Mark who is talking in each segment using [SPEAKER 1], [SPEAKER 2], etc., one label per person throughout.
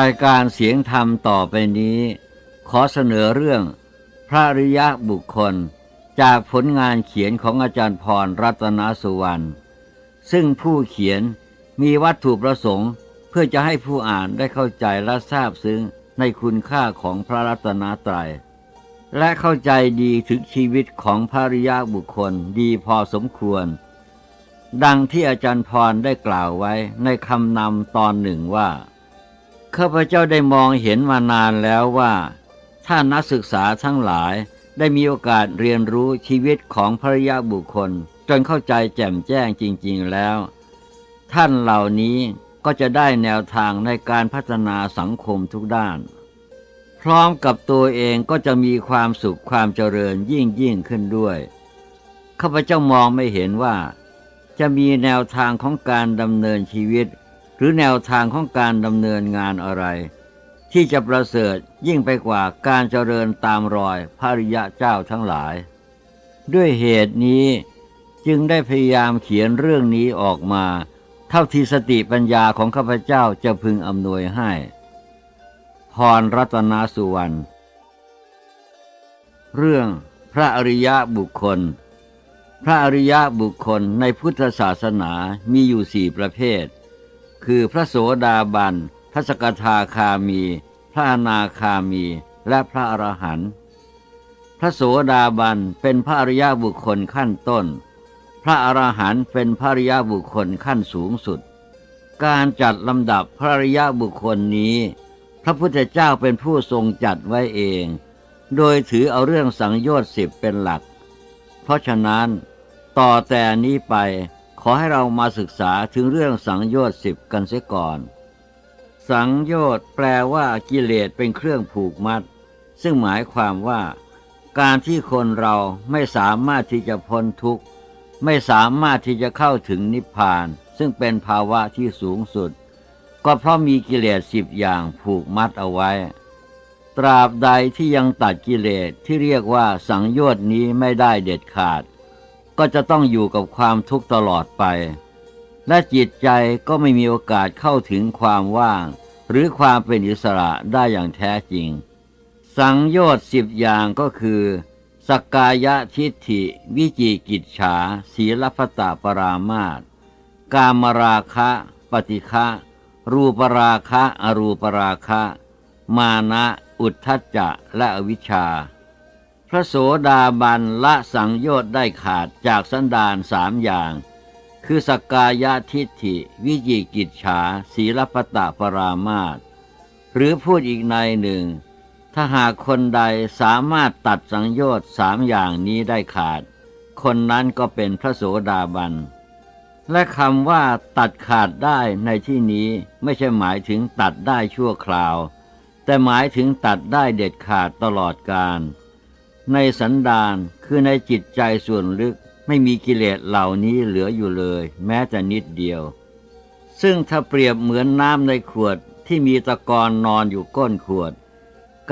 [SPEAKER 1] ายการเสียงธรรมต่อไปนี้ ขอเสนอเรื่อง พระริยะบุคคลจากผลงานเขียนของอาจารย์พรรัตนสุวรรณซึ่งผู้เขียนมีวัตถุประสงค์เพื่อจะให้ผู้อ่านได้เข้าใจและทราบซึ้งในคุณค่าของพระรัตนตรัย และเข้าใจดีถึงชีวิตของภริยาบุคคลดีพอสมควร ดังที่อาจารย์พรได้กล่าวไว้ในคำนำตอนหนึ่งว่า ข้าพเจ้าได้มองเห็นมานานแล้วว่า ถ้านักศึกษาทั้งหลายได้มีโอกาสเรียนรู้ชีวิตของภริยาบุคคล จนเข้าใจแจ่มแจ้งจริง ๆแล้ว ท่านเหล่านี้ก็จะได้แนวทางในการพัฒนาสังคมทุกด้าน พร้อมกับตัวเองก็จะมีความสุขความเจริญยิ่งยิ่งขึ้นด้วยข้าพเจ้ามองไม่เห็นว่า จะมีแนวทางของการดำเนินชีวิต รือแนวทางของการดำเนินงานอะไร ที่จะประเสริฐยิ่งไปกว่าการเจริญตามรอยภริยะเจ้าทั้งหลาย ด้วยเหตุนี้จึงได้พยายามเขียนเรื่องนี้ออกมา เท่าที่สติปัญญาของข้าพเจ้าจะพึงอำนวยให้ พรรัตนสุวรรณเรื่องพระอริยะบุคคล พระอริยะบุคคลในพุทธศาสนามีอยู่สี่ประเภท คือพระโสดาบัน พระสกทาคามี พระอนาคามี และพระอรหันต์ พระโสดาบันเป็นพระอริยบุคคลขั้นต้น พระอรหันต์เป็นภริยาบุคคลขั้นสูงสุด การจัดลำดับภริยาบุคคลนี้ พระพุทธเจ้าเป็นผู้ทรงจัดไว้เอง โดยถือเอาเรื่องสังโยชน์สิบเป็นหลัก เพราะฉะนั้นต่อแต่นี้ไป ขอให้เรามาศึกษาถึงเรื่องสังโยชน์สิบกันเสียก่อน สังโยชน์แปลว่ากิเลสเป็นเครื่องผูกมัด ซึ่งหมายความว่า การที่คนเราไม่สามารถที่จะพ้นทุกข์ ไม่สามารถที่จะเข้าถึงนิพพาน ซึ่งเป็นภาวะที่สูงสุด ก็เพราะมีกิเลสสิบอย่างผูกมัดเอาไว้ ตราบใดที่ยังตัดกิเลสที่เรียกว่าสังโยชน์นี้ไม่ได้เด็ดขาด ก็จะต้องอยู่กับความทุกข์ตลอดไป และจิตใจก็ไม่มีโอกาสเข้าถึงความว่าง หรือความเป็นอิสระได้อย่างแท้จริง สังโยชน์สิบอย่างก็คือ สกกายะทิฏฐิ วิจิกิจฉา ศีลพตาปรามาตกามราคะ ปฏิฆะรูปราคะ อรูปราคะ มานะ อุทธัจจะและอวิชชา ระโสดาบันละสังโยชน์ได้ขาดจากสันดานสามอย่าง คือสกกายทิฏฐิ วิจิกิจฉาศีลพตาปรามาตหรือพูดอีกในหนึ่ง ถ้าหากคนใดสามารถตัดสังโยชน์สามอย่างนี้ได้ขาด คนนั้นก็เป็นพระโสดาบัน และคำว่าตัดขาดได้ในที่นี้ไม่ใช่หมายถึงตัดได้ชั่วคราว แต่หมายถึงตัดได้เด็ดขาดตลอดกาล ในสันดานคือในจิตใจส่วนลึกไม่มีกิเลสเหล่านี้เหลืออยู่เลย แม้แต่นิดเดียว ซึ่งถ้าเปรียบเหมือนน้ำในขวดที่มีตะกอนนอนอยู่ก้นขวด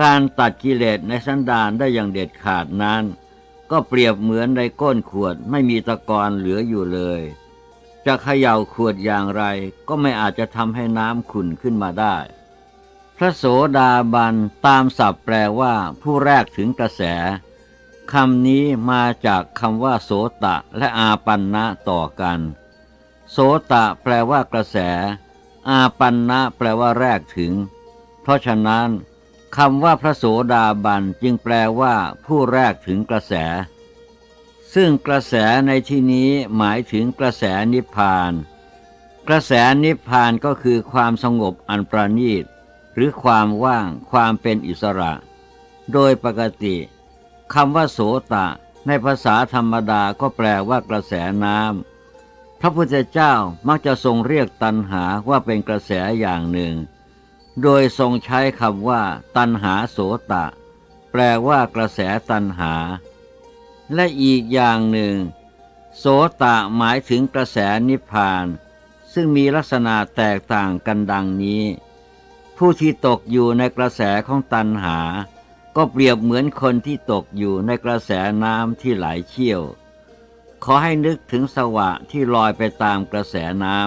[SPEAKER 1] การตัดกิเลสในสันดานได้อย่างเด็ดขาดนั้น ก็เปรียบเหมือนในก้นขวดไม่มีตะกอนเหลืออยู่เลย จะเขย่าขวดอย่างไรก็ไม่อาจจะทำให้น้ำขุ่นขึ้นมาได้ พระโสดาบันตามศัพท์แปลว่าผู้แรกถึงกระแสคำนี้มาจากคำว่าโสตะและอาปันนะต่อกัน โสตะแปลว่ากระแส อาปันนะแปลว่าแรกถึง เพราะฉะนั้นคำว่าพระโสดาบันจึงแปลว่าผู้แรกถึงกระแส ซึ่งกระแสในที่นี้หมายถึงกระแสนิพพาน กระแสนิพพานก็คือความสงบอันประณีต หรือความว่างความเป็นอิสระ โดยปกติคำว่าโสตะ ในภาษาธรรมดาก็แปลว่ากระแสน้ำพระพุทธเจ้ามักจะทรงเรียกตัณหาว่าเป็นกระแสอย่างหนึ่ง โดยทรงใช้คำว่า ตันหาโสตะ แปลว่ากระแสตันหา และอีกอย่างหนึ่ง โสตะหมายถึงกระแสนิพพาน ซึ่งมีลักษณะแตกต่างกันดังนี้ ผู้ที่ตกอยู่ในกระแสของตันหา ก็เปรียบเหมือนคนที่ตกอยู่ในกระแสน้ำที่ไหลเชี่ยว ขอให้นึกถึงสวะที่ลอยไปตามกระแสน้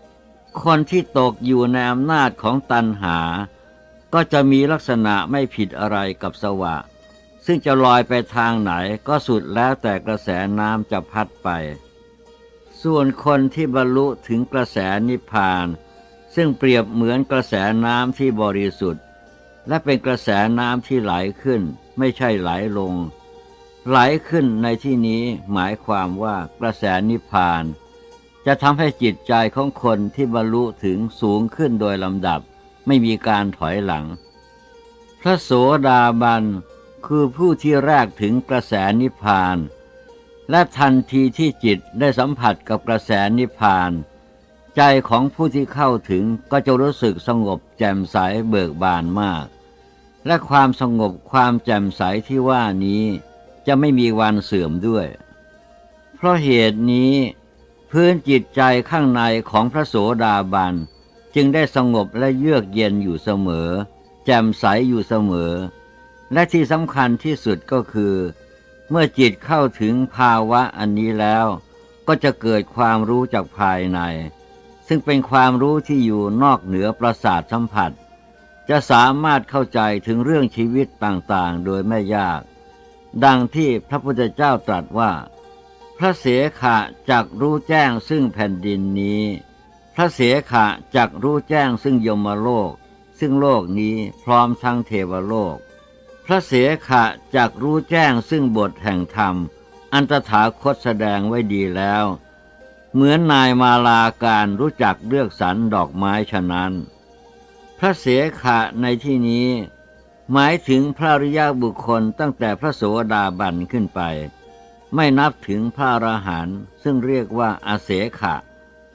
[SPEAKER 1] ำ คนที่ตกอยู่ในอำนาจของตันหา ก็จะมีลักษณะไม่ผิดอะไรกับสวะ ซึ่งจะลอยไปทางไหนก็สุดแล้วแต่กระแสน้ำจะพัดไป ส่วนคนที่บรรลุถึงกระแสนิพพาน ซึ่งเปรียบเหมือนกระแสน้ำที่บริสุทธิ์ และเป็นกระแสน้ำที่ไหลขึ้น ไม่ใช่ไหลลง ไหลขึ้นในที่นี้หมายความว่ากระแสนิพพาน จะทำให้จิตใจของคนที่บรรลุถึงสูงขึ้นโดยลำดับ ไม่มีการถอยหลัง พระโสดาบันคือผู้ที่แรกถึงกระแสนิพพาน และทันทีที่จิตได้สัมผัสกับกระแสนิพพาน ใจของผู้ที่เข้าถึงก็จะรู้สึกสงบแจ่มใสเบิกบานมาก และความสงบความแจ่มใสที่ว่านี้ จะไม่มีวันเสื่อมด้วย เพราะเหตุนี้ พื้นจิตใจข้างในของพระโสดาบันจึงได้สงบและเยือกเย็นอยู่เสมอ แจ่มใสอยู่เสมอ และที่สำคัญที่สุดก็คือ เมื่อจิตเข้าถึงภาวะอันนี้แล้ว ก็จะเกิดความรู้จากภายใน ซึ่งเป็นความรู้ที่อยู่นอกเหนือประสาทสัมผัส จะสามารถเข้าใจถึงเรื่องชีวิตต่างๆ โดยไม่ยาก ดังที่พระพุทธเจ้าตรัสว่า พระเสขะจักรู้แจ้งซึ่งแผ่นดินนี้ พระเสขะจักรู้แจ้งซึ่งยมโลก ซึ่งโลกนี้พร้อมทั้งเทวโลก พระเสขะจักรู้แจ้งซึ่งบทแห่งธรรม อันตถาคตแสดงไว้ดีแล้ว เหมือนนายมาลาการรู้จักเลือกสรรดอกไม้ฉะนั้น พระเสขะในที่นี้ หมายถึงพระริยบุคคลตั้งแต่พระโสดาบันขึ้นไป ไม่นับถึงพระอรหันต์ซึ่งเรียกว่าอาเสขะ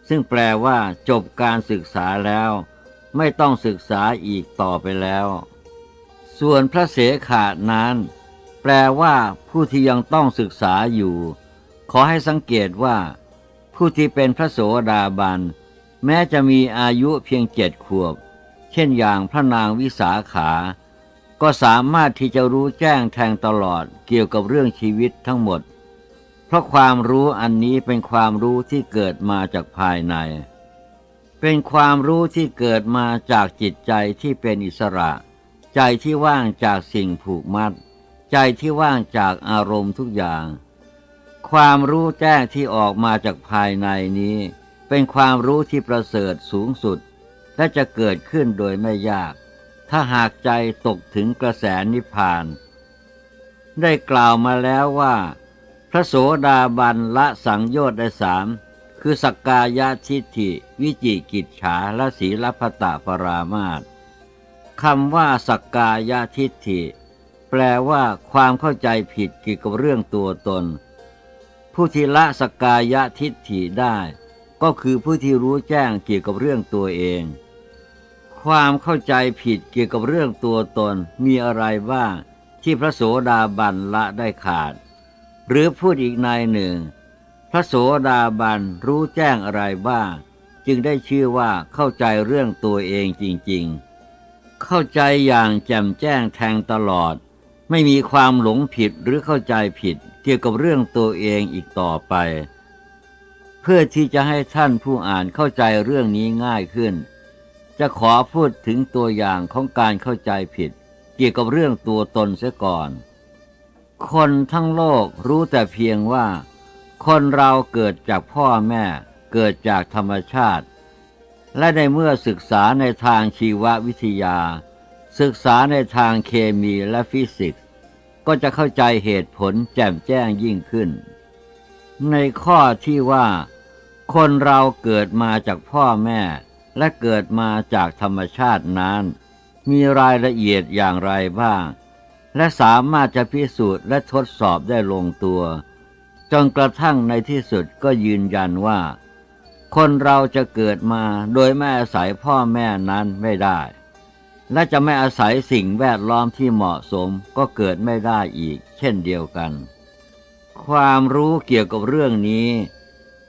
[SPEAKER 1] ซึ่งแปลว่าจบการศึกษาแล้ว ไม่ต้องศึกษาอีกต่อไปแล้ว ส่วนพระเสขะนั้น แปลว่าผู้ที่ยังต้องศึกษาอยู่ ขอให้สังเกตว่า ผู้ที่เป็นพระโสดาบัน แม้จะมีอายุเพียงเจ็ดขวบ เช่นอย่างพระนางวิสาขา ก็สามารถที่จะรู้แจ้งแทงตลอดเกี่ยวกับเรื่องชีวิตทั้งหมด เพราะความรู้อันนี้เป็นความรู้ที่เกิดมาจากภายใน เป็นความรู้ที่เกิดมาจากจิตใจที่เป็นอิสระ ใจที่ว่างจากสิ่งผูกมัด ใจที่ว่างจากอารมณ์ทุกอย่าง ความรู้แจ้งที่ออกมาจากภายในนี้ เป็นความรู้ที่ประเสริฐสูงสุด และจะเกิดขึ้นโดยไม่ยาก ถ้าหากใจตกถึงกระแสนิพพาน ได้กล่าวมาแล้วว่า พระโสดาบันละสังโยชน์ได้สามคือสักกายทิฏฐิ วิจิกิจฉาและศีลพัตตปรามาตคำว่าสักกายทิฏฐิ แปลว่าความเข้าใจผิดเกี่ยวกับเรื่องตัวตน ผู้ที่ละสกายะทิฏฐิได้ ก็คือผู้ที่รู้แจ้งเกี่ยวกับเรื่องตัวเอง ความเข้าใจผิดเกี่ยวกับเรื่องตัวตนมีอะไรบ้างที่พระโสดาบันละได้ขาด หรือพูดอีกนายหนึ่ง พระโสดาบันรู้แจ้งอะไรบ้าง จึงได้ชื่อว่าเข้าใจเรื่องตัวเองจริงๆ เข้าใจอย่างแจ่มแจ้งแทงตลอด ไม่มีความหลงผิดหรือเข้าใจผิด เกี่ยวกับเรื่องตัวเองอีกต่อไป เพื่อที่จะให้ท่านผู้อ่านเข้าใจเรื่องนี้ง่ายขึ้น จะขอพูดถึงตัวอย่างของการเข้าใจผิด เกี่ยวกับเรื่องตัวตนเสียก่อน คนทั้งโลกรู้แต่เพียงว่า คนเราเกิดจากพ่อแม่ เกิดจากธรรมชาติ และในเมื่อศึกษาในทางชีววิทยา ศึกษาในทางเคมีและฟิสิกส์ ก็จะเข้าใจเหตุผลแจ่มแจ้งยิ่งขึ้น ในข้อที่ว่า คนเราเกิดมาจากพ่อแม่ และเกิดมาจากธรรมชาตินั้น มีรายละเอียดอย่างไรบ้าง และสามารถจะพิสูจน์และทดสอบได้ลงตัว จนกระทั่งในที่สุดก็ยืนยันว่า คนเราจะเกิดมาโดยไม่อาศัยพ่อแม่นั้นไม่ได้ และจะไม่อาศัยสิ่งแวดล้อมที่เหมาะสมก็เกิดไม่ได้อีก เช่นเดียวกัน ความรู้เกี่ยวกับเรื่องนี้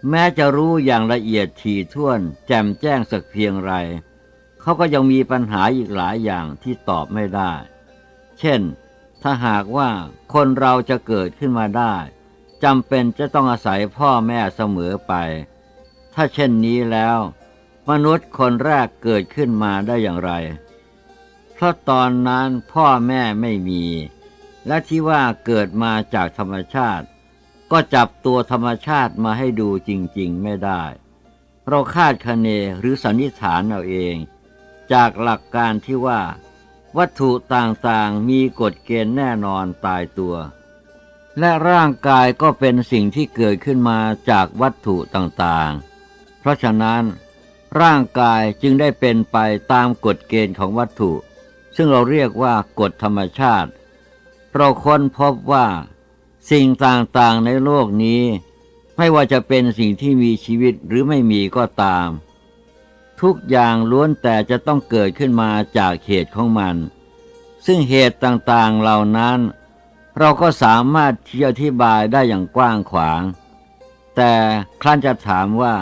[SPEAKER 1] แม้จะรู้อย่างละเอียดถี่ถ้วน แจ่มแจ้งสักเพียงไร เขาก็ยังมีปัญหาอีกหลายอย่างที่ตอบไม่ได้ เช่น ถ้าหากว่าคนเราจะเกิดขึ้นมาได้จำเป็นจะต้องอาศัยพ่อแม่เสมอไป ถ้าเช่นนี้แล้ว มนุษย์คนแรกเกิดขึ้นมาได้อย่างไร เพราะตอนนั้นพ่อแม่ไม่มี และที่ว่าเกิดมาจากธรรมชาติ ก็จับตัวธรรมชาติมาให้ดูจริง ๆ ไม่ได้ เราคาดคะเนหรือสันนิษฐานเอาเอง จากหลักการที่ว่า วัตถุต่างๆมีกฎเกณฑ์แน่นอนตายตัว และร่างกายก็เป็นสิ่งที่เกิดขึ้นมาจากวัตถุต่างๆ เพราะฉะนั้น ร่างกายจึงได้เป็นไปตามกฎเกณฑ์ของวัตถุ ซึ่งเราเรียกว่ากฎธรรมชาติ เราค้นพบว่า สิ่งต่างๆในโลกนี้ ไม่ว่าจะเป็นสิ่งที่มีชีวิตหรือไม่มีก็ตาม ทุกอย่างล้วนแต่จะต้องเกิดขึ้นมาจากเหตุของมัน ซึ่งเหตุต่างๆเหล่านั้น เราก็สามารถที่อธิบายได้อย่างกว้างขวาง แต่ครั้นจะถามว่า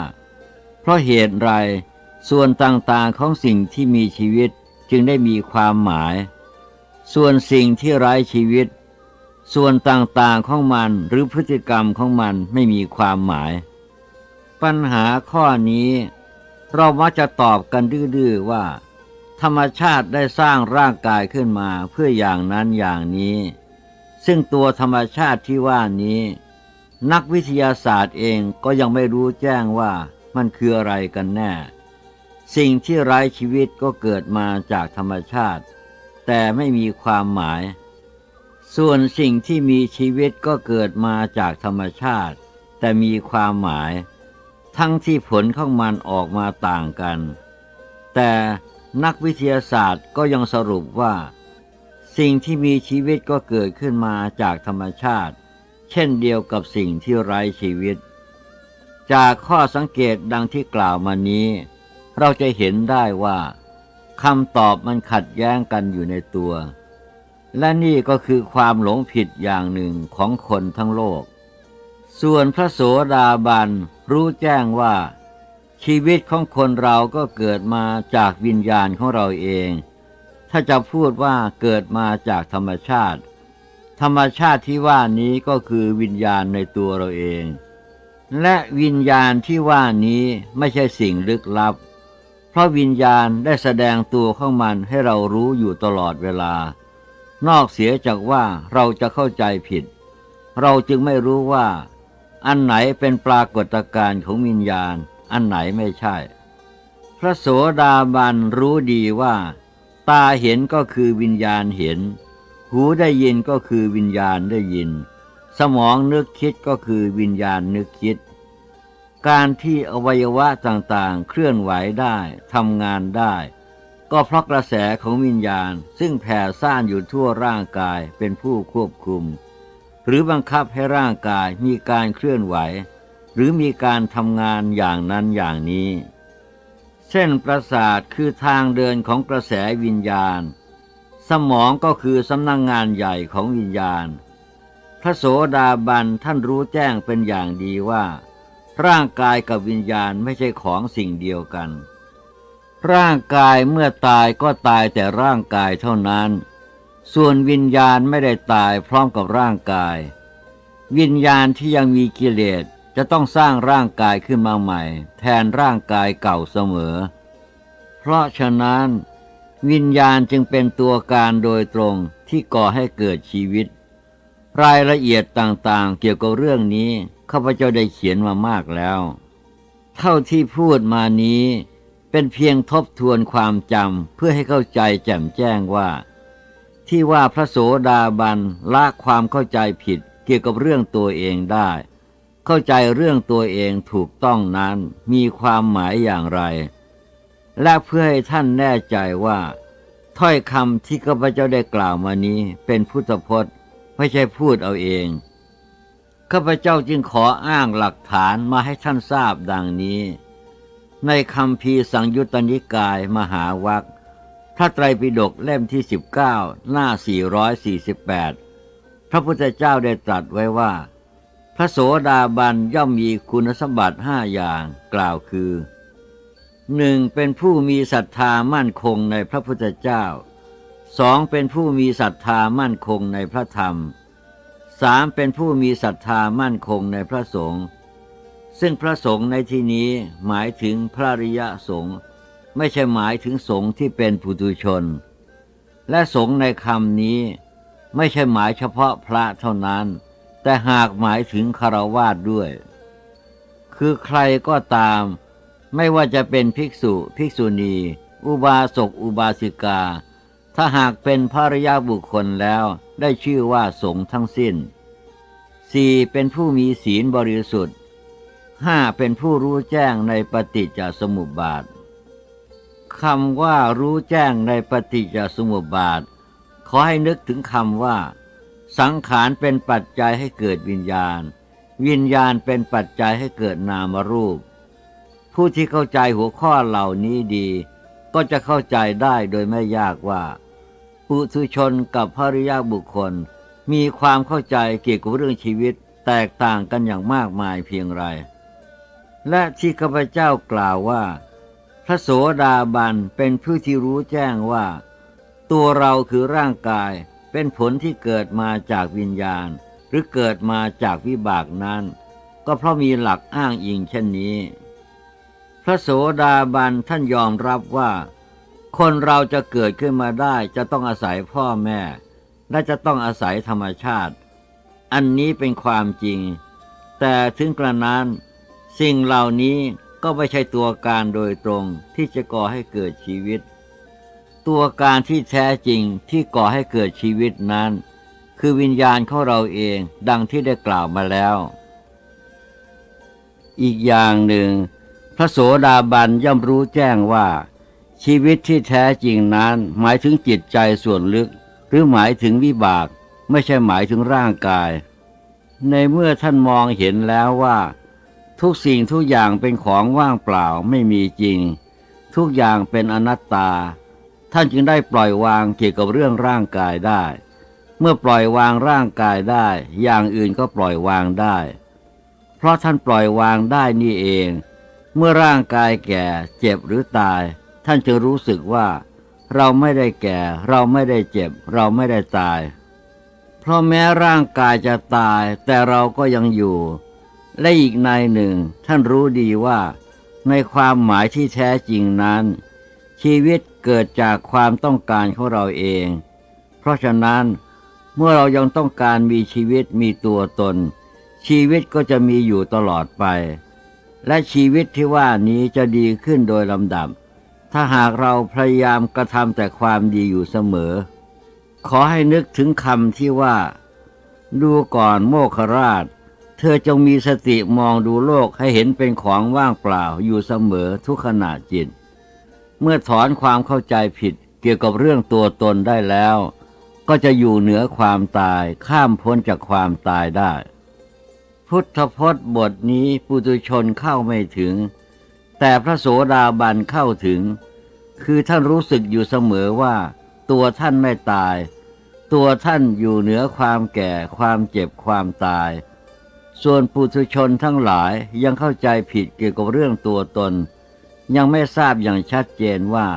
[SPEAKER 1] เพราะเหตุไรส่วนต่างๆของสิ่งที่มีชีวิต จึงได้มีความหมาย ส่วนสิ่งที่ไร้ชีวิต ส่วนต่างๆของมันหรือพฤติกรรมของมันไม่มีความหมาย ปัญหาข้อนี้ เรามักจะตอบกันดื้อๆว่า ธรรมชาติได้สร้างร่างกายขึ้นมาเพื่ออย่างนั้นอย่างนี้ ซึ่งตัวธรรมชาติที่ว่านี้ นักวิทยาศาสตร์เองก็ยังไม่รู้แจ้งว่ามันคืออะไรกันแน่ สิ่งที่ไร้ชีวิตก็เกิดมาจากธรรมชาติ แต่ไม่มีความหมาย ส่วนสิ่งที่มีชีวิตก็เกิดมาจากธรรมชาติ แต่มีความหมาย ทั้งที่ผลของมันออกมาต่างกัน แต่นักวิทยาศาสตร์ก็ยังสรุปว่า สิ่งที่มีชีวิตก็เกิดขึ้นมาจากธรรมชาติ เช่นเดียวกับสิ่งที่ไร้ชีวิต จากข้อสังเกตดังที่กล่าวมานี้ เราจะเห็นได้ว่าคำตอบมันขัดแย้งกันอยู่ในตัว และนี่ก็คือความหลงผิดอย่างหนึ่งของคนทั้งโลก ส่วนพระโสดาบันรู้แจ้งว่า ชีวิตของคนเราก็เกิดมาจากวิญญาณของเราเอง ถ้าจะพูดว่าเกิดมาจากธรรมชาติ ธรรมชาติที่ว่านี้ก็คือวิญญาณในตัวเราเอง และวิญญาณที่ว่านี้ไม่ใช่สิ่งลึกลับ เพราะวิญญาณได้แสดงตัวของมันให้เรารู้อยู่ตลอดเวลา นอกเสียจากว่าเราจะเข้าใจผิด เราจึงไม่รู้ว่า อันไหนเป็นปรากฏการณ์ของวิญญาณ อันไหนไม่ใช่ พระโสดาบันรู้ดีว่า ตาเห็นก็คือวิญญาณเห็น หูได้ยินก็คือวิญญาณได้ยิน สมองนึกคิดก็คือวิญญาณนึกคิด การที่อวัยวะต่างๆ เคลื่อนไหวได้ทำงานได้ ก็เพราะกระแสของวิญญาณ ซึ่งแผ่ซ่านอยู่ทั่วร่างกายเป็นผู้ควบคุม หรือบังคับให้ร่างกายมีการเคลื่อนไหว หรือมีการทำงานอย่างนั้นอย่างนี้ เส้นประสาทคือทางเดินของกระแสวิญญาณ สมองก็คือสำนักงงานใหญ่ของวิญญาณ พระโสดาบันท่านรู้แจ้งเป็นอย่างดีว่า ร่างกายกับวิญญาณไม่ใช่ของสิ่งเดียวกัน ร่างกายเมื่อตายก็ตายแต่ร่างกายเท่านั้น ส่วนวิญญาณไม่ได้ตายพร้อมกับร่างกาย วิญญาณที่ยังมีกิเลสจะต้องสร้างร่างกายขึ้นมาใหม่ แทนร่างกายเก่าเสมอ เพราะฉะนั้น วิญญาณจึงเป็นตัวการโดยตรงที่ก่อให้เกิดชีวิต รายละเอียดต่างๆ เกี่ยวกับเรื่องนี้ข้าพเจ้าได้เขียนมามากแล้ว เท่าที่พูดมานี้เป็นเพียงทบทวนความจำเพื่อให้เข้าใจแจ่มแจ้งว่า ที่ว่าพระโสดาบันละความเข้าใจผิดเกี่ยวกับเรื่องตัวเองได้ เข้าใจเรื่องตัวเองถูกต้องนั้นมีความหมายอย่างไร และเพื่อให้ท่านแน่ใจว่า ถ้อยคำที่ข้าพเจ้าได้กล่าวมานี้เป็นพุทธพจน์ ไม่ใช่พูดเอาเองข้าพเจ้าจึงขออ้างหลักฐานมาให้ท่านทราบดังนี้ ในคำพีสังยุตตนิกายมหาวัคพระไตรปิฎกเล่มที่ 19 หน้า 448 พระพุทธเจ้าได้ตรัสไว้ว่า พระโสดาบันย่อมมีคุณสมบัติห้าอย่างกล่าวคือหนึ่งเป็นผู้มีศรัทธามั่นคงในพระพุทธเจ้า สองเป็นผู้มีศรัทธามั่นคงในพระธรรมสามเป็นผู้มีศรัทธามั่นคงในพระสงฆ์ซึ่งพระสงฆ์ในที่นี้หมายถึงพระริยสงฆ์ไม่ใช่หมายถึงสงฆ์ที่เป็นปุถุชน และสงฆ์ในคำนี้ ไม่ใช่หมายเฉพาะพระเท่านั้น แต่หากหมายถึงคารวาสด้วย คือใครก็ตาม ไม่ว่าจะเป็นภิกษุ ภิกษุณี อุบาสกอุบาสิกา ถ้าหากเป็นภริยาบุคคลแล้วได้ชื่อว่าสงฆ์ทั้งสิ้นสี่เป็นผู้มีศีลบริสุทธิ์ห้าเป็นผู้รู้แจ้งในปฏิจจสมุปบาทคำว่ารู้แจ้งในปฏิจจสมุปบาท ขอให้นึกถึงคำว่า สังขารเป็นปัจจัยให้เกิดวิญญาณ วิญญาณเป็นปัจจัยให้เกิดนามรูป ผู้ที่เข้าใจหัวข้อเหล่านี้ดี ก็จะเข้าใจได้โดยไม่ยากว่า ปุถุชนกับภริยาบุคคล มีความเข้าใจเกี่ยวกับเรื่องชีวิตแตกต่างกันอย่างมากมายเพียงไร และที่ข้าพเจ้ากล่าวว่า พระโสดาบันเป็นผู้ที่รู้แจ้งว่า ตัวเราคือร่างกายเป็นผลที่เกิดมาจากวิญญาณ หรือเกิดมาจากวิบากนั้น ก็เพราะมีหลักอ้างอิงเช่นนี้ พระโสดาบันท่านยอมรับว่า คนเราจะเกิดขึ้นมาได้จะต้องอาศัยพ่อแม่ และจะต้องอาศัยธรรมชาติ อันนี้เป็นความจริง แต่ถึงกระนั้น สิ่งเหล่านี้ก็ไม่ใช่ตัวการโดยตรงที่จะก่อให้เกิดชีวิต ตัวการที่แท้จริงที่ก่อให้เกิดชีวิตนั้น คือวิญญาณของเราเองดังที่ได้กล่าวมาแล้ว อีกอย่างหนึ่ง พระโสดาบันย่อมรู้แจ้งว่า ชีวิตที่แท้จริงนั้นหมายถึงจิตใจส่วนลึก หรือหมายถึงวิบาก ไม่ใช่หมายถึงร่างกาย ในเมื่อท่านมองเห็นแล้วว่า ทุกสิ่งทุกอย่างเป็นของว่างเปล่าไม่มีจริง ทุกอย่างเป็นอนัตตา ท่านจึงได้ปล่อยวางเกี่ยวกับเรื่องร่างกายได้ เมื่อปล่อยวางร่างกายได้ อย่างอื่นก็ปล่อยวางได้ เพราะท่านปล่อยวางได้นี่เอง เมื่อร่างกายแก่เจ็บหรือตาย ท่านจะรู้สึกว่า เราไม่ได้แก่ เราไม่ได้เจ็บ เราไม่ได้ตาย เพราะแม้ร่างกายจะตาย แต่เราก็ยังอยู่ และอีกในหนึ่ง ท่านรู้ดีว่า ในความหมายที่แท้จริงนั้น ชีวิตเกิดจากความต้องการของเราเอง เพราะฉะนั้นเมื่อเรายังต้องการมีชีวิตมีตัวตน ชีวิตก็จะมีอยู่ตลอดไป และชีวิตที่ว่านี้จะดีขึ้นโดยลำดับ ถ้าหากเราพยายามกระทำแต่ความดีอยู่เสมอ ขอให้นึกถึงคำที่ว่า ดูก่อนโมคราช เธอจงมีสติมองดูโลกให้เห็นเป็นของว่างเปล่าอยู่เสมอทุกขณะจิต เมื่อถอนความเข้าใจผิดเกี่ยวกับเรื่องตัวตนได้แล้ว ก็จะอยู่เหนือความตายข้ามพ้นจากความตายได้ พุทธพจน์บทนี้ปุตุชนเข้าไม่ถึง แต่พระโสดาบันเข้าถึง คือท่านรู้สึกอยู่เสมอว่า ตัวท่านไม่ตาย ตัวท่านอยู่เหนือความแก่ ความเจ็บความตาย ส่วนปุถุชนทั้งหลายยังเข้าใจผิดเกี่ยวกับเรื่องตัวตน ยังไม่ทราบอย่างชัดเจนว่า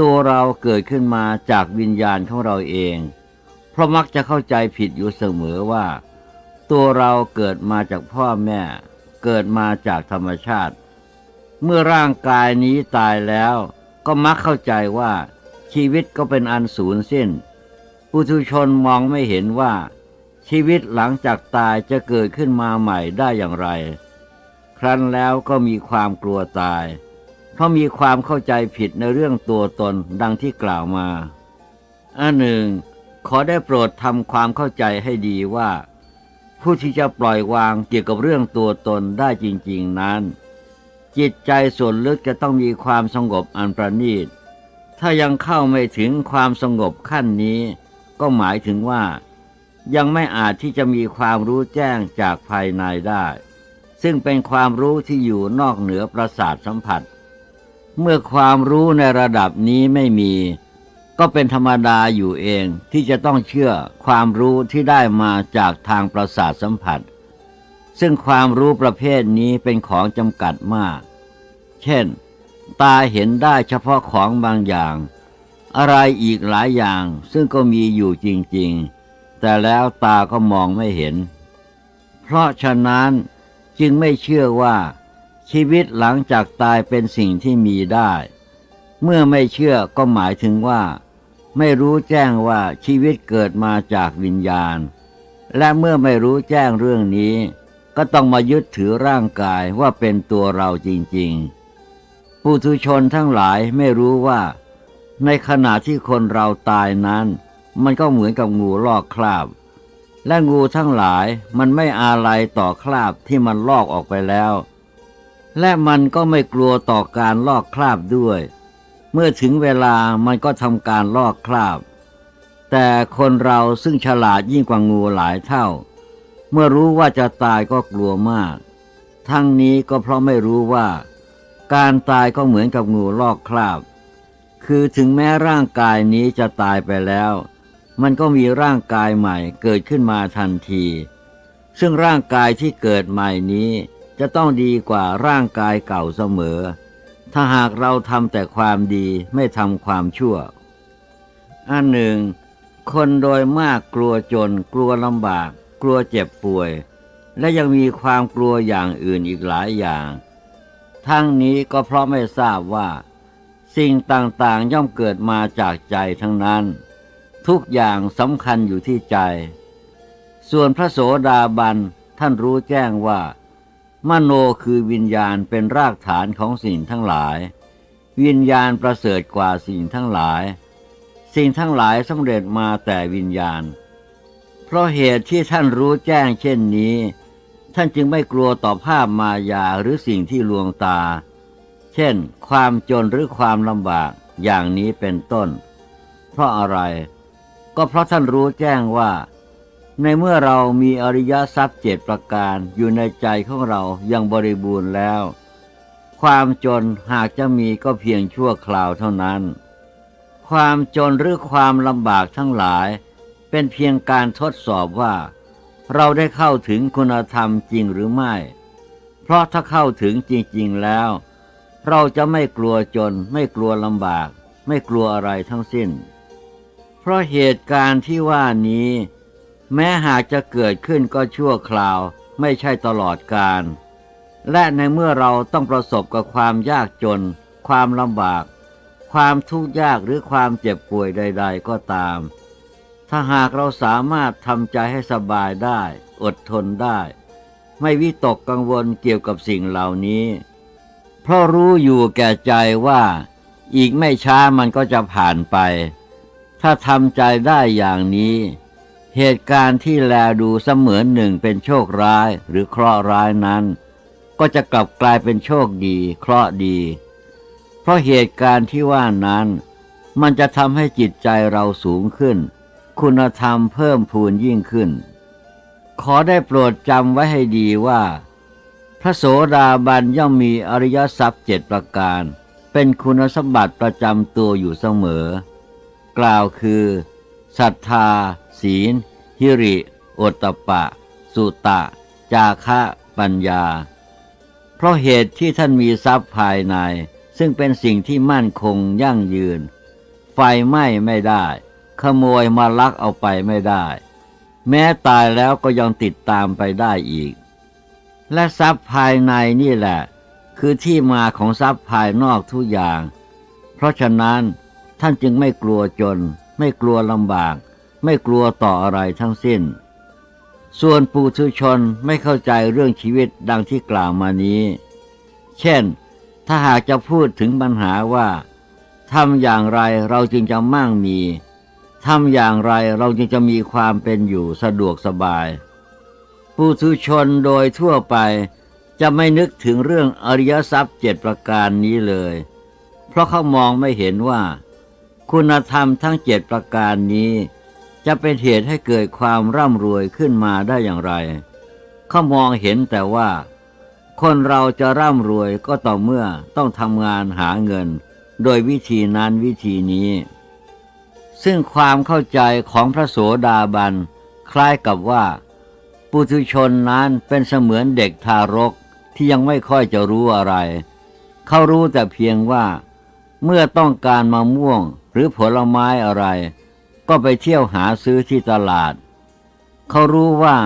[SPEAKER 1] ตัวเราเกิดขึ้นมาจากวิญญาณของเราเอง เพราะมักจะเข้าใจผิดอยู่เสมอว่า ตัวเราเกิดมาจากพ่อแม่ เกิดมาจากธรรมชาติ เมื่อร่างกายนี้ตายแล้ว ก็มักเข้าใจว่า ชีวิตก็เป็นอันสูญสิ้น ปุถุชนมองไม่เห็นว่า ชีวิตหลังจากตายจะเกิดขึ้นมาใหม่ได้อย่างไร ครั้นแล้วก็มีความกลัวตาย เพราะมีความเข้าใจผิดในเรื่องตัวตนดังที่กล่าวมาอันหนึ่ง ขอได้โปรดทำความเข้าใจให้ดีว่า ผู้ที่จะปล่อยวางเกี่ยวกับเรื่องตัวตนได้จริง ๆนั้น จิตใจส่วนลึกจะต้องมีความสงบอันประณีต ถ้ายังเข้าไม่ถึงความสงบขั้นนี้ ก็หมายถึงว่า ยังไม่อาจที่จะมีความรู้แจ้งจากภายในได้ ซึ่งเป็นความรู้ที่อยู่นอกเหนือประสาทสัมผัส เมื่อความรู้ในระดับนี้ไม่มี ก็เป็นธรรมดาอยู่เองที่จะต้องเชื่อความรู้ที่ได้มาจากทางประสาทสัมผัสซึ่งความรู้ประเภทนี้เป็นของจำกัดมาก เช่น ตาเห็นได้เฉพาะของบางอย่าง อะไรอีกหลายอย่างซึ่งก็มีอยู่จริงๆ แต่แล้วตาก็มองไม่เห็น เพราะฉะนั้นจึงไม่เชื่อว่า ชีวิตหลังจากตายเป็นสิ่งที่มีได้ เมื่อไม่เชื่อก็หมายถึงว่า ไม่รู้แจ้งว่าชีวิตเกิดมาจากวิญญาณ และเมื่อไม่รู้แจ้งเรื่องนี้ก็ต้องมายึดถือร่างกายว่าเป็นตัวเราจริง ๆ ปุถุชนทั้งหลายไม่รู้ว่า ในขณะที่คนเราตายนั้น มันก็เหมือนกับงูลอกคราบ และงูทั้งหลายมันไม่อาลัยต่อคราบที่มันลอกออกไปแล้ว และมันก็ไม่กลัวต่อการลอกคราบด้วย เมื่อถึงเวลามันก็ทำการลอกคราบ แต่คนเราซึ่งฉลาดยิ่งกว่างูหลายเท่า เมื่อรู้ว่าจะตายก็กลัวมาก ทั้งนี้ก็เพราะไม่รู้ว่า การตายก็เหมือนกับงูลอกคราบ คือถึงแม้ร่างกายนี้จะตายไปแล้ว มันก็มีร่างกายใหม่เกิดขึ้นมาทันที ซึ่งร่างกายที่เกิดใหม่นี้จะต้องดีกว่าร่างกายเก่าเสมอ ถ้าหากเราทำแต่ความดีไม่ทำความชั่ว อันหนึ่ง คนโดยมากกลัวจน กลัวลำบาก กลัวเจ็บป่วย และยังมีความกลัวอย่างอื่นอีกหลายอย่าง ทั้งนี้ก็เพราะไม่ทราบว่า สิ่งต่างๆย่อมเกิดมาจากใจทั้งนั้น ทุกอย่างสำคัญอยู่ที่ใจ ส่วนพระโสดาบันท่านรู้แจ้งว่า มโนคือวิญญาณเป็นรากฐานของสิ่งทั้งหลาย วิญญาณประเสริฐกว่าสิ่งทั้งหลาย สิ่งทั้งหลายสำเร็จมาแต่วิญญาณ เพราะเหตุที่ท่านรู้แจ้งเช่นนี้ ท่านจึงไม่กลัวต่อภาพมายาหรือสิ่งที่ลวงตา เช่น ความจนหรือความลำบากอย่างนี้เป็นต้น เพราะอะไร ก็เพราะท่านรู้แจ้งว่า ในเมื่อเรามีอริยทรัพย์เจ็ดประการอยู่ในใจของเรายังบริบูรณ์แล้ว ความจนหากจะมีก็เพียงชั่วคราวเท่านั้น ความจนหรือความลำบากทั้งหลาย เป็นเพียงการทดสอบว่า เราได้เข้าถึงคุณธรรมจริงหรือไม่ เพราะถ้าเข้าถึงจริง ๆ แล้ว เราจะไม่กลัวจน ไม่กลัวลำบาก ไม่กลัวอะไรทั้งสิ้น เพราะเหตุการณ์ที่ว่านี้ แม้หากจะเกิดขึ้นก็ชั่วคราว ไม่ใช่ตลอดการ และในเมื่อเราต้องประสบกับความยากจน ความลำบาก ความทุกข์ยากหรือความเจ็บป่วยใด ๆ ก็ตาม ถ้าหากเราสามารถทำใจให้สบายได้ อดทนได้ ไม่วิตกกังวลเกี่ยวกับสิ่งเหล่านี้ เพราะรู้อยู่แก่ใจว่า อีกไม่ช้ามันก็จะผ่านไป ถ้าทำใจได้อย่างนี้ เหตุการณ์ที่แลดูเสมือนหนึ่งเป็นโชคร้ายหรือเคราะห์ร้ายนั้น ก็จะกลับกลายเป็นโชคดี เคราะห์ดี เพราะเหตุการณ์ที่ว่านั้น มันจะทำให้จิตใจเราสูงขึ้น คุณธรรมเพิ่มพูนยิ่งขึ้น ขอได้โปรดจำไว้ให้ดีว่า พระโสดาบันย่อมมีอริยทรัพย์เจ็ดประการ เป็นคุณสมบัติประจำตัวอยู่เสมอ กล่าวคือศรัทธา ศีล หิริ โอตตปปะ สุตะ จาคะปัญญา เพราะเหตุที่ท่านมีทรัพย์ภายใน ซึ่งเป็นสิ่งที่มั่นคงยั่งยืน ไฟไหม้ไม่ได้ ขโมยมาลักเอาไปไม่ได้ แม้ตายแล้วก็ยังติดตามไปได้อีก และทรัพย์ภายในนี่แหละ คือที่มาของทรัพย์ภายนอกทุกอย่าง เพราะฉะนั้นท่านจึงไม่กลัวจน ไม่กลัวลำบาก ไม่กลัวต่ออะไรทั้งสิ้น ส่วนปุถุชนไม่เข้าใจเรื่องชีวิตดังที่กล่าวมานี้ เช่น ถ้าหากจะพูดถึงปัญหาว่าทำอย่างไรเราจึงจะมั่งมี ทำอย่างไรเราจึงจะมีความเป็นอยู่สะดวกสบายปุถุชนโดยทั่วไปจะไม่นึกถึงเรื่องอริยทรัพย์เจ็ดประการนี้เลย เพราะเขามองไม่เห็นว่า คุณธรรมทั้งเจ็ดประการนี้ จะเป็นเหตุให้เกิดความร่ำรวยขึ้นมาได้อย่างไร เขามองเห็นแต่ว่า คนเราจะร่ำรวยก็ต่อเมื่อต้องทำงานหาเงิน โดยวิธีนั้นวิธีนี้ ซึ่งความเข้าใจของพระโสดาบัน คล้ายกับว่า ปุถุชนนั้นเป็นเสมือนเด็กทารกที่ยังไม่ค่อยจะรู้อะไร เขารู้แต่เพียงว่า เมื่อต้องการมะม่วงหรือผลไม้อะไร ก็ไปเที่ยวหาซื้อที่ตลาด เขารู้ว่า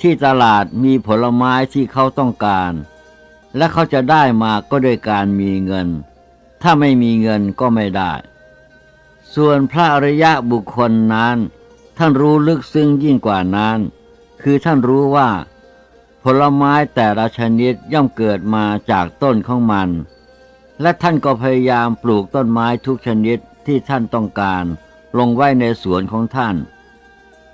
[SPEAKER 1] ที่ตลาดมีผลไม้ที่เขาต้องการ และเขาจะได้มาก็โดยการมีเงิน ถ้าไม่มีเงินก็ไม่ได้ ส่วนพระอริยะบุคคลนั้น ท่านรู้ลึกซึ้งยิ่งกว่านั้น คือท่านรู้ว่า ผลไม้แต่ละชนิดย่อมเกิดมาจากต้นของมัน และท่านก็พยายามปลูกต้นไม้ทุกชนิดที่ท่านต้องการ ลงไว้ในสวนของท่าน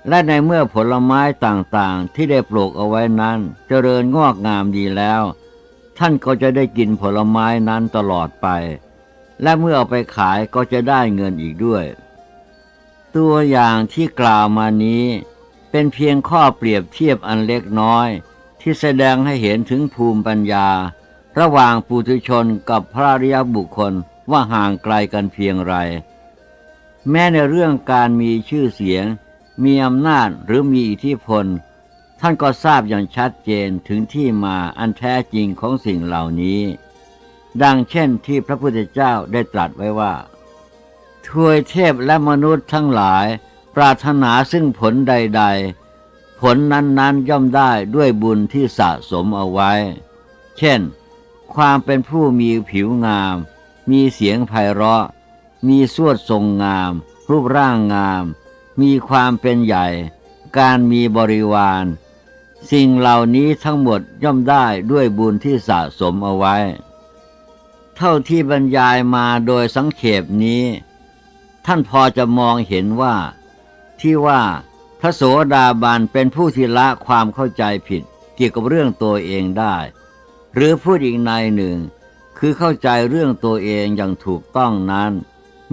[SPEAKER 1] และในเมื่อผลไม้ต่างๆที่ได้ปลูกเอาไว้นั้นเจริญงอกงามดีแล้ว ท่านก็จะได้กินผลไม้นั้นตลอดไป และเมื่อเอาไปขายก็จะได้เงินอีกด้วย ตัวอย่างที่กล่าวมานี้เป็นเพียงข้อเปรียบเทียบอันเล็กน้อย ที่แสดงให้เห็นถึงภูมิปัญญา ระหว่างปุถุชนกับพระริยบุคคลว่าห่างไกลกันเพียงไร แม้ในเรื่องการมีชื่อเสียง มีอำนาจหรือมีอิทธิพล ท่านก็ทราบอย่างชัดเจนถึงที่มาอันแท้จริงของสิ่งเหล่านี้ ดังเช่นที่พระพุทธเจ้าได้ตรัสไว้ว่า ทวยเทพและมนุษย์ทั้งหลาย ปรารถนาซึ่งผลใด ๆ ผลนั้นๆย่อมได้ด้วยบุญที่สะสมเอาไว้ เช่น ความเป็นผู้มีผิวงาม มีเสียงไพเราะ มีสวดทรงงาม รูปร่างงาม มีความเป็นใหญ่ การมีบริวาร สิ่งเหล่านี้ทั้งหมดย่อมได้ด้วยบุญที่สะสมเอาไว้ เท่าที่บรรยายมาโดยสังเขปนี้ ท่านพอจะมองเห็นว่า ที่ว่าพระโสดาบันเป็นผู้ที่ละความเข้าใจผิดเกี่ยวกับเรื่องตัวเองได้ หรือพูดอีกในหนึ่ง คือเข้าใจเรื่องตัวเองอย่างถูกต้องนั้น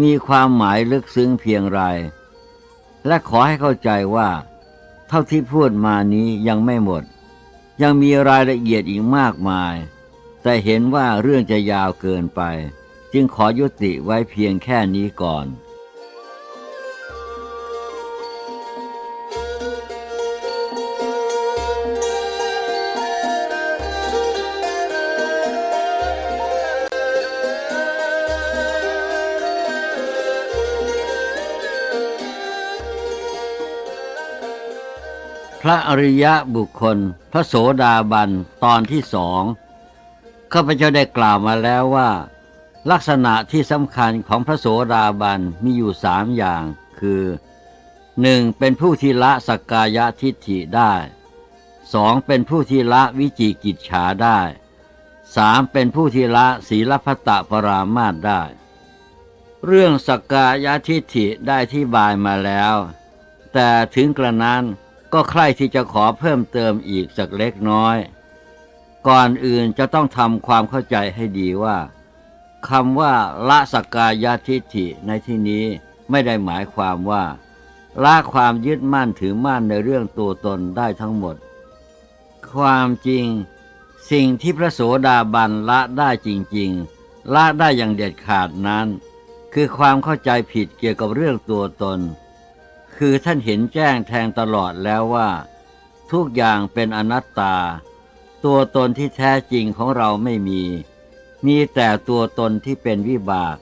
[SPEAKER 1] มีความหมายลึกซึ้งเพียงไร และขอให้เข้าใจว่า เท่าที่พูดมานี้ยังไม่หมด ยังมีรายละเอียดอีกมากมาย แต่เห็นว่าเรื่องจะยาวเกินไป จึงขอยุติไว้เพียงแค่นี้ก่อนพระอริยะบุคคล พระโสดาบันตอนที่สอง ข้าพเจ้าได้กล่าวมาแล้วว่า ลักษณะที่สำคัญของพระโสดาบันมีอยู่สามอย่าง คือหนึ่งเป็นผู้ที่ละสกกายทิฏฐิได้สองเป็นผู้ที่ละวิจิกิจฉาได้สามเป็นผู้ที่ละศีลพัตตปรามาตได้ เรื่องสกกายทิฏฐิได้ที่บายมาแล้ว แต่ถึงกระนั้นก็ใคร่ที่จะขอเพิ่มเติมอีกสักเล็กน้อย ก่อนอื่นจะต้องทำความเข้าใจให้ดีว่าคำว่าละสกกายทิฐิในที่นี้ไม่ได้หมายความว่า ละความยึดมั่นถือมั่นในเรื่องตัวตนได้ทั้งหมด ความจริง สิ่งที่พระโสดาบันละได้จริง ๆ ละได้อย่างเด็ดขาดนั้น คือความเข้าใจผิดเกี่ยวกับเรื่องตัวตน คือท่านเห็นแจ้งแทงตลอดแล้วว่า ทุกอย่างเป็นอนัตตา ตัวตนที่แท้จริงของเราไม่มี มีแต่ตัวตนที่เป็นวิบาก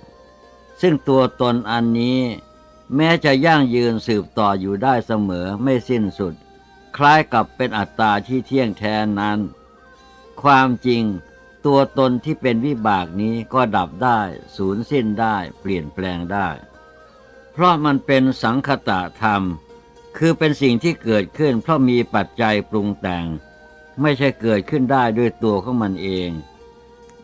[SPEAKER 1] ซึ่งตัวตนอันนี้ แม้จะยั่งยืนสืบต่ออยู่ได้เสมอไม่สิ้นสุด คล้ายกับเป็นอัตตาที่เที่ยงแท้นั้น ความจริง ตัวตนที่เป็นวิบากนี้ก็ดับได้ สูญสิ้นได้เปลี่ยนแปลงได้ เพราะมันเป็นสังคตะธรรม คือเป็นสิ่งที่เกิดขึ้นเพราะมีปัจจัยปรุงแต่ง ไม่ใช่เกิดขึ้นได้ด้วยตัวของมันเอง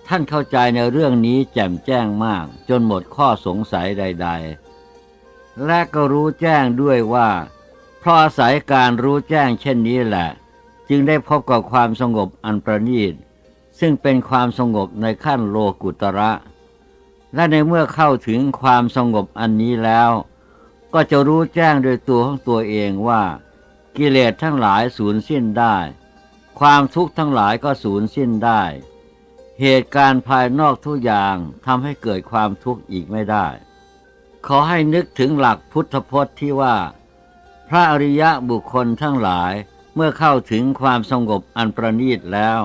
[SPEAKER 1] ท่านเข้าใจในเรื่องนี้แจ่มแจ้งมาก จนหมดข้อสงสัยใด ๆ และก็รู้แจ้งด้วยว่า เพราะอาศัยการรู้แจ้งเช่นนี้แหละ จึงได้พบกับความสงบอันประณีต ซึ่งเป็นความสงบในขั้นโลกุตระ และในเมื่อเข้าถึงความสงบอันนี้แล้ว ก็จะรู้แจ้งโดยตัวของตัวเองว่า กิเลสทั้งหลายสูญสิ้นได้ ความทุกข์ทั้งหลายก็สูญสิ้นได้ เหตุการณ์ภายนอกทุกอย่างทำให้เกิดความทุกข์อีกไม่ได้ ขอให้นึกถึงหลักพุทธพจน์ที่ว่า พระอริยะบุคคลทั้งหลายเมื่อเข้าถึงความสงบอันประณีตแล้ว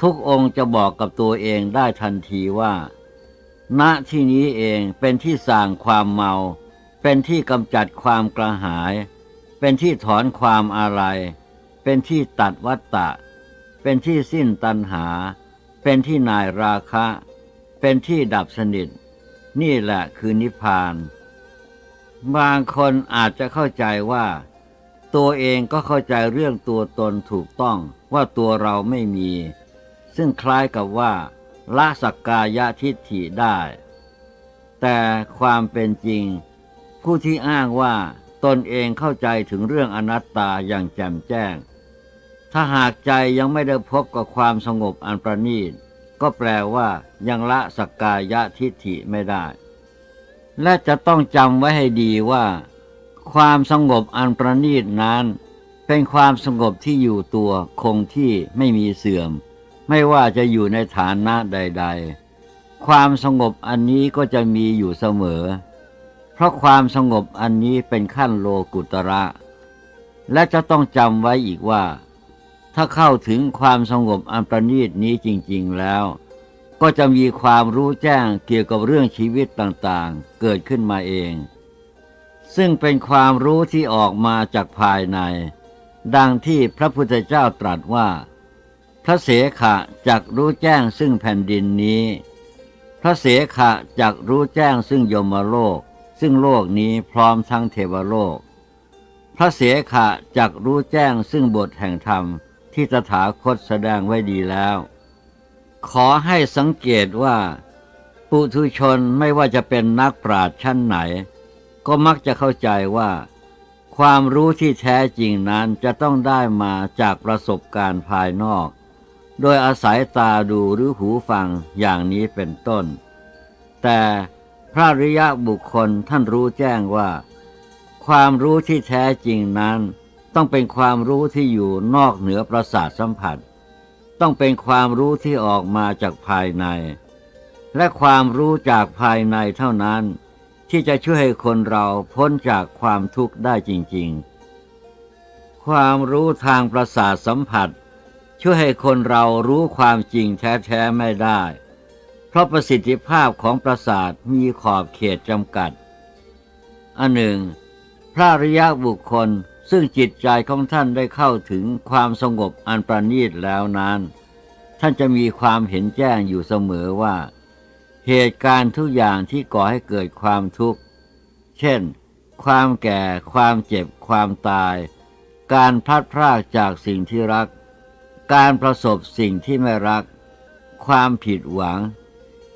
[SPEAKER 1] ทุกองค์จะบอกกับตัวเองได้ทันทีว่า ณที่นี้เองเป็นที่สร้างความเมา เป็นที่กำจัดความกระหาย เป็นที่ถอนความอะไร เป็นที่ตัดวัตตะ เป็นที่สิ้นตัณหา เป็นที่นายราคะ เป็นที่ดับสนิท นี่แหละคือนิพพาน บางคนอาจจะเข้าใจว่า ตัวเองก็เข้าใจเรื่องตัวตนถูกต้องว่าตัวเราไม่มี ซึ่งคล้ายกับว่า ละสักกายทิฏฐิได้ แต่ความเป็นจริง ผู้ที่อ้างว่าตนเองเข้าใจถึงเรื่องอนัตตาอย่างแจ่มแจ้ง ถ้าหากใจยังไม่ได้พบกับความสงบอันประณีต ก็แปลว่ายังละสักกายทิฏฐิไม่ได้ และจะต้องจำไว้ให้ดีว่า ความสงบอันประณีตนั้น เป็นความสงบที่อยู่ตัวคงที่ไม่มีเสื่อม ไม่ว่าจะอยู่ในฐานะใด ๆ ความสงบอันนี้ก็จะมีอยู่เสมอ เพราะความสงบอันนี้เป็นขั้นโลกุตระ และจะต้องจำไว้อีกว่า ถ้าเข้าถึงความสงบอันประณีตนี้จริง ๆแล้ว ก็จะมีความรู้แจ้งเกี่ยวกับเรื่องชีวิตต่างๆ เกิดขึ้นมาเอง ซึ่งเป็นความรู้ที่ออกมาจากภายใน ดังที่พระพุทธเจ้าตรัสว่า พระเสขะจักรู้แจ้งซึ่งแผ่นดินนี้ พระเสขะจักรู้แจ้งซึ่งยมโลก ซึ่งโลกนี้พร้อมทั้งเทวโลก พระเสขะจักรู้แจ้งซึ่งบทแห่งธรรม ที่ตถาคตแสดงไว้ดีแล้ว ขอให้สังเกตว่า ปุถุชนไม่ว่าจะเป็นนักปราชญ์ชั้นไหน ก็มักจะเข้าใจว่า ความรู้ที่แท้จริงนั้นจะต้องได้มาจากประสบการณ์ภายนอก โดยอาศัยตาดูหรือหูฟังอย่างนี้เป็นต้น แต่พระริยะบุคคลท่านรู้แจ้งว่า ความรู้ที่แท้จริงนั้น ต้องเป็นความรู้ที่อยู่นอกเหนือประสาทสัมผัส ต้องเป็นความรู้ที่ออกมาจากภายใน และความรู้จากภายในเท่านั้น ที่จะช่วยให้คนเราพ้นจากความทุกข์ได้จริง ๆ ความรู้ทางประสาทสัมผัส ช่วยให้คนเรารู้ความจริงแท้ๆไม่ได้ เพราะประสิทธิภาพของประสาทมีขอบเขตจำกัดอันหนึ่ง พระริยะบุคคล ซึ่งจิตใจของท่านได้เข้าถึงความสงบอันประณีตแล้วนั้น ท่านจะมีความเห็นแจ้งอยู่เสมอว่า เหตุการณ์ทุกอย่างที่ก่อให้เกิดความทุกข์ เช่น ความแก่ ความเจ็บ ความตาย การพลัดพรากจากสิ่งที่รัก การประสบสิ่งที่ไม่รัก ความผิดหวัง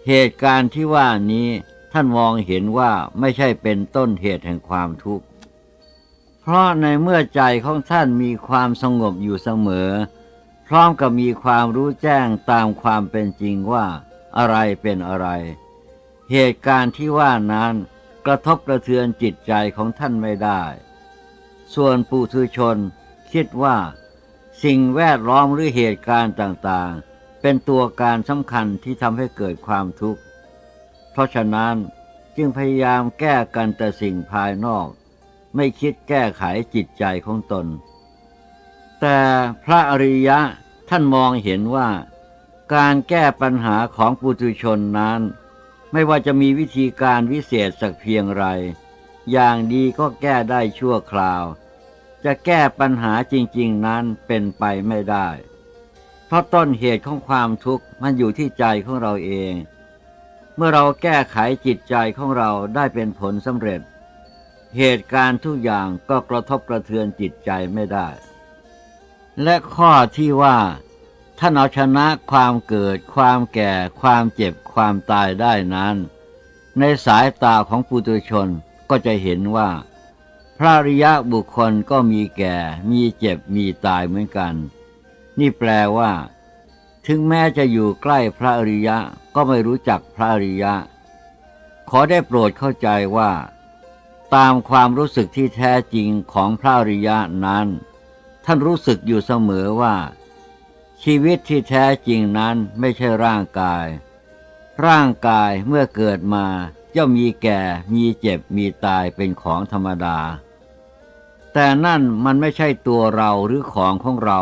[SPEAKER 1] เหตุการณ์ที่ว่านี้ท่านมองเห็นว่าไม่ใช่เป็นต้นเหตุแห่งความทุกข์ เพราะในเมื่อใจของท่านมีความสงบอยู่เสมอ พร้อมกับมีความรู้แจ้งตามความเป็นจริงว่าอะไรเป็นอะไร เหตุการณ์ที่ว่านั้นกระทบกระเทือนจิตใจของท่านไม่ได้ ส่วนปุถุชนคิดว่า สิ่งแวดล้อมหรือเหตุการณ์ต่างๆ เป็นตัวการสำคัญที่ทำให้เกิดความทุกข์ เพราะฉะนั้นจึงพยายามแก้กันแต่สิ่งภายนอก ไม่คิดแก้ไขจิตใจของตน แต่พระอริยะท่านมองเห็นว่า การแก้ปัญหาของปุถุชนนั้น ไม่ว่าจะมีวิธีการวิเศษสักเพียงไร อย่างดีก็แก้ได้ชั่วคราว จะแก้ปัญหาจริง ๆนั้นเป็นไปไม่ได้ เพราะต้นเหตุของความทุกข์มันอยู่ที่ใจของเราเอง เมื่อเราแก้ไขจิตใจของเราได้เป็นผลสำเร็จ เหตุการณ์ทุกอย่างก็กระทบกระเทือนจิตใจไม่ได้ และข้อที่ว่าท่านเอาชนะความเกิด ความแก่ ความเจ็บ ความตายได้นั้น ในสายตาของปุถุชนก็จะเห็นว่า พระริยะบุคคลก็มีแก่ มีเจ็บ มีตายเหมือนกัน นี่แปลว่า ถึงแม้จะอยู่ใกล้พระริยะก็ไม่รู้จักพระริยะ ขอได้โปรดเข้าใจว่า ตามความรู้สึกที่แท้จริงของพระอริยะนั้น ท่านรู้สึกอยู่เสมอว่า ชีวิตที่แท้จริงนั้นไม่ใช่ร่างกาย ร่างกายเมื่อเกิดมาย่อมมีแก่ มีเจ็บ มีตายเป็นของธรรมดา แต่นั่นมันไม่ใช่ตัวเราหรือของของเรา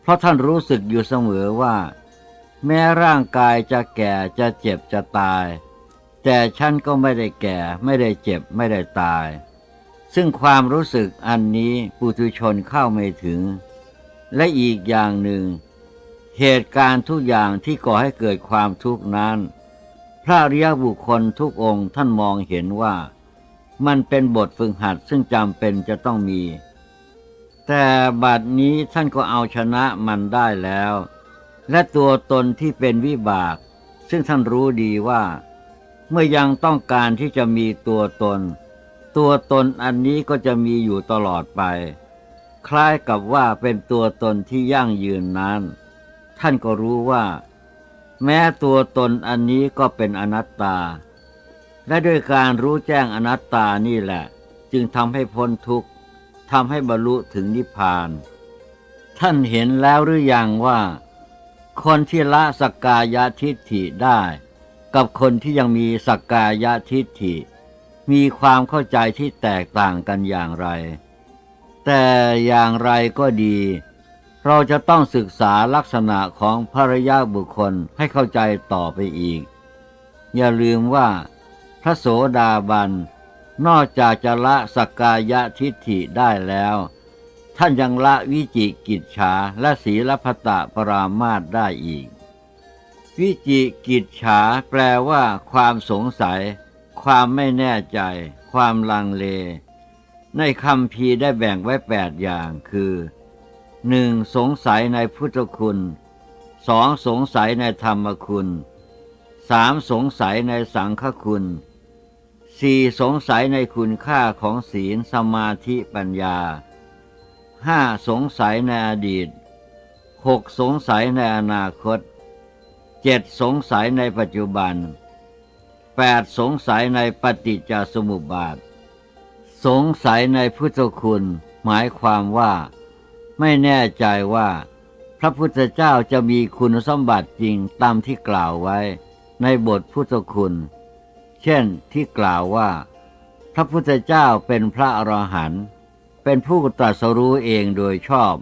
[SPEAKER 1] เพราะท่านรู้สึกอยู่เสมอว่า แม้ร่างกายจะแก่จะเจ็บจะตาย แต่ฉันก็ไม่ได้แก่ไม่ได้เจ็บไม่ได้ตาย ซึ่งความรู้สึกอันนี้ปุถุชนเข้าไม่ถึง และอีกอย่างหนึ่ง เหตุการณ์ทุกอย่างที่ก่อให้เกิดความทุกข์นั้น พระริยบุคคลทุกองค์ท่านมองเห็นว่า มันเป็นบทฝึกหัดซึ่งจำเป็นจะต้องมี แต่บัดนี้ท่านก็เอาชนะมันได้แล้ว และตัวตนที่เป็นวิบาก ซึ่งท่านรู้ดีว่า เมื่อยังต้องการที่จะมีตัวตน ตัวตนอันนี้ก็จะมีอยู่ตลอดไป คล้ายกับว่าเป็นตัวตนที่ยั่งยืนนั้น ท่านก็รู้ว่า แม้ตัวตนอันนี้ก็เป็นอนัตตา และด้วยการรู้แจ้งอนัตตานี่แหละ จึงทำให้พ้นทุกข์ทำให้บรรลุถึงนิพพาน ท่านเห็นแล้วหรือยังว่า คนที่ละสกกายทิฏฐิได้ กับคนที่ยังมีสักกายทิฏฐิ มีความเข้าใจที่แตกต่างกันอย่างไร แต่อย่างไรก็ดี เราจะต้องศึกษาลักษณะของภรยาบุคคลให้เข้าใจต่อไปอีก อย่าลืมว่า พระโสดาบัน นอกจากจะละสักกายทิฏฐิได้แล้ว ท่านยังละวิจิกิจฉาและศีลพัตตปรามาตได้อีก วิจิกิจฉาแปลว่าความสงสัย ความไม่แน่ใจ ความลังเล ในคำพีได้แบ่งไว้แปดอย่างคือหนึ่งสงสัยในพุทธคุณสองสงสัยในธรรมคุณสามสงสัยในสังฆคุณสี่สงสัยในคุณค่าของศีลสมาธิปัญญาห้าสงสัยในอดีตหกสงสัยในอนาคต เจ็ดสงสัยในปัจจุบันแปดสงสัยในปฏิจจสมุปบาท สงสัยในพุทธคุณ หมายความว่า ไม่แน่ใจว่า พระพุทธเจ้าจะมีคุณสมบัติจริงตามที่กล่าวไว้ ในบทพุทธคุณ เช่นที่กล่าวว่า พระพุทธเจ้าเป็นพระอรหันต์เป็นผู้ตรัสรู้เองโดยชอบ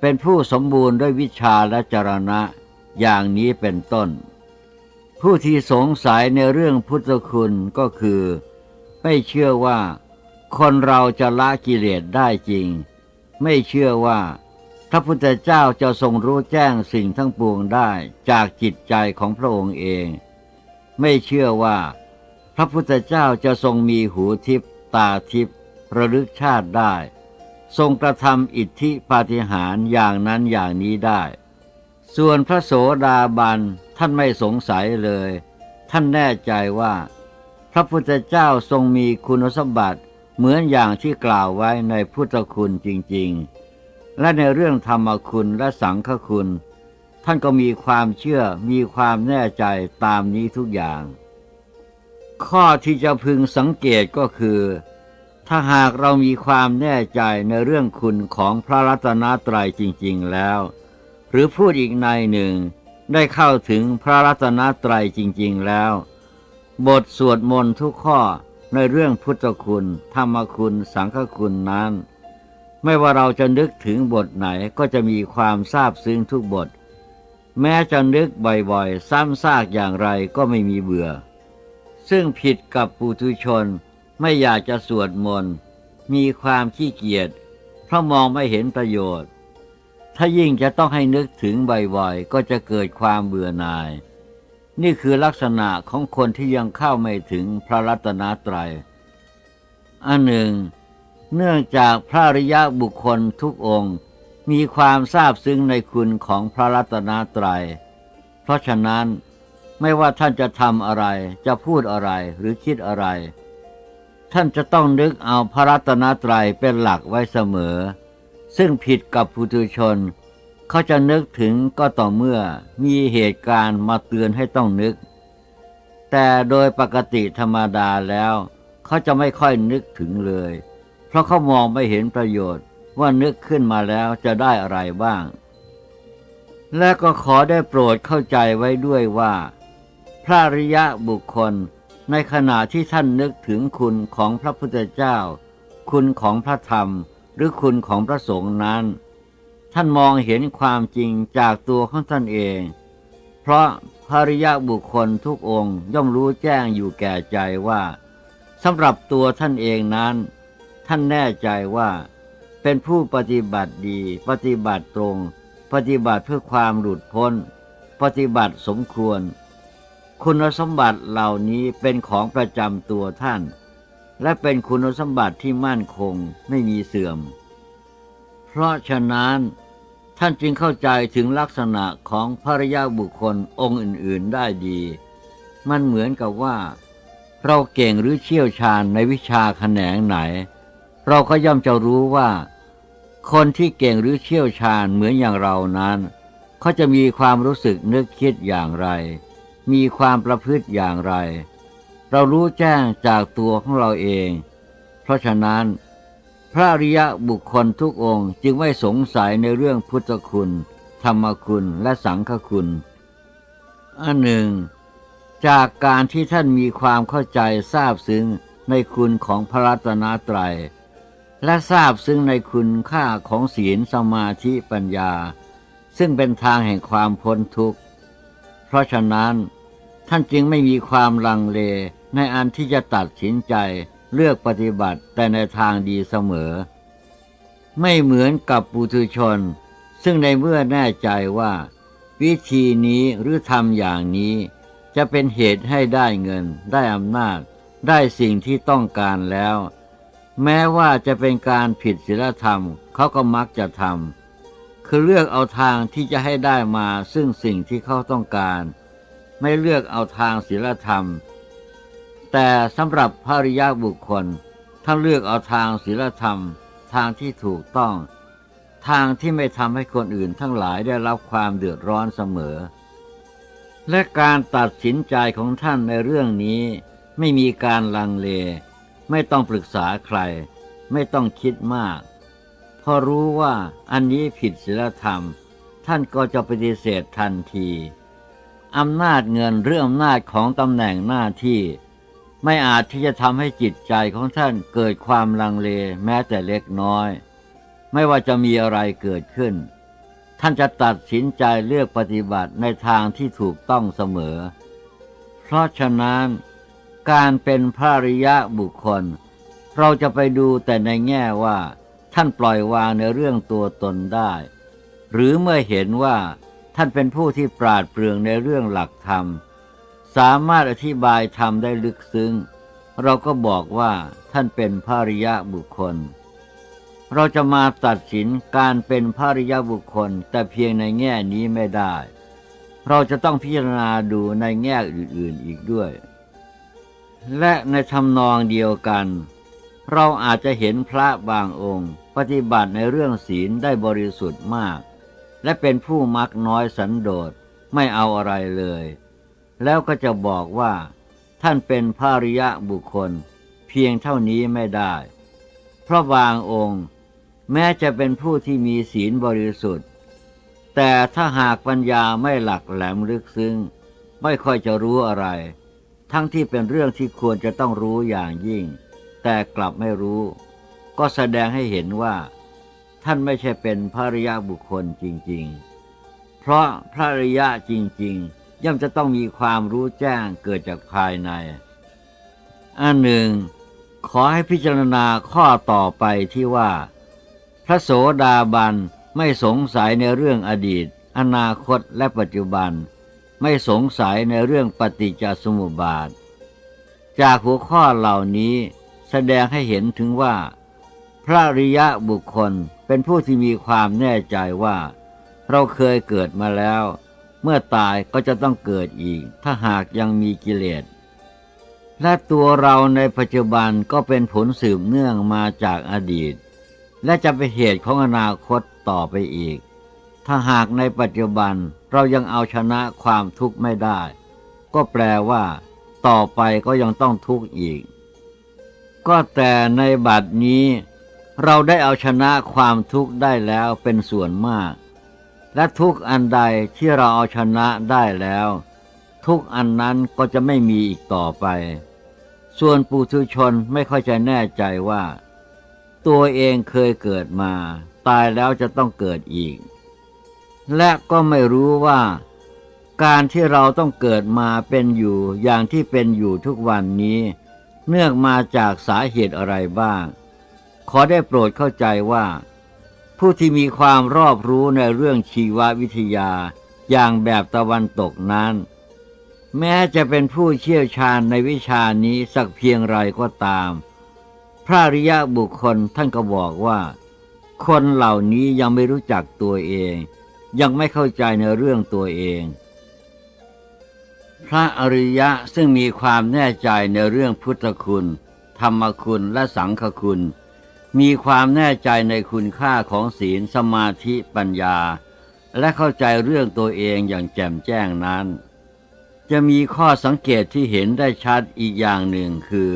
[SPEAKER 1] เป็นผู้สมบูรณ์ด้วยวิชาและจรณะ อย่างนี้เป็นต้น ผู้ที่สงสัยในเรื่องพุทธคุณก็คือ ไม่เชื่อว่า คนเราจะละกิเลสได้จริง ไม่เชื่อว่าพระพุทธเจ้าจะทรงรู้แจ้งสิ่งทั้งปวงได้จากจิตใจของพระองค์เอง ไม่เชื่อว่า พระพุทธเจ้าจะทรงมีหูทิพตาทิพระลึกชาติได้ ทรงกระทำอิทธิปาฏิหาริย์อย่างนั้นอย่างนี้ได้ ส่วนพระโสดาบันท่านไม่สงสัยเลย ท่านแน่ใจว่า พระพุทธเจ้าทรงมีคุณสมบัติเหมือนอย่างที่กล่าวไว้ในพุทธคุณจริง ๆ และในเรื่องธรรมคุณและสังฆคุณ ท่านก็มีความเชื่อมีความแน่ใจตามนี้ทุกอย่าง ข้อที่จะพึงสังเกตก็คือ ถ้าหากเรามีความแน่ใจในเรื่องคุณของพระรัตนตรัยจริง ๆแล้ว หรือพูดอีกในหนึ่ง ได้เข้าถึงพระรัตนตรัยจริง ๆแล้ว บทสวดมนต์ทุกข้อในเรื่องพุทธคุณ ธรรมคุณ สังฆคุณนั้น ไม่ว่าเราจะนึกถึงบทไหนก็จะมีความซาบซึ้งทุกบท แม้จะนึกบ่อยๆ ซ้ำซากอย่างไรก็ไม่มีเบื่อ ซึ่งผิดกับปุถุชนไม่อยากจะสวดมนต์มีความขี้เกียจเพราะมองไม่เห็นประโยชน์ ถ้ายิ่งจะต้องให้นึกถึงบ่อยๆ ก็จะเกิดความเบื่อหน่าย นี่คือลักษณะของคนที่ยังเข้าไม่ถึงพระรัตนตรัย อันหนึ่ง เนื่องจากพระริยะบุคคลทุกองค์ มีความทราบซึ้งในคุณของพระรัตนตรัย เพราะฉะนั้นไม่ว่าท่านจะทำอะไร จะพูดอะไรหรือคิดอะไร ท่านจะต้องนึกเอาพระรัตนตรัยเป็นหลักไว้เสมอ ซึ่งผิดกับปุถุชน เขาจะนึกถึงก็ต่อเมื่อมีเหตุการณ์มาเตือนให้ต้องนึก แต่โดยปกติธรรมดาแล้ว เขาจะไม่ค่อยนึกถึงเลย เพราะเขามองไม่เห็นประโยชน์ว่านึกขึ้นมาแล้วจะได้อะไรบ้าง และก็ขอได้โปรดเข้าใจไว้ด้วยว่า พระริยะบุคคลในขณะที่ท่านนึกถึงคุณของพระพุทธเจ้า คุณของพระธรรม หรือคุณของพระสงฆ์นั้น ท่านมองเห็นความจริงจากตัวของท่านเอง เพราะภริยะบุคคลทุกองค์ย่อมรู้แจ้งอยู่แก่ใจว่าสำหรับตัวท่านเองนั้น ท่านแน่ใจว่า เป็นผู้ปฏิบัติดี ปฏิบัติตรง ปฏิบัติเพื่อความหลุดพ้น ปฏิบัติสมควร คุณสมบัติเหล่านี้เป็นของประจำตัวท่าน และเป็นคุณสมบัติที่มั่นคงไม่มีเสื่อม เพราะฉะนั้นท่านจึงเข้าใจถึงลักษณะของภริยาบุคคลองค์อื่น ๆ ได้ดี มันเหมือนกับว่า เราเก่งหรือเชี่ยวชาญในวิชาแขนงไหน เราก็ย่อมจะรู้ว่า คนที่เก่งหรือเชี่ยวชาญเหมือนอย่างเรานั้นเขาจะมีความรู้สึกนึกคิดอย่างไร มีความประพฤติอย่างไร เรารู้แจ้งจากตัวของเราเอง เพราะฉะนั้น พระอริยบุคคลทุกองค์จึงไม่สงสัยในเรื่องพุทธคุณ ธรรมคุณและสังฆคุณอันหนึ่ง จากการที่ท่านมีความเข้าใจทราบซึ้งในคุณของพระรัตนตรัย และทราบซึ้งในคุณค่าของศีลสมาธิปัญญา ซึ่งเป็นทางแห่งความพ้นทุกข์ เพราะฉะนั้น ท่านจึงไม่มีความลังเลในอันที่จะตัดสินใจเลือกปฏิบัติแต่ในทางดีเสมอ ไม่เหมือนกับปุถุชน ซึ่งในเมื่อแน่ใจว่า วิธีนี้หรือทำอย่างนี้ จะเป็นเหตุให้ได้เงิน ได้อำนาจ ได้สิ่งที่ต้องการแล้ว แม้ว่าจะเป็นการผิดศีลธรรมเขาก็มักจะทำคือเลือกเอาทางที่จะให้ได้มาซึ่งสิ่งที่เขาต้องการ ไม่เลือกเอาทางศีลธรรม แต่สำหรับภริยาบุคคลท่านเลือกเอาทางศีลธรรม ทางที่ถูกต้อง ทางที่ไม่ทำให้คนอื่นทั้งหลายได้รับความเดือดร้อนเสมอ และการตัดสินใจของท่านในเรื่องนี้ ไม่มีการลังเล ไม่ต้องปรึกษาใคร ไม่ต้องคิดมาก พอรู้ว่าอันนี้ผิดศีลธรรม ท่านก็จะปฏิเสธทันที อำนาจเงินเรื่องอำนาจของตำแหน่งหน้าที่ ไม่อาจที่จะทำให้จิตใจของท่านเกิดความลังเลแม้แต่เล็กน้อย ไม่ว่าจะมีอะไรเกิดขึ้น ท่านจะตัดสินใจเลือกปฏิบัติในทางที่ถูกต้องเสมอ เพราะฉะนั้นการเป็นพระริยะบุคคล เราจะไปดูแต่ในแง่ว่า ท่านปล่อยวางในเรื่องตัวตนได้ หรือเมื่อเห็นว่า ท่านเป็นผู้ที่ปราดเปรื่องในเรื่องหลักธรรม สามารถอธิบายธรรมได้ลึกซึ้ง เราก็บอกว่าท่านเป็นภาริยะบุคคล เราจะมาตัดสินการเป็นภาริยะบุคคล แต่เพียงในแง่นี้ไม่ได้ เราจะต้องพิจารณาดูในแง่อื่นๆอีกด้วย และในทำนองเดียวกัน เราอาจจะเห็นพระบางองค์ ปฏิบัติในเรื่องศีลได้บริสุทธิ์มาก และเป็นผู้มักน้อยสันโดษไม่เอาอะไรเลย แล้วก็จะบอกว่า ท่านเป็นภาริยะบุคคล เพียงเท่านี้ไม่ได้ เพราะบางองค์ แม้จะเป็นผู้ที่มีศีลบริสุทธิ์ แต่ถ้าหากปัญญาไม่หลักแหลมลึกซึ้ง ไม่ค่อยจะรู้อะไร ทั้งที่เป็นเรื่องที่ควรจะต้องรู้อย่างยิ่ง แต่กลับไม่รู้ ก็แสดงให้เห็นว่า ท่านไม่ใช่เป็นภริยะบุคคลจริง ๆ เพราะพระริยะจริง ๆ ย่อมจะต้องมีความรู้แจ้งเกิดจากภายใน อันหนึ่ง ขอให้พิจารณาข้อต่อไปที่ว่า พระโสดาบันไม่สงสัยในเรื่องอดีต อนาคตและปัจจุบัน ไม่สงสัยในเรื่องปฏิจจสมุปบาท จากหัวข้อเหล่านี้แสดงให้เห็นถึงว่า พระริยะบุคคล เป็นผู้ที่มีความแน่ใจว่า เราเคยเกิดมาแล้ว เมื่อตายก็จะต้องเกิดอีก ถ้าหากยังมีกิเลส และตัวเราในปัจจุบันก็เป็นผลสืบเนื่องมาจากอดีต และจะเป็นเหตุของอนาคตต่อไปอีก ถ้าหากในปัจจุบันเรายังเอาชนะความทุกข์ไม่ได้ ก็แปลว่า ต่อไปก็ยังต้องทุกข์อีก ก็แต่ในบัดนี้ เราได้เอาชนะความทุกข์ได้แล้วเป็นส่วนมาก และทุกอันใดที่เราเอาชนะได้แล้ว ทุกอันนั้นก็จะไม่มีอีกต่อไป ส่วนปุถุชนไม่ค่อยจะแน่ใจว่า ตัวเองเคยเกิดมา ตายแล้วจะต้องเกิดอีก และก็ไม่รู้ว่า การที่เราต้องเกิดมาเป็นอยู่อย่างที่เป็นอยู่ทุกวันนี้ เนื่องมาจากสาเหตุอะไรบ้าง ขอได้โปรดเข้าใจว่า ผู้ที่มีความรอบรู้ในเรื่องชีววิทยาอย่างแบบตะวันตกนั้น แม้จะเป็นผู้เชี่ยวชาญในวิชานี้สักเพียงไรก็ตาม พระอริยะบุคคลท่านก็บอกว่า คนเหล่านี้ยังไม่รู้จักตัวเอง ยังไม่เข้าใจในเรื่องตัวเอง พระอริยะซึ่งมีความแน่ใจในเรื่องพุทธคุณ ธรรมคุณและสังฆคุณ มีความแน่ใจในคุณค่าของศีลสมาธิปัญญา และเข้าใจเรื่องตัวเองอย่างแจ่มแจ้งนั้น จะมีข้อสังเกตที่เห็นได้ชัดอีกอย่างหนึ่งคือ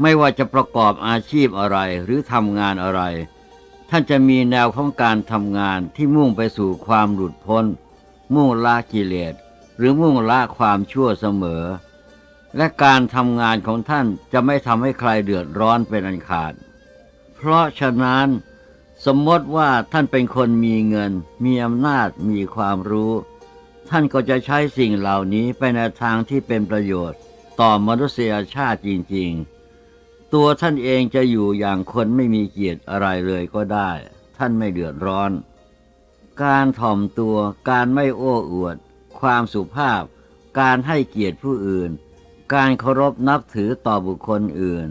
[SPEAKER 1] ไม่ว่าจะประกอบอาชีพอะไรหรือทำงานอะไร ท่านจะมีแนวของการทำงานที่มุ่งไปสู่ความหลุดพ้น มุ่งละกิเลสหรือมุ่งละความชั่วเสมอ และการทำงานของท่านจะไม่ทำให้ใครเดือดร้อนเป็นอันขาด เพราะฉะนั้น สมมติว่าท่านเป็นคนมีเงิน มีอำนาจมีความรู้ ท่านก็จะใช้สิ่งเหล่านี้ไปในทางที่เป็นประโยชน์ ต่อมนุษยชาติจริง ๆ ตัวท่านเองจะอยู่อย่างคนไม่มีเกียรติอะไรเลยก็ได้ ท่านไม่เดือดร้อน การถ่อมตัว การไม่โอ้อวด ความสุภาพ การให้เกียรติผู้อื่น การเคารพนับถือต่อบุคคลอื่น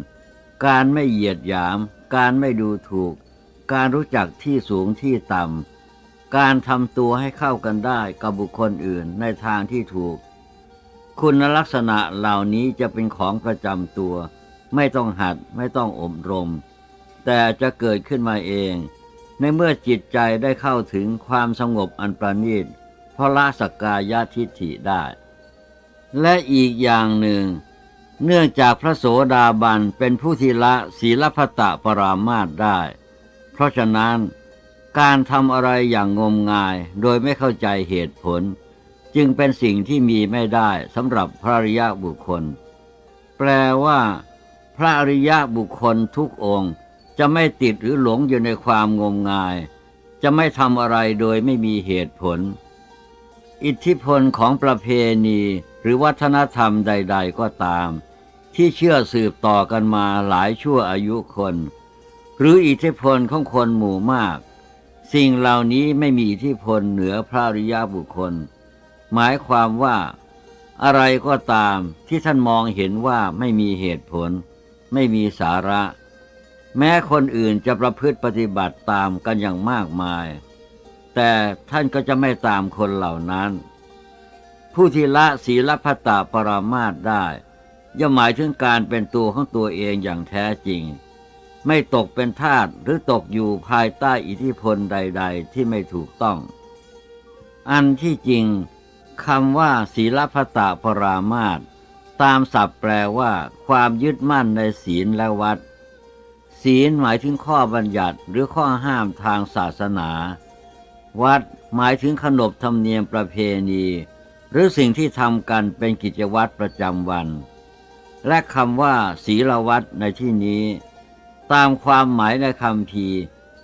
[SPEAKER 1] การไม่เหยียดหยาม การไม่ดูถูก การรู้จักที่สูงที่ต่ำ การทำตัวให้เข้ากันได้กับบุคคลอื่นในทางที่ถูก คุณลักษณะเหล่านี้จะเป็นของประจำตัว ไม่ต้องหัดไม่ต้องอบรม แต่จะเกิดขึ้นมาเอง ในเมื่อจิตใจได้เข้าถึงความสงบอันประณีตเพราะละสกกายทิฏฐิได้ และอีกอย่างหนึ่ง เนื่องจากพระโสดาบันเป็นผู้ทีละศีลพัตตปรามาตได้ เพราะฉะนั้นการทำอะไรอย่างงมงายโดยไม่เข้าใจเหตุผล จึงเป็นสิ่งที่มีไม่ได้สำหรับพระริยบุคคล แปลว่า พระริยบุคคลทุกองค์จะไม่ติดหรือหลงอยู่ในความงมงาย จะไม่ทำอะไรโดยไม่มีเหตุผล อิทธิพลของประเพณี หรือวัฒนธรรมใด ๆ ก็ตาม ที่เชื่อสืบต่อกันมาหลายชั่วอายุคน หรืออิทธิพลของคนหมู่มาก สิ่งเหล่านี้ไม่มีอิทธิพลเหนือพระริยาบุคคล หมายความว่า อะไรก็ตามที่ท่านมองเห็นว่าไม่มีเหตุผล ไม่มีสาระ แม้คนอื่นจะประพฤติปฏิบัติตามกันอย่างมากมาย แต่ท่านก็จะไม่ตามคนเหล่านั้น ผู้ที่ละศีลพัตตปรามาตได้ ย่อมหมายถึงการเป็นตัวของตัวเองอย่างแท้จริง ไม่ตกเป็นทาสหรือตกอยู่ภายใต้อิทธิพลใด ๆ ที่ไม่ถูกต้อง อันที่จริงคำว่าศีลพัตตปรามาตตามศัพท์แปลว่า ความยึดมั่นในศีลและวัด ศีลหมายถึงข้อบัญญัติหรือข้อห้ามทางศาสนา วัดหมายถึงขนบธรรมเนียมประเพณี หรือสิ่งที่ทำกันเป็นกิจวัตรประจำวัน และคำว่า ศีลวัดในที่นี้ ตามความหมายในคำพี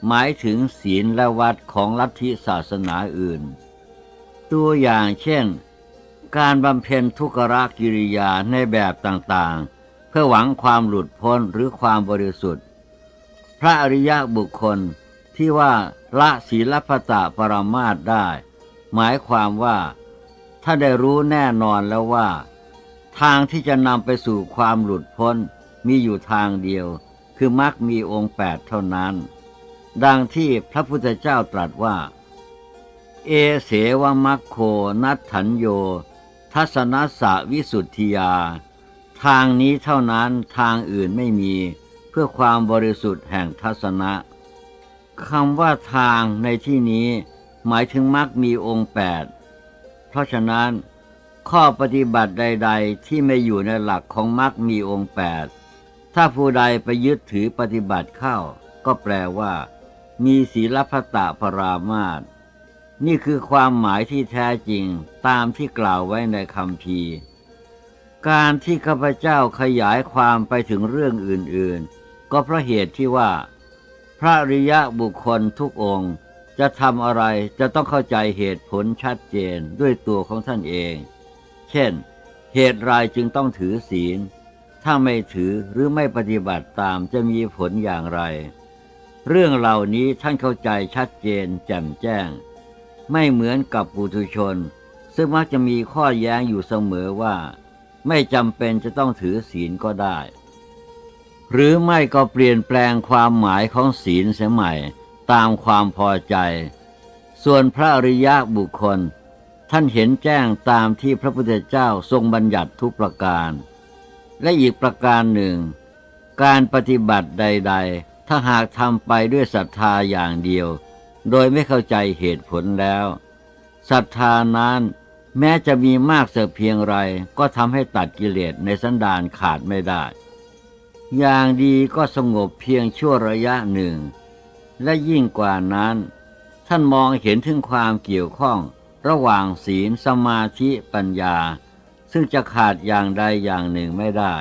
[SPEAKER 1] หมายถึงศีลและวัดของลัทธิศาสนาอื่น ตัวอย่างเช่น การบำเพ็ญทุกรกิริยาในแบบต่างๆ เพื่อหวังความหลุดพ้นหรือความบริสุทธิ์ พระอริยบุคคลที่ว่าละศีลพัตตปรมาตได้ หมายความว่า ถ้าได้รู้แน่นอนแล้วว่า ทางที่จะนำไปสู่ความหลุดพ้นมีอยู่ทางเดียว คือมรรคมีองค์แปดเท่านั้น ดังที่พระพุทธเจ้าตรัสว่า เอเสวมัคโคนัตถัญโย ทัศนสะวิสุทธิยา ทางนี้เท่านั้นทางอื่นไม่มีเพื่อความบริสุทธิ์แห่งทัศนะคำว่าทางในที่นี้ หมายถึงมรรคมีองค์แปด เพราะฉะนั้น ข้อปฏิบัติใด ๆ ที่ไม่อยู่ในหลักของมรรคมีองค์แปดถ้าผู้ใดไปยึดถือปฏิบัติเข้า ก็แปลว่า มีศีลพัตตปรามาตนี่คือความหมายที่แท้จริงตามที่กล่าวไว้ในคำพีการที่ข้าพเจ้าขยายความไปถึงเรื่องอื่นๆ ก็เพราะเหตุที่ว่า พระริยะบุคคลทุกองค์ จะทำอะไรจะต้องเข้าใจเหตุผลชัดเจนด้วยตัวของท่านเอง เช่น เหตุไรจึงต้องถือศีล ถ้าไม่ถือหรือไม่ปฏิบัติตามจะมีผลอย่างไร เรื่องเหล่านี้ท่านเข้าใจชัดเจนแจ่มแจ้ง ไม่เหมือนกับปุถุชน ซึ่งมักจะมีข้อแย้งอยู่เสมอว่า ไม่จำเป็นจะต้องถือศีลก็ได้ หรือไม่ก็เปลี่ยนแปลงความหมายของศีลเสียใหม่ ตามความพอใจ ส่วนพระอริยะบุคคล ท่านเห็นแจ้งตามที่พระพุทธเจ้าทรงบัญญัติทุกประการ และอีกประการหนึ่ง การปฏิบัติใด ๆ ถ้าหากทำไปด้วยศรัทธาอย่างเดียว โดยไม่เข้าใจเหตุผลแล้วศรัทธานั้นแม้จะมีมากเสักเพียงไร ก็ทำให้ตัดกิเลสในสันดานขาดไม่ได้ อย่างดีก็สงบเพียงชั่วระยะหนึ่ง และยิ่งกว่านั้น ท่านมองเห็นถึงความเกี่ยวข้องระหว่างศีลสมาธิปัญญา ซึ่งจะขาดอย่างใดอย่างหนึ่งไม่ได้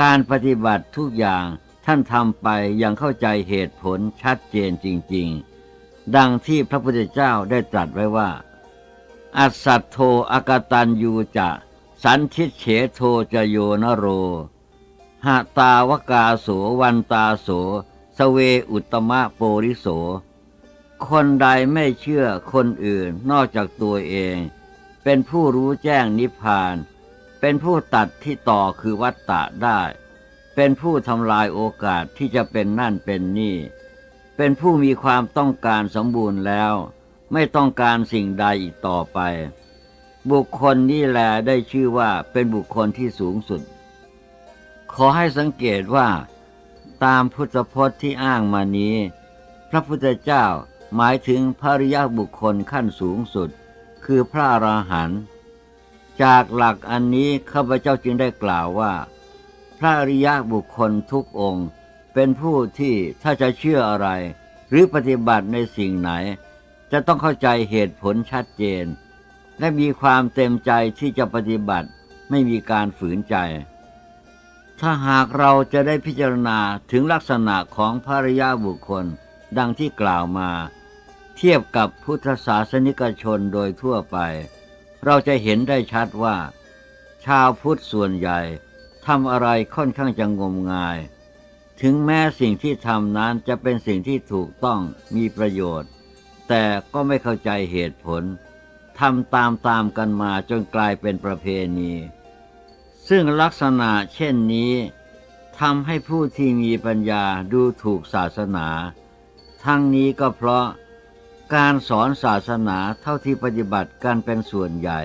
[SPEAKER 1] การปฏิบัติทุกอย่างท่านทำไปยังเข้าใจเหตุผลชัดเจนจริง ๆ ดังที่พระพุทธเจ้าได้ตรัสไว้ว่า อัสสัทโทอากตันยูจะ สันทิเฉโทจโยนโรหาตาวกาโสวันตาโส สเวอุตมะโปริโส คนใดไม่เชื่อคนอื่นนอกจากตัวเอง เป็นผู้รู้แจ้งนิพพาน เป็นผู้ตัดที่ต่อคือวัตตะได้ เป็นผู้ทำลายโอกาสที่จะเป็นนั่นเป็นนี่ เป็นผู้มีความต้องการสมบูรณ์แล้ว ไม่ต้องการสิ่งใดอีกต่อไป บุคคลนี้แลได้ชื่อว่าเป็นบุคคลที่สูงสุด ขอให้สังเกตว่า ตามพุทธพจน์ที่อ้างมานี้ พระพุทธเจ้าหมายถึงพระริยบุคคลขั้นสูงสุด คือพระอราหันต์จากหลักอันนี้ข้าพเจ้าจึงได้กล่าวว่า พระริยบุคคลทุกองค์ เป็นผู้ที่ถ้าจะเชื่ออะไร หรือปฏิบัติในสิ่งไหน จะต้องเข้าใจเหตุผลชัดเจน และมีความเต็มใจที่จะปฏิบัติไม่มีการฝืนใจ ถ้าหากเราจะได้พิจารณาถึงลักษณะของภริยาบุคคล ดังที่กล่าวมา เทียบกับพุทธศาสนิกชนโดยทั่วไป เราจะเห็นได้ชัดว่า ชาวพุทธส่วนใหญ่ทำอะไรค่อนข้างจะงมงาย ถึงแม้สิ่งที่ทำนั้นจะเป็นสิ่งที่ถูกต้องมีประโยชน์ แต่ก็ไม่เข้าใจเหตุผลทำตามตามกันมาจนกลายเป็นประเพณี ซึ่งลักษณะเช่นนี้ทำให้ผู้ที่มีปัญญาดูถูกศาสนา ทั้งนี้ก็เพราะการสอนศาสนาเท่าที่ปฏิบัติกันเป็นส่วนใหญ่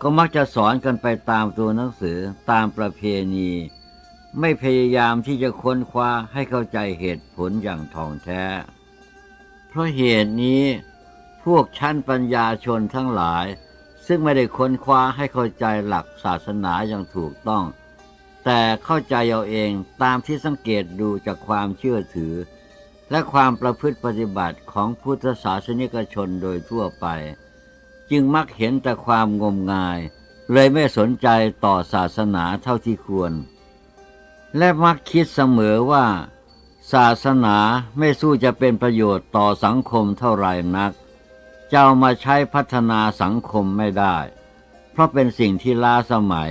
[SPEAKER 1] ก็มักจะสอนกันไปตามตัวหนังสือตามประเพณี ไม่พยายามที่จะค้นคว้าให้เข้าใจเหตุผลอย่างท่องแท้ เพราะเหตุนี้พวกชั้นปัญญาชนทั้งหลาย ซึ่งไม่ได้ค้นคว้าให้เข้าใจหลักศาสนาอย่างถูกต้อง แต่เข้าใจเอาเองตามที่สังเกตดูจากความเชื่อถือ และความประพฤติปฏิบัติของพุทธศาสนิกชนโดยทั่วไป จึงมักเห็นแต่ความงมงาย เลยไม่สนใจต่อศาสนาเท่าที่ควร และมักคิดเสมอว่า ศาสนาไม่สู้จะเป็นประโยชน์ต่อสังคมเท่าไหร่นัก จะเอามาใช้พัฒนาสังคมไม่ได้ เพราะเป็นสิ่งที่ล้าสมัย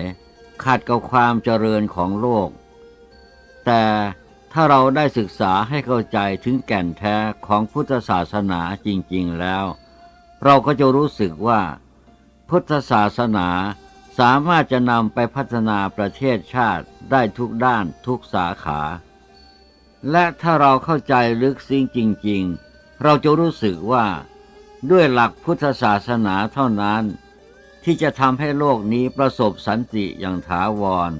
[SPEAKER 1] ขัดกับความเจริญของโลก แต่ถ้าเราได้ศึกษาให้เข้าใจถึงแก่นแท้ของพุทธศาสนาจริง ๆ แล้ว เราก็จะรู้สึกว่า พุทธศาสนาสามารถจะนำไปพัฒนาประเทศชาติได้ทุกด้านทุกสาขา และถ้าเราเข้าใจลึกซึ้งจริง ๆ เราจะรู้สึกว่า ด้วยหลักพุทธศาสนาเท่านั้น ที่จะทำให้โลกนี้ประสบสันติอย่างถาวร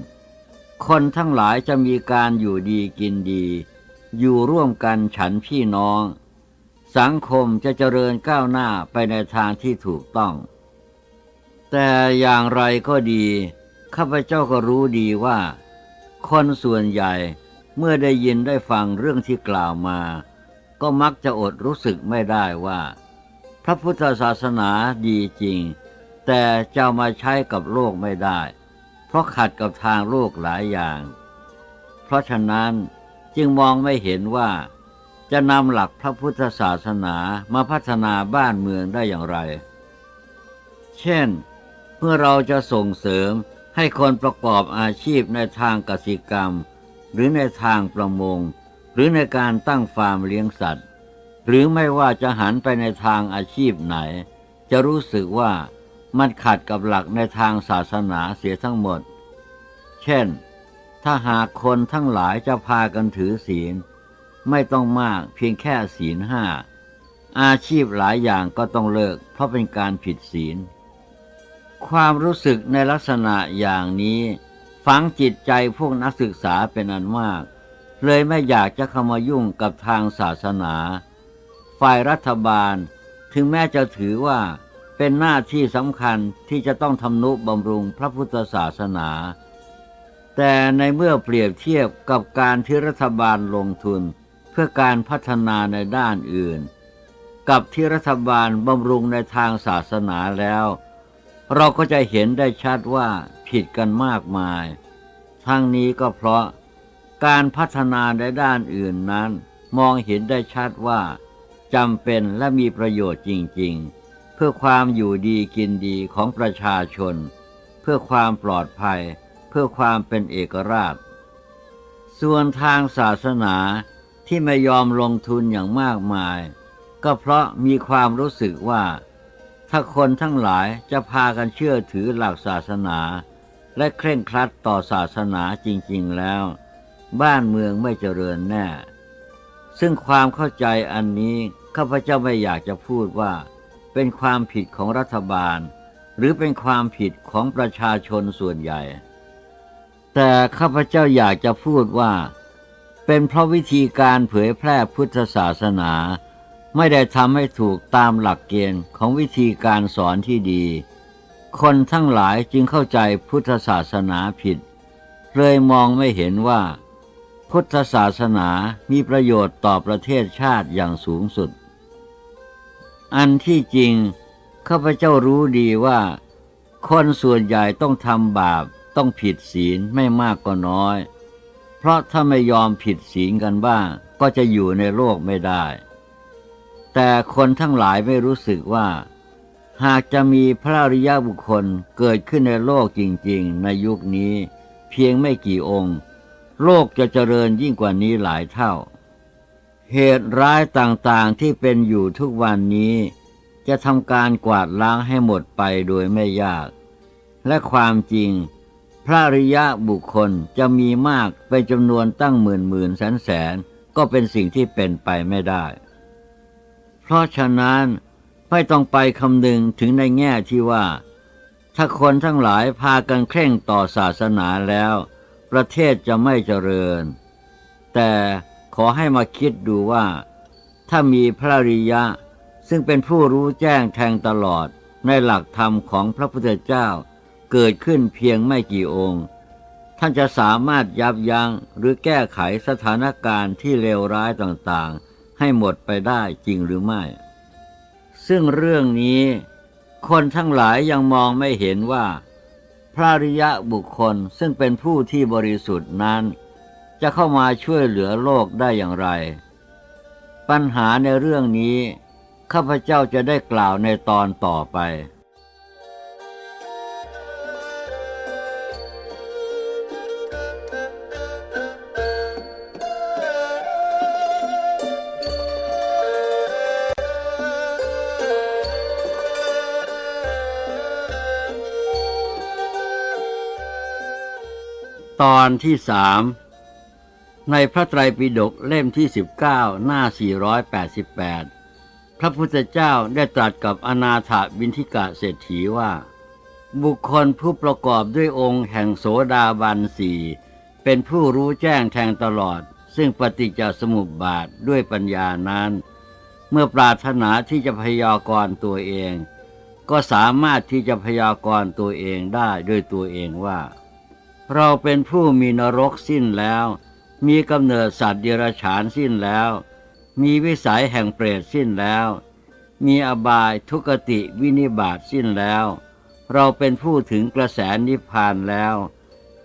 [SPEAKER 1] คนทั้งหลายจะมีการอยู่ดีกินดี อยู่ร่วมกันฉันพี่น้อง สังคมจะเจริญก้าวหน้าไปในทางที่ถูกต้อง แต่อย่างไรก็ดี ข้าพเจ้าก็รู้ดีว่า คนส่วนใหญ่เมื่อได้ยินได้ฟังเรื่องที่กล่าวมา ก็มักจะอดรู้สึกไม่ได้ว่า ระพุทธศาสนาดีจริง แต่จะมาใช้กับโลกไม่ได้ เพราะขัดกับทางโลกหลายอย่าง เพราะฉะนั้นจึงมองไม่เห็นว่า จะนำหลักพระพุทธศาสนามาพัฒนาบ้านเมืองได้อย่างไร เช่น เมื่อเราจะส่งเสริมให้คนประกอบอาชีพในทางกสิกรรม หรือในทางประมง หรือในการตั้งฟาร์มเลี้ยงสัตว์ หรือไม่ว่าจะหันไปในทางอาชีพไหน จะรู้สึกว่ามันขัดกับหลักในทางศาสนาเสียทั้งหมด เช่น ถ้าหากคนทั้งหลายจะพากันถือศีล ไม่ต้องมากเพียงแค่ศีลห้า อาชีพหลายอย่างก็ต้องเลิก เพราะเป็นการผิดศีล ความรู้สึกในลักษณะอย่างนี้ฝังจิตใจพวกนักศึกษาเป็นอันมาก เลยไม่อยากจะเข้ามายุ่งกับทางศาสนา ฝ่ายรัฐบาล ถึงแม้จะถือว่าเป็นหน้าที่สำคัญที่จะต้องทำนุบำรุงพระพุทธศาสนา แต่ในเมื่อเปรียบเทียบกับการที่รัฐบาลลงทุน เพื่อการพัฒนาในด้านอื่น กับที่รัฐบาลบำรุงในทางศาสนาแล้ว เราก็จะเห็นได้ชัดว่าผิดกันมากมาย ทั้งนี้ก็เพราะการพัฒนาในด้านอื่นนั้น มองเห็นได้ชัดว่า จำเป็นและมีประโยชน์จริง ๆ เพื่อความอยู่ดีกินดีของประชาชน เพื่อความปลอดภัย เพื่อความเป็นเอกราช ส่วนทางศาสนาที่ไม่ยอมลงทุนอย่างมากมาย ก็เพราะมีความรู้สึกว่า ถ้าคนทั้งหลายจะพากันเชื่อถือหลักศาสนา และเคร่งครัดต่อศาสนาจริง ๆ แล้ว บ้านเมืองไม่เจริญแน่ ซึ่งความเข้าใจอันนี้ ข้าพเจ้าไม่อยากจะพูดว่า เป็นความผิดของรัฐบาล หรือเป็นความผิดของประชาชนส่วนใหญ่ แต่ข้าพเจ้าอยากจะพูดว่า เป็นเพราะวิธีการเผยแพร่พุทธศาสนา ไม่ได้ทำให้ถูกตามหลักเกณฑ์ของวิธีการสอนที่ดี คนทั้งหลายจึงเข้าใจพุทธศาสนาผิด เลยมองไม่เห็นว่าพุทธศาสนามีประโยชน์ต่อประเทศชาติอย่างสูงสุด อันที่จริงข้าพเจ้ารู้ดีว่า คนส่วนใหญ่ต้องทำบาปต้องผิดศีลไม่มากก็น้อย เพราะถ้าไม่ยอมผิดศีลกันบ้าง ก็จะอยู่ในโลกไม่ได้ แต่คนทั้งหลายไม่รู้สึกว่า หากจะมีพระอริยบุคคลเกิดขึ้นในโลกจริง ๆ ในยุคนี้ เพียงไม่กี่องค์ โลกจะเจริญยิ่งกว่านี้หลายเท่า เหตุร้ายต่างๆที่เป็นอยู่ทุกวันนี้ จะทำการกวาดล้างให้หมดไปโดยไม่ยาก และความจริง พระริยะบุคคลจะมีมากไปจำนวนตั้งหมื่นหมื่นแสนแสนก็เป็นสิ่งที่เป็นไปไม่ได้ เพราะฉะนั้นไม่ต้องไปคำนึงถึงในแง่ที่ว่า ถ้าคนทั้งหลายพากันเคร่งต่อศาสนาแล้ว ประเทศจะไม่เจริญ แต่ ขอให้มาคิดดูว่า ถ้ามีพระริยะ ซึ่งเป็นผู้รู้แจ้งแทงตลอดในหลักธรรมของพระพุทธเจ้า เกิดขึ้นเพียงไม่กี่องค์ ท่านจะสามารถยับยั้งหรือแก้ไขสถานการณ์ที่เลวร้ายต่างๆ ให้หมดไปได้จริงหรือไม่ ซึ่งเรื่องนี้คนทั้งหลายยังมองไม่เห็นว่า พระริยะบุคคลซึ่งเป็นผู้ที่บริสุทธิ์นั้น จะเข้ามาช่วยเหลือโลกได้อย่างไร ปัญหาในเรื่องนี้ ข้าพเจ้าจะได้กล่าวในตอนต่อไปตอนที่สาม ในพระไตรปิฎกเล่มที่ 19 หน้า 488 พระพุทธเจ้าได้ตรัสกับอนาถบินทิกะเศรษฐีว่า บุคคลผู้ประกอบด้วยองค์แห่งโสดาบันสี่เป็นผู้รู้แจ้งแทงตลอด ซึ่งปฏิจจสมุปบาทด้วยปัญญานั้น เมื่อปรารถนาที่จะพยากรณ์ตัวเอง ก็สามารถที่จะพยากรณ์ตัวเองได้ด้วยตัวเองว่า เราเป็นผู้มีนรกสิ้นแล้ว มีกำเนิดสัตว์เดรัจฉานสิ้นแล้ว มีวิสัยแห่งเปรตสิ้นแล้ว มีอบายทุกติวินิบาตสิ้นแล้ว เราเป็นผู้ถึงกระแสนิพพานแล้ว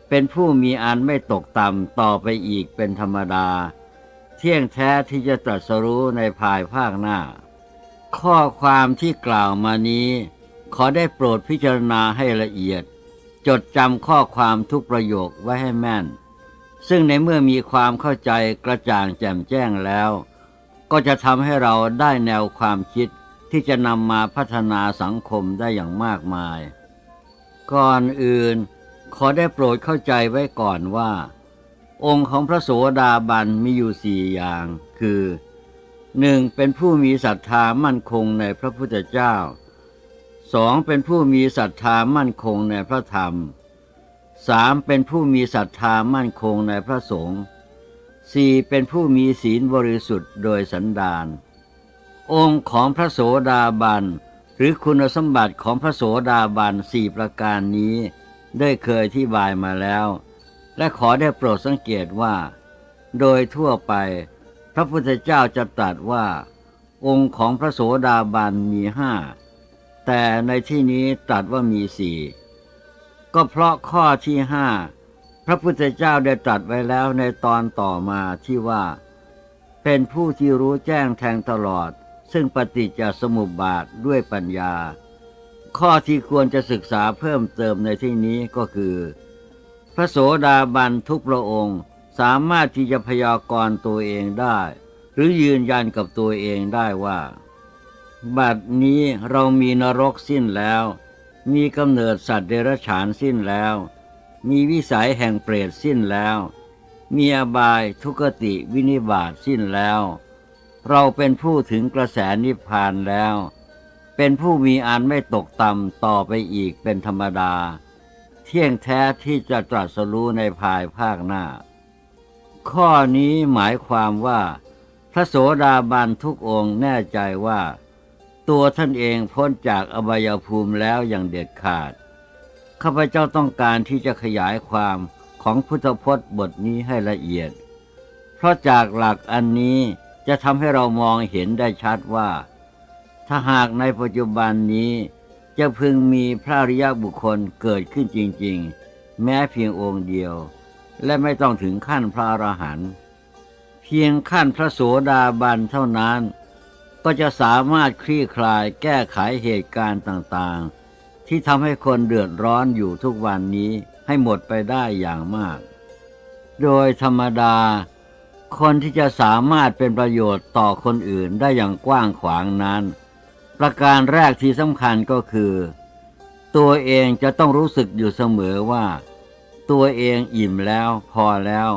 [SPEAKER 1] เป็นผู้มีอันไม่ตกต่ำต่อไปอีกเป็นธรรมดา เที่ยงแท้ที่จะตรัสรู้ในภายภาคหน้า ข้อความที่กล่าวมานี้ ขอได้โปรดพิจารณาให้ละเอียด จดจำข้อความทุกประโยคไว้ให้แม่น ซึ่งในเมื่อมีความเข้าใจกระจ่างแจ่มแจ้งแล้ว ก็จะทำให้เราได้แนวความคิดที่จะนำมาพัฒนาสังคมได้อย่างมากมาย ก่อนอื่น ขอได้โปรดเข้าใจไว้ก่อนว่า องค์ของพระโสดาบันมีอยู่สี่อย่าง คือหนึ่งเป็นผู้มีศรัทธามั่นคงในพระพุทธเจ้าสองเป็นผู้มีศรัทธามั่นคงในพระธรรม สามเป็นผู้มีศรัทธามั่นคงในพระสงฆ์สี่เป็นผู้มีศีลบริสุทธิ์โดยสันดาน องค์ของพระโสดาบัน หรือคุณสมบัติของพระโสดาบันสี่ประการนี้ได้เคยที่บายมาแล้ว และขอได้โปรดสังเกตว่า โดยทั่วไป พระพุทธเจ้าจะตรัสว่า องค์ของพระโสดาบันมีห้าแต่ในที่นี้ตรัสว่ามีสี่ ก็เพราะข้อที่ห้าพระพุทธเจ้าได้ตรัสไว้แล้วในตอนต่อมาที่ว่า เป็นผู้ที่รู้แจ้งแทงตลอด ซึ่งปฏิจจสมุปบาทด้วยปัญญา ข้อที่ควรจะศึกษาเพิ่มเติมในที่นี้ก็คือ พระโสดาบันทุกพระองค์สามารถที่จะพยากรณ์ตัวเองได้ หรือยืนยันกับตัวเองได้ว่า บัดนี้เรามีนรกสิ้นแล้ว มีกำเนิดสัตว์เดรัจฉานสิ้นแล้ว มีวิสัยแห่งเปรตสิ้นแล้ว มีอบายทุกติวินิบาตสิ้นแล้ว เราเป็นผู้ถึงกระแสนิพพานแล้ว เป็นผู้มีอันไม่ตกต่ำต่อไปอีกเป็นธรรมดา เที่ยงแท้ที่จะตรัสรู้ในภายภาคหน้า ข้อนี้หมายความว่า พระโสดาบันทุกองค์แน่ใจว่า ตัวท่านเองพ้นจากอบายภูมิแล้วอย่างเด็ดขาด ข้าพเจ้าต้องการที่จะขยายความของพุทธพจน์บทนี้ให้ละเอียด เพราะจากหลักอันนี้จะทำให้เรามองเห็นได้ชัดว่า ถ้าหากในปัจจุบันนี้ จะพึงมีพระริยบุคคลเกิดขึ้นจริง ๆ แม้เพียงองค์เดียว และไม่ต้องถึงขั้นพระอรหันต์เพียงขั้นพระโสดาบันเท่านั้น ก็จะสามารถคลี่คลายแก้ไขเหตุการณ์ต่างๆ ที่ทำให้คนเดือดร้อนอยู่ทุกวันนี้ให้หมดไปได้อย่างมาก โดยธรรมดา คนที่จะสามารถเป็นประโยชน์ต่อคนอื่นได้อย่างกว้างขวางนั้น ประการแรกที่สำคัญก็คือ ตัวเองจะต้องรู้สึกอยู่เสมอว่า ตัวเองอิ่มแล้วพอแล้ว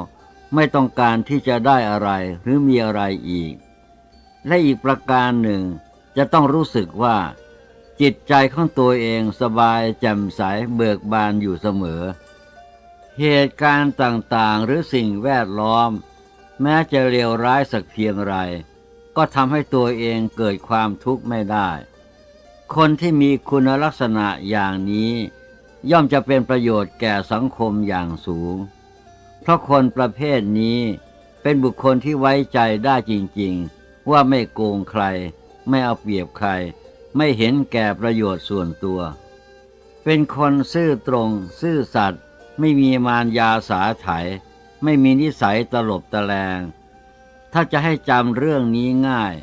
[SPEAKER 1] ไม่ต้องการที่จะได้อะไรหรือมีอะไรอีก และอีกประการหนึ่ง จะต้องรู้สึกว่า จิตใจของตัวเองสบายแจ่มใสเบิกบานอยู่เสมอ เหตุการณ์ต่างๆหรือสิ่งแวดล้อม แม้จะเลวร้ายสักเพียงไร ก็ทำให้ตัวเองเกิดความทุกข์ไม่ได้ คนที่มีคุณลักษณะอย่างนี้ ย่อมจะเป็นประโยชน์แก่สังคมอย่างสูง เพราะคนประเภทนี้เป็นบุคคลที่ไว้ใจได้จริง ๆ ว่าไม่โกงใคร ไม่เอาเปรียบใคร ไม่เห็นแก่ประโยชน์ส่วนตัว เป็นคนซื่อตรง ซื่อสัตย์ไม่มีมารยาสาไถไม่มีนิสัยตลบตะแลง ถ้าจะให้จำเรื่องนี้ง่าย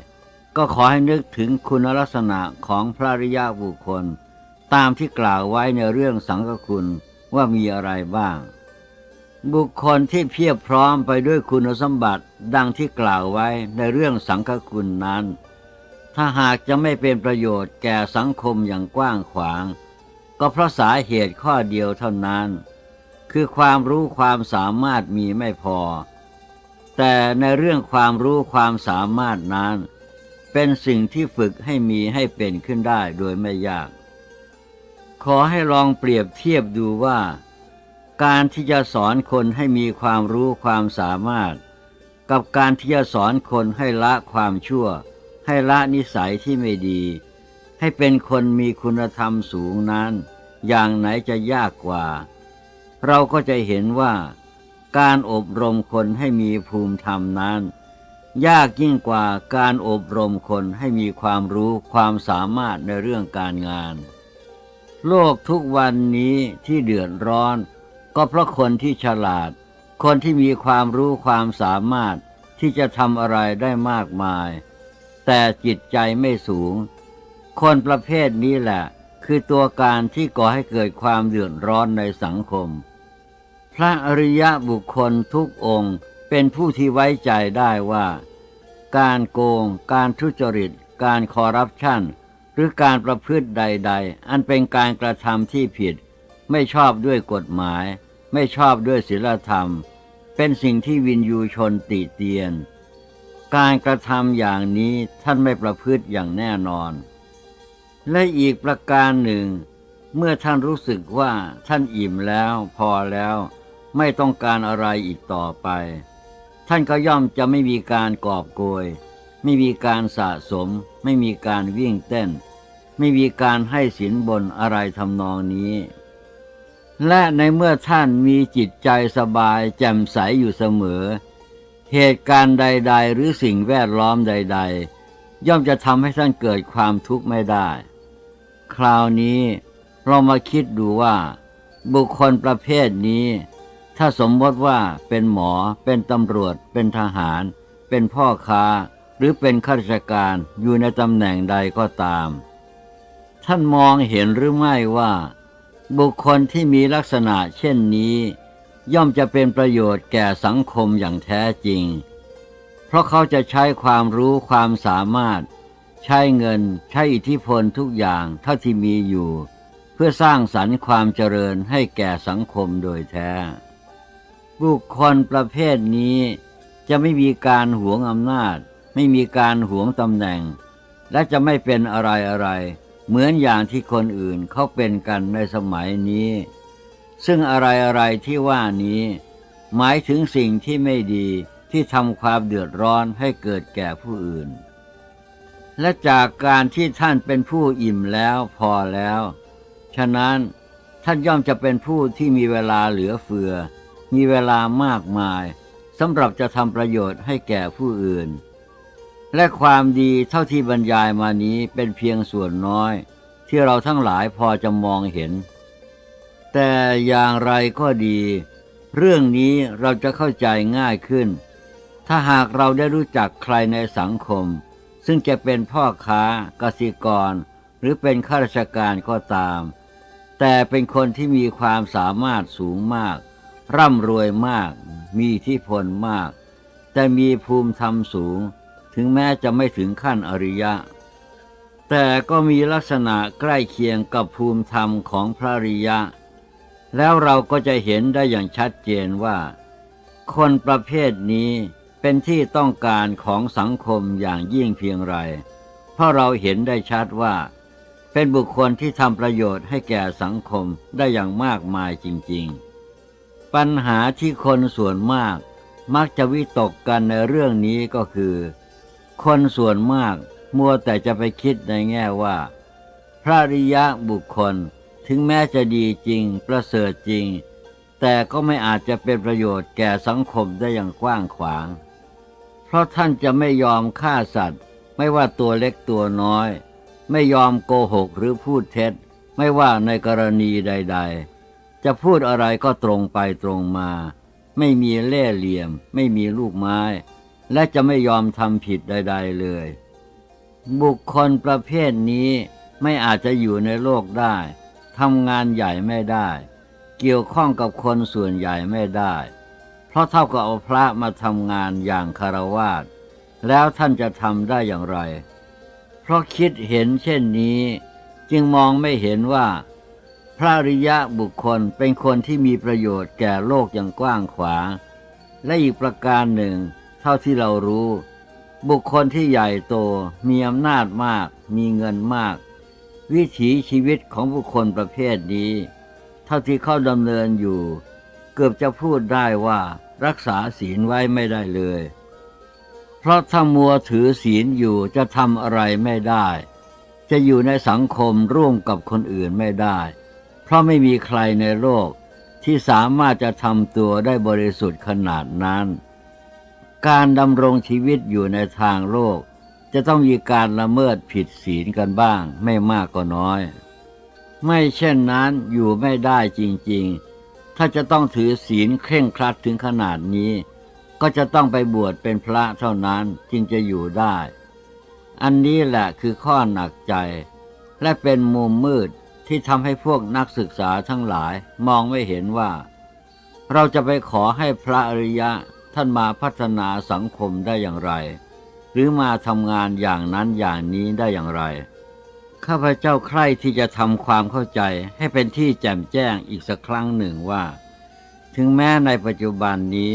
[SPEAKER 1] ก็ขอให้นึกถึงคุณลักษณะของพระริยาบุคคล ตามที่กล่าวไว้ในเรื่องสังฆคุณว่ามีอะไรบ้าง บุคคลที่เพียบพร้อมไปด้วยคุณสมบัติดังที่กล่าวไว้ในเรื่องสังฆคุณนั้น ถ้าหากจะไม่เป็นประโยชน์แก่สังคมอย่างกว้างขวาง ก็เพราะสาเหตุข้อเดียวเท่านั้น คือความรู้ความสามารถมีไม่พอ แต่ในเรื่องความรู้ความสามารถนั้น เป็นสิ่งที่ฝึกให้มีให้เป็นขึ้นได้โดยไม่ยาก ขอให้ลองเปรียบเทียบดูว่า การที่จะสอนคนให้มีความรู้ความสามารถ กับการที่จะสอนคนให้ละความชั่ว ให้ละนิสัยที่ไม่ดี ให้เป็นคนมีคุณธรรมสูงนั้น อย่างไหนจะยากกว่า เราก็จะเห็นว่า การอบรมคนให้มีภูมิธรรมนั้น ยากยิ่งกว่าการอบรมคนให้มีความรู้ความสามารถในเรื่องการงาน โลกทุกวันนี้ที่เดือดร้อน ก็เพราะคนที่ฉลาด คนที่มีความรู้ความสามารถที่จะทำอะไรได้มากมาย แต่จิตใจไม่สูง คนประเภทนี้แหละ คือตัวการที่ก่อให้เกิดความเดือดร้อนในสังคม พระอริยบุคคลทุกองค์เป็นผู้ที่ไว้ใจได้ว่า การโกง การทุจริต การคอร์รัปชันหรือการประพฤติใด ๆ อันเป็นการกระทำที่ผิด ไม่ชอบด้วยกฎหมาย ไม่ชอบด้วยศีลธรรม เป็นสิ่งที่วินยูชนติเตียน การกระทำอย่างนี้ท่านไม่ประพฤติอย่างแน่นอน และอีกประการหนึ่ง เมื่อท่านรู้สึกว่าท่านอิ่มแล้วพอแล้วไม่ต้องการอะไรอีกต่อไป ท่านก็ย่อมจะไม่มีการกอบโกย ไม่มีการสะสม ไม่มีการวิ่งเต้น ไม่มีการให้สินบนอะไรทำนองนี้ และในเมื่อท่านมีจิตใจสบายแจ่มใสอยู่เสมอ เหตุการณ์ใด ๆ หรือสิ่งแวดล้อมใด ๆ ย่อมจะทำให้ท่านเกิดความทุกข์ไม่ได้ คราวนี้เรามาคิดดูว่า บุคคลประเภทนี้ ถ้าสมมติว่าเป็นหมอ เป็นตำรวจ เป็นทหาร เป็นพ่อค้า หรือเป็นข้าราชการอยู่ในตำแหน่งใดก็ตาม ท่านมองเห็นหรือไม่ว่า บุคคลที่มีลักษณะเช่นนี้ ย่อมจะเป็นประโยชน์แก่สังคมอย่างแท้จริง เพราะเขาจะใช้ความรู้ความสามารถ ใช้เงิน ใช้อิทธิพลทุกอย่างเท่าที่มีอยู่ เพื่อสร้างสรรค์ความเจริญให้แก่สังคมโดยแท้ บุคคลประเภทนี้จะไม่มีการหวงอำนาจ ไม่มีการหวงตำแหน่ง และจะไม่เป็นอะไรอะไร เหมือนอย่างที่คนอื่นเขาเป็นกันในสมัยนี้ ซึ่งอะไรอะไรที่ว่านี้ หมายถึงสิ่งที่ไม่ดีที่ทำความเดือดร้อนให้เกิดแก่ผู้อื่น และจากการที่ท่านเป็นผู้อิ่มแล้วพอแล้ว ฉะนั้นท่านย่อมจะเป็นผู้ที่มีเวลาเหลือเฟือ มีเวลามากมายสำหรับจะทำประโยชน์ให้แก่ผู้อื่น และความดีเท่าที่บรรยายมานี้เป็นเพียงส่วนน้อย ที่เราทั้งหลายพอจะมองเห็น แต่อย่างไรก็ดี เรื่องนี้เราจะเข้าใจง่ายขึ้น ถ้าหากเราได้รู้จักใครในสังคม ซึ่งจะเป็นพ่อค้ากสิกร หรือเป็นข้าราชการก็ตาม แต่เป็นคนที่มีความสามารถสูงมาก ร่ำรวยมาก มีที่พลมาก แต่มีภูมิธรรมสูง ถึงแม้จะไม่ถึงขั้นอริยะ แต่ก็มีลักษณะใกล้เคียงกับภูมิธรรมของพระอริยะ แล้วเราก็จะเห็นได้อย่างชัดเจนว่า คนประเภทนี้เป็นที่ต้องการของสังคมอย่างยิ่งเพียงไร เพราะเราเห็นได้ชัดว่า เป็นบุคคลที่ทำประโยชน์ให้แก่สังคมได้อย่างมากมายจริง ๆ ปัญหาที่คนส่วนมากมักจะวิตกกันในเรื่องนี้ก็คือ คนส่วนมากมัวแต่จะไปคิดในแง่ว่า พระริยะบุคคลถึงแม้จะดีจริง ประเสริฐจริง แต่ก็ไม่อาจจะเป็นประโยชน์แก่สังคมได้อย่างกว้างขวาง เพราะท่านจะไม่ยอมฆ่าสัตว์ ไม่ว่าตัวเล็กตัวน้อย ไม่ยอมโกหกหรือพูดเท็จ ไม่ว่าในกรณีใด ๆ จะพูดอะไรก็ตรงไปตรงมา ไม่มีเล่ห์เหลี่ยม ไม่มีลูกไม้ และจะไม่ยอมทำผิดใด ๆ เลย บุคคลประเภทนี้ไม่อาจจะอยู่ในโลกได้ทำงานใหญ่ไม่ได้ เกี่ยวข้องกับคนส่วนใหญ่ไม่ได้ เพราะเท่ากับเอาพระมาทำงานอย่างคารวาสแล้วท่านจะทำได้อย่างไร เพราะคิดเห็นเช่นนี้ จึงมองไม่เห็นว่า พระริยะบุคคลเป็นคนที่มีประโยชน์แก่โลกอย่างกว้างขวาง และอีกประการหนึ่ง เท่าที่เรารู้ บุคคลที่ใหญ่โตมีอำนาจมาก มีเงินมาก วิถีชีวิตของบุคคลประเภทนี้ เท่าที่เขาดำเนินอยู่ เกือบจะพูดได้ว่ารักษาศีลไว้ไม่ได้เลย เพราะถ้ามัวถือศีลอยู่จะทำอะไรไม่ได้ จะอยู่ในสังคมร่วมกับคนอื่นไม่ได้ เพราะไม่มีใครในโลกที่สามารถจะทำตัวได้บริสุทธิ์ขนาดนั้น การดำรงชีวิตอยู่ในทางโลก จะต้องมีการละเมิดผิดศีลกันบ้าง ไม่มากก็น้อย ไม่เช่นนั้นอยู่ไม่ได้จริงๆ ถ้าจะต้องถือศีลเคร่งครัดถึงขนาดนี้ ก็จะต้องไปบวชเป็นพระเท่านั้นจึงจะอยู่ได้ อันนี้แหละคือข้อหนักใจ และเป็นมุมมืดที่ทำให้พวกนักศึกษาทั้งหลายมองไม่เห็นว่า เราจะไปขอให้พระอริยะ ท่านมาพัฒนาสังคมได้อย่างไร หรือมาทำงานอย่างนั้นอย่างนี้ได้อย่างไร ข้าพเจ้าใคร่ที่จะทำความเข้าใจให้เป็นที่แจ่มแจ้งอีกสักครั้งหนึ่งว่า ถึงแม้ในปัจจุบันนี้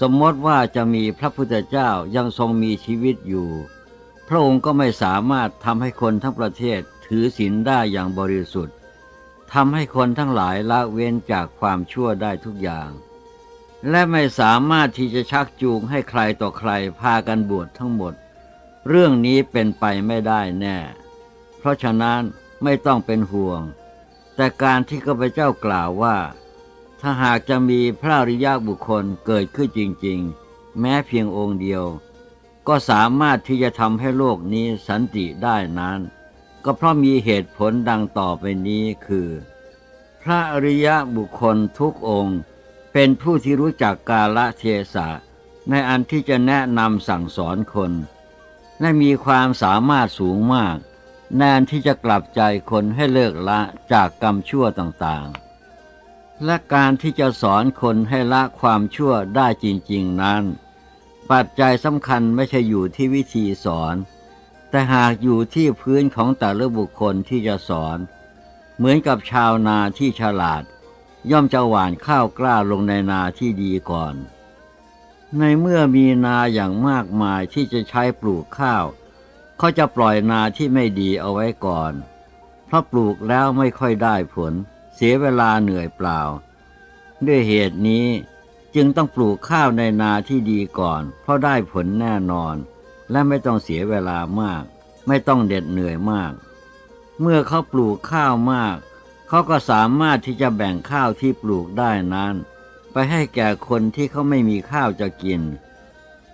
[SPEAKER 1] สมมติว่าจะมีพระพุทธเจ้ายังทรงมีชีวิตอยู่ พระองค์ก็ไม่สามารถทำให้คนทั้งประเทศถือศีลได้อย่างบริสุทธิ์ทำให้คนทั้งหลายละเว้นจากความชั่วได้ทุกอย่าง และไม่สามารถที่จะชักจูงให้ใครต่อใครพากันบวชทั้งหมด เรื่องนี้เป็นไปไม่ได้แน่ เพราะฉะนั้นไม่ต้องเป็นห่วง แต่การที่ข้าพเจ้ากล่าวว่า ถ้าหากจะมีพระอริยบุคคลเกิดขึ้นจริง ๆ แม้เพียงองค์เดียว ก็สามารถที่จะทำให้โลกนี้สันติได้นั้น ก็เพราะมีเหตุผลดังต่อไปนี้คือ พระอริยบุคคลทุกองค์ เป็นผู้ที่รู้จักกาลเทศะ ในอันที่จะแนะนำสั่งสอนคนและมีความสามารถสูงมากแนนที่จะกลับใจคนให้เลิกละจากกรรมชั่วต่างๆ และการที่จะสอนคนให้ละความชั่วได้จริง ๆนั้น ปัจจัยสำคัญไม่ใช่อยู่ที่วิธีสอน แต่หากอยู่ที่พื้นของแต่ละบุคคลที่จะสอน เหมือนกับชาวนาที่ฉลาด ย่อมจะหว่านข้าวกล้าลงในนาที่ดีก่อน ในเมื่อมีนาอย่างมากมายที่จะใช้ปลูกข้าว เขาจะปล่อยนาที่ไม่ดีเอาไว้ก่อน เพราะปลูกแล้วไม่ค่อยได้ผล เสียเวลาเหนื่อยเปล่า ด้วยเหตุนี้จึงต้องปลูกข้าวในนาที่ดีก่อน เพราะได้ผลแน่นอน และไม่ต้องเสียเวลามาก ไม่ต้องเด็ดเหนื่อยมาก เมื่อเขาปลูกข้าวมาก เขาก็สามารถที่จะแบ่งข้าวที่ปลูกได้นั้น ไปให้แก่คนที่เขาไม่มีข้าวจะกิน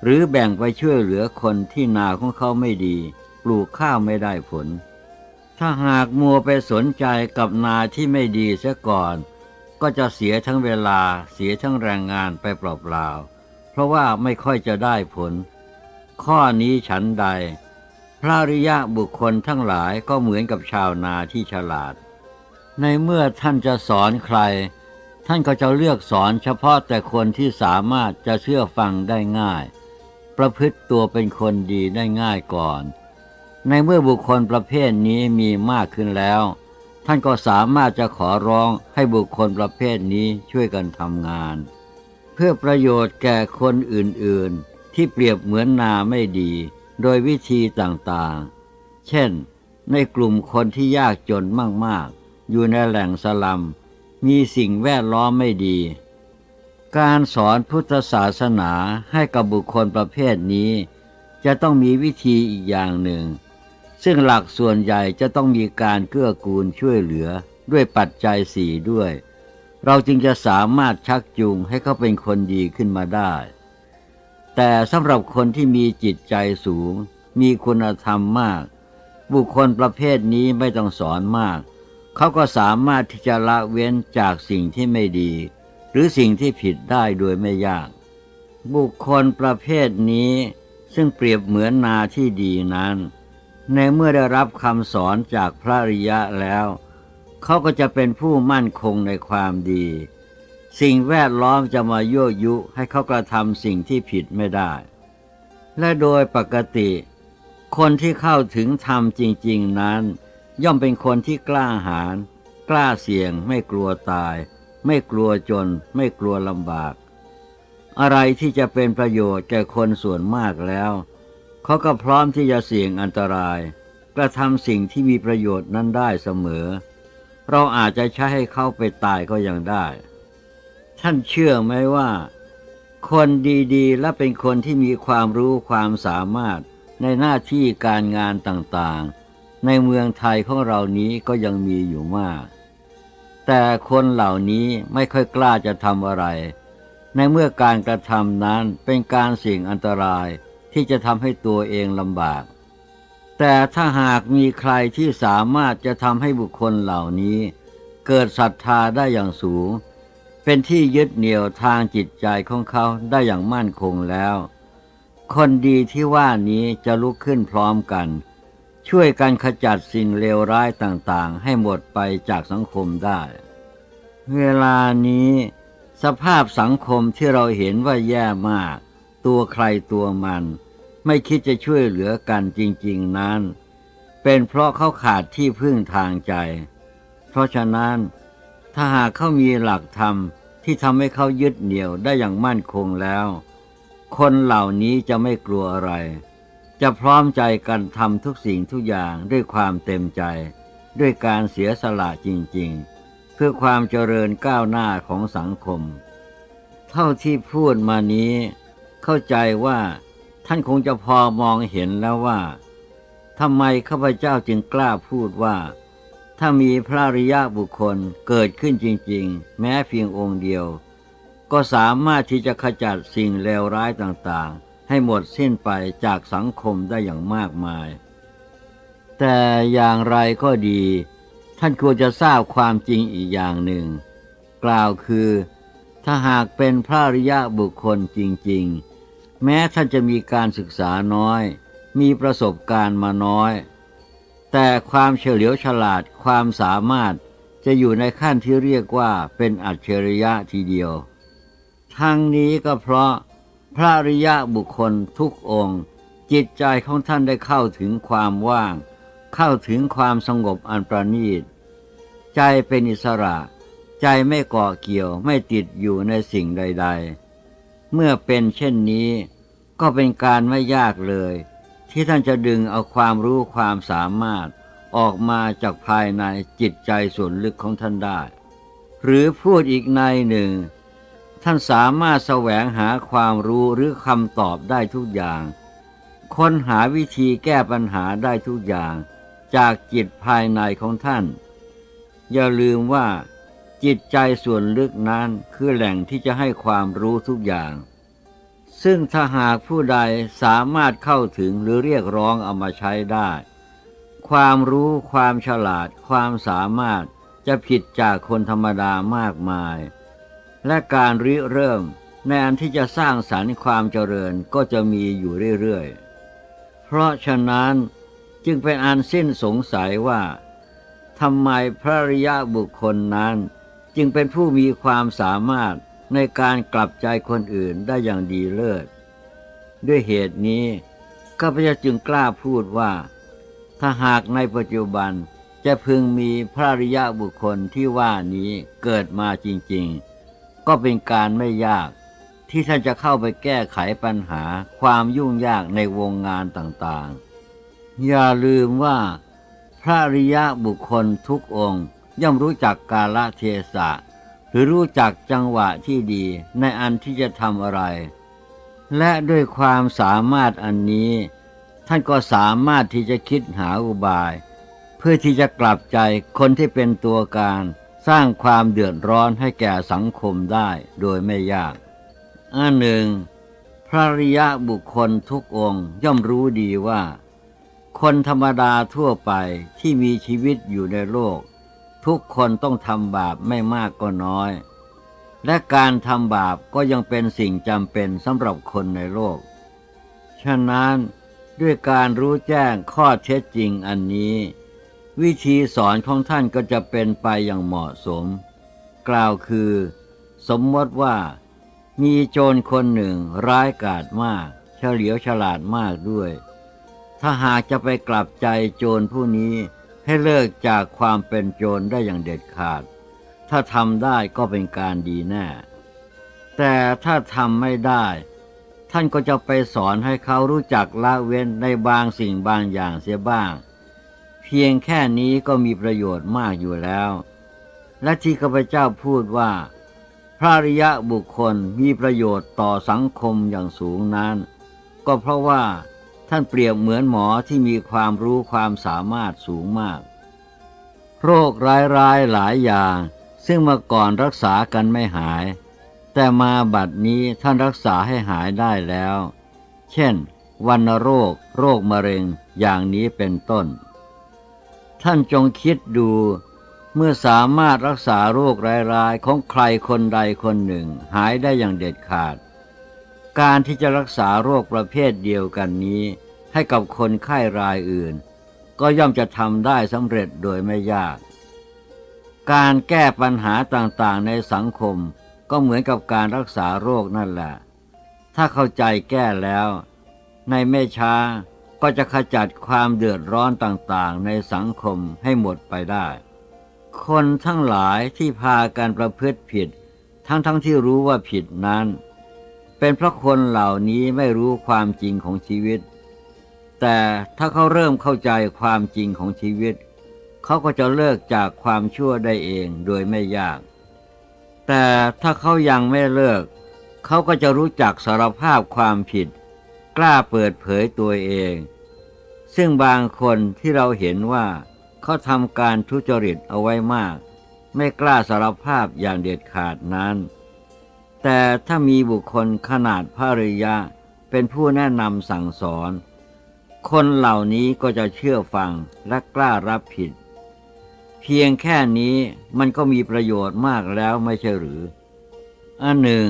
[SPEAKER 1] หรือแบ่งไปช่วยเหลือคนที่นาของเขาไม่ดี ปลูกข้าวไม่ได้ผล ถ้าหากมัวไปสนใจกับนาที่ไม่ดีเสียก่อน ก็จะเสียทั้งเวลาเสียทั้งแรงงานไปเปล่าๆเพราะว่าไม่ค่อยจะได้ผล ข้อนี้ฉันใด พระริยะบุคคลทั้งหลายก็เหมือนกับชาวนาที่ฉลาด ในเมื่อท่านจะสอนใคร ท่านก็จะเลือกสอนเฉพาะแต่คนที่สามารถจะเชื่อฟังได้ง่าย ประพฤติตัวเป็นคนดีได้ง่ายก่อน ในเมื่อบุคคลประเภทนี้มีมากขึ้นแล้ว ท่านก็สามารถจะขอร้องให้บุคคลประเภทนี้ช่วยกันทำงาน เพื่อประโยชน์แก่คนอื่นๆ ที่เปรียบเหมือนนาไม่ดี โดยวิธีต่างๆ เช่น ในกลุ่มคนที่ยากจนมากๆ อยู่ในแหล่งสลัม มีสิ่งแวดล้อมไม่ดี การสอนพุทธศาสนาให้กับบุคคลประเภทนี้ จะต้องมีวิธีอีกอย่างหนึ่ง ซึ่งหลักส่วนใหญ่จะต้องมีการเกื้อกูลช่วยเหลือด้วยปัจจัยสี่ด้วย เราจึงจะสามารถชักจูงให้เขาเป็นคนดีขึ้นมาได้ แต่สำหรับคนที่มีจิตใจสูง มีคุณธรรมมาก บุคคลประเภทนี้ไม่ต้องสอนมาก เขาก็สามารถที่จะละเว้นจากสิ่งที่ไม่ดี หรือสิ่งที่ผิดได้โดยไม่ยาก บุคคลประเภทนี้ซึ่งเปรียบเหมือนนาที่ดีนั้น ในเมื่อได้รับคำสอนจากพระริยะแล้ว เขาก็จะเป็นผู้มั่นคงในความดี สิ่งแวดล้อมจะมายั่วยุให้เขากระทำสิ่งที่ผิดไม่ได้ และโดยปกติ คนที่เข้าถึงธรรมจริง ๆนั้น ย่อมเป็นคนที่กล้าหาญกล้าเสี่ยงไม่กลัวตาย ไม่กลัวจน ไม่กลัวลำบาก อะไรที่จะเป็นประโยชน์แก่คนส่วนมากแล้ว เขาก็พร้อมที่จะเสี่ยงอันตราย กระทำสิ่งที่มีประโยชน์นั้นได้เสมอ เราอาจจะใช้ให้เขาไปตายก็ยังได้ ท่านเชื่อไหมว่า คนดีๆ และเป็นคนที่มีความรู้ความสามารถในหน้าที่การงานต่างๆ ในเมืองไทยของเรานี้ก็ยังมีอยู่มาก แต่คนเหล่านี้ไม่ค่อยกล้าจะทำอะไร ในเมื่อการกระทำนั้นเป็นการเสี่ยงอันตรายที่จะทำให้ตัวเองลำบาก แต่ถ้าหากมีใครที่สามารถจะทำให้บุคคลเหล่านี้ เกิดศรัทธาได้อย่างสูง เป็นที่ยึดเหนี่ยวทางจิตใจของเขาได้อย่างมั่นคงแล้ว คนดีที่ว่านี้จะลุกขึ้นพร้อมกัน ช่วยกันขจัดสิ่งเลวร้ายต่างๆ ให้หมดไปจากสังคมได้ เวลานี้ สภาพสังคมที่เราเห็นว่าแย่มาก ตัวใครตัวมัน ไม่คิดจะช่วยเหลือกันจริง ๆนั้น เป็นเพราะเขาขาดที่พึ่งทางใจ เพราะฉะนั้น ถ้าหากเขามีหลักธรรมที่ทำให้เขายึดเหนี่ยวได้อย่างมั่นคงแล้ว คนเหล่านี้จะไม่กลัวอะไร จะพร้อมใจกันทำทุกสิ่งทุกอย่างด้วยความเต็มใจ ด้วยการเสียสละจริง ๆ เพื่อความเจริญก้าวหน้าของสังคม เท่าที่พูดมานี้ เข้าใจว่าท่านคงจะพอมองเห็นแล้วว่าทำไมข้าพเจ้าจึงกล้าพูดว่า ถ้ามีพระริยะบุคคลเกิดขึ้นจริง ๆ แม้เพียงองค์เดียว ก็สามารถที่จะขจัดสิ่งเลวร้ายต่างๆ ให้หมดสิ้นไปจากสังคมได้อย่างมากมาย แต่อย่างไรก็ดี ท่านควรจะทราบความจริงอีกอย่างหนึ่ง กล่าวคือ ถ้าหากเป็นพระริยะบุคคลจริง ๆ แม้ท่านจะมีการศึกษาน้อย มีประสบการณ์มาน้อย แต่ความเฉลียวฉลาดความสามารถจะอยู่ในขั้นที่เรียกว่าเป็นอัจฉริยะทีเดียว ทั้งนี้ก็เพราะ พระริยะบุคคลทุกองค์ จิตใจของท่านได้เข้าถึงความว่าง เข้าถึงความสงบอันประณีต ใจเป็นอิสระ ใจไม่เกาะเกี่ยวไม่ติดอยู่ในสิ่งใด ๆ เมื่อเป็นเช่นนี้ ก็เป็นการไม่ยากเลย ที่ท่านจะดึงเอาความรู้ความสามารถออกมาจากภายในจิตใจส่วนลึกของท่านได้ หรือพูดอีกในหนึ่ง ท่านสามารถแสวงหาความรู้หรือคำตอบได้ทุกอย่าง ค้นหาวิธีแก้ปัญหาได้ทุกอย่าง จากจิตภายในของท่าน อย่าลืมว่า จิตใจส่วนลึกนั้นคือแหล่งที่จะให้ความรู้ทุกอย่าง ซึ่งถ้าหากผู้ใดสามารถเข้าถึงหรือเรียกร้องเอามาใช้ได้ ความรู้ความฉลาด ความสามารถจะผิดจากคนธรรมดามากมาย และการริเริ่มในอันที่จะสร้างสรรค์ความเจริญก็จะมีอยู่เรื่อยๆ เพราะฉะนั้นจึงเป็นอันสิ้นสงสัยว่าทำไมพระริยะบุคคลนั้น จึงเป็นผู้มีความสามารถในการกลับใจคนอื่นได้อย่างดีเลิศ ด้วยเหตุนี้ข้าพเจ้าจึงกล้าพูดว่า ถ้าหากในปัจจุบันจะพึงมีพระริยะบุคคลที่ว่านี้เกิดมาจริง ๆ ก็เป็นการไม่ยาก ที่ท่านจะเข้าไปแก้ไขปัญหาความยุ่งยากในวงงานต่างๆ อย่าลืมว่า พระริยะบุคคลทุกองค์ย่อมรู้จักกาลเทศะ หรือรู้จักจังหวะที่ดีในอันที่จะทำอะไร และด้วยความสามารถอันนี้ ท่านก็สามารถที่จะคิดหาอุบาย เพื่อที่จะกลับใจคนที่เป็นตัวการ สร้างความเดือดร้อนให้แก่สังคมได้โดยไม่ยากอันหนึ่ง พระริยะบุคคลทุกองค์ย่อมรู้ดีว่า คนธรรมดาทั่วไปที่มีชีวิตอยู่ในโลก ทุกคนต้องทำบาปไม่มากก็น้อย และการทำบาปก็ยังเป็นสิ่งจำเป็นสำหรับคนในโลก ฉะนั้นด้วยการรู้แจ้งข้อเท็จจริงอันนี้ วิธีสอนของท่านก็จะเป็นไปอย่างเหมาะสม กล่าวคือ สมมติว่า มีโจรคนหนึ่งร้ายกาจมาก เฉลียวฉลาดมากด้วย ถ้าหากจะไปกลับใจโจรผู้นี้ให้เลิกจากความเป็นโจรได้อย่างเด็ดขาด ถ้าทำได้ก็เป็นการดีแน่ แต่ถ้าทำไม่ได้ ท่านก็จะไปสอนให้เขารู้จักละเว้นในบางสิ่งบางอย่างเสียบ้าง พียงแค่นี้ก็มีประโยชน์มากอยู่แล้ว และที่ข้าพเจ้าพูดว่า พระริยะบุคคลมีประโยชน์ต่อสังคมอย่างสูงนั้น ก็เพราะว่าท่านเปรียบเหมือนหมอที่มีความรู้ความสามารถสูงมาก โรคร้ายๆหลายอย่าง ซึ่งเมื่อก่อนรักษากันไม่หาย แต่มาบัดนี้ท่านรักษาให้หายได้แล้ว เช่น วันโรค โรคมะเร็งอย่างนี้เป็นต้น ท่านจงคิดดู เมื่อสามารถรักษาโรคร้ายๆ ของใครคนใดคนหนึ่ง หายได้อย่างเด็ดขาด การที่จะรักษาโรคประเภทเดียวกันนี้ ให้กับคนไข้รายอื่น ก็ย่อมจะทำได้สำเร็จโดยไม่ยาก การแก้ปัญหาต่างๆในสังคมก็เหมือนกับการรักษาโรคนั่นแหละ ถ้าเข้าใจแก้แล้ว ในไม่ช้า ก็จะขจัดความเดือดร้อนต่างๆ ในสังคมให้หมดไปได้ คนทั้งหลายที่พากันประพฤติผิด ทั้งๆทที่รู้ว่าผิดนั้น เป็นเพราะคนเหล่านี้ไม่รู้ความจริงของชีวิต แต่ถ้าเขาเริ่มเข้าใจความจริงของชีวิต เขาก็จะเลิกจากความชั่วได้เองโดยไม่ยาก แต่ถ้าเขายังไม่เลิก เขาก็จะรู้จักสารภาพความผิด กล้าเปิดเผยตัวเอง ซึ่งบางคนที่เราเห็นว่าเขาทำการทุจริตเอาไว้มาก ไม่กล้าสารภาพอย่างเด็ดขาดนั้น แต่ถ้ามีบุคคลขนาดพระริยะเป็นผู้แนะนำสั่งสอน คนเหล่านี้ก็จะเชื่อฟังและกล้ารับผิด เพียงแค่นี้มันก็มีประโยชน์มากแล้วไม่ใช่หรืออันหนึ่ง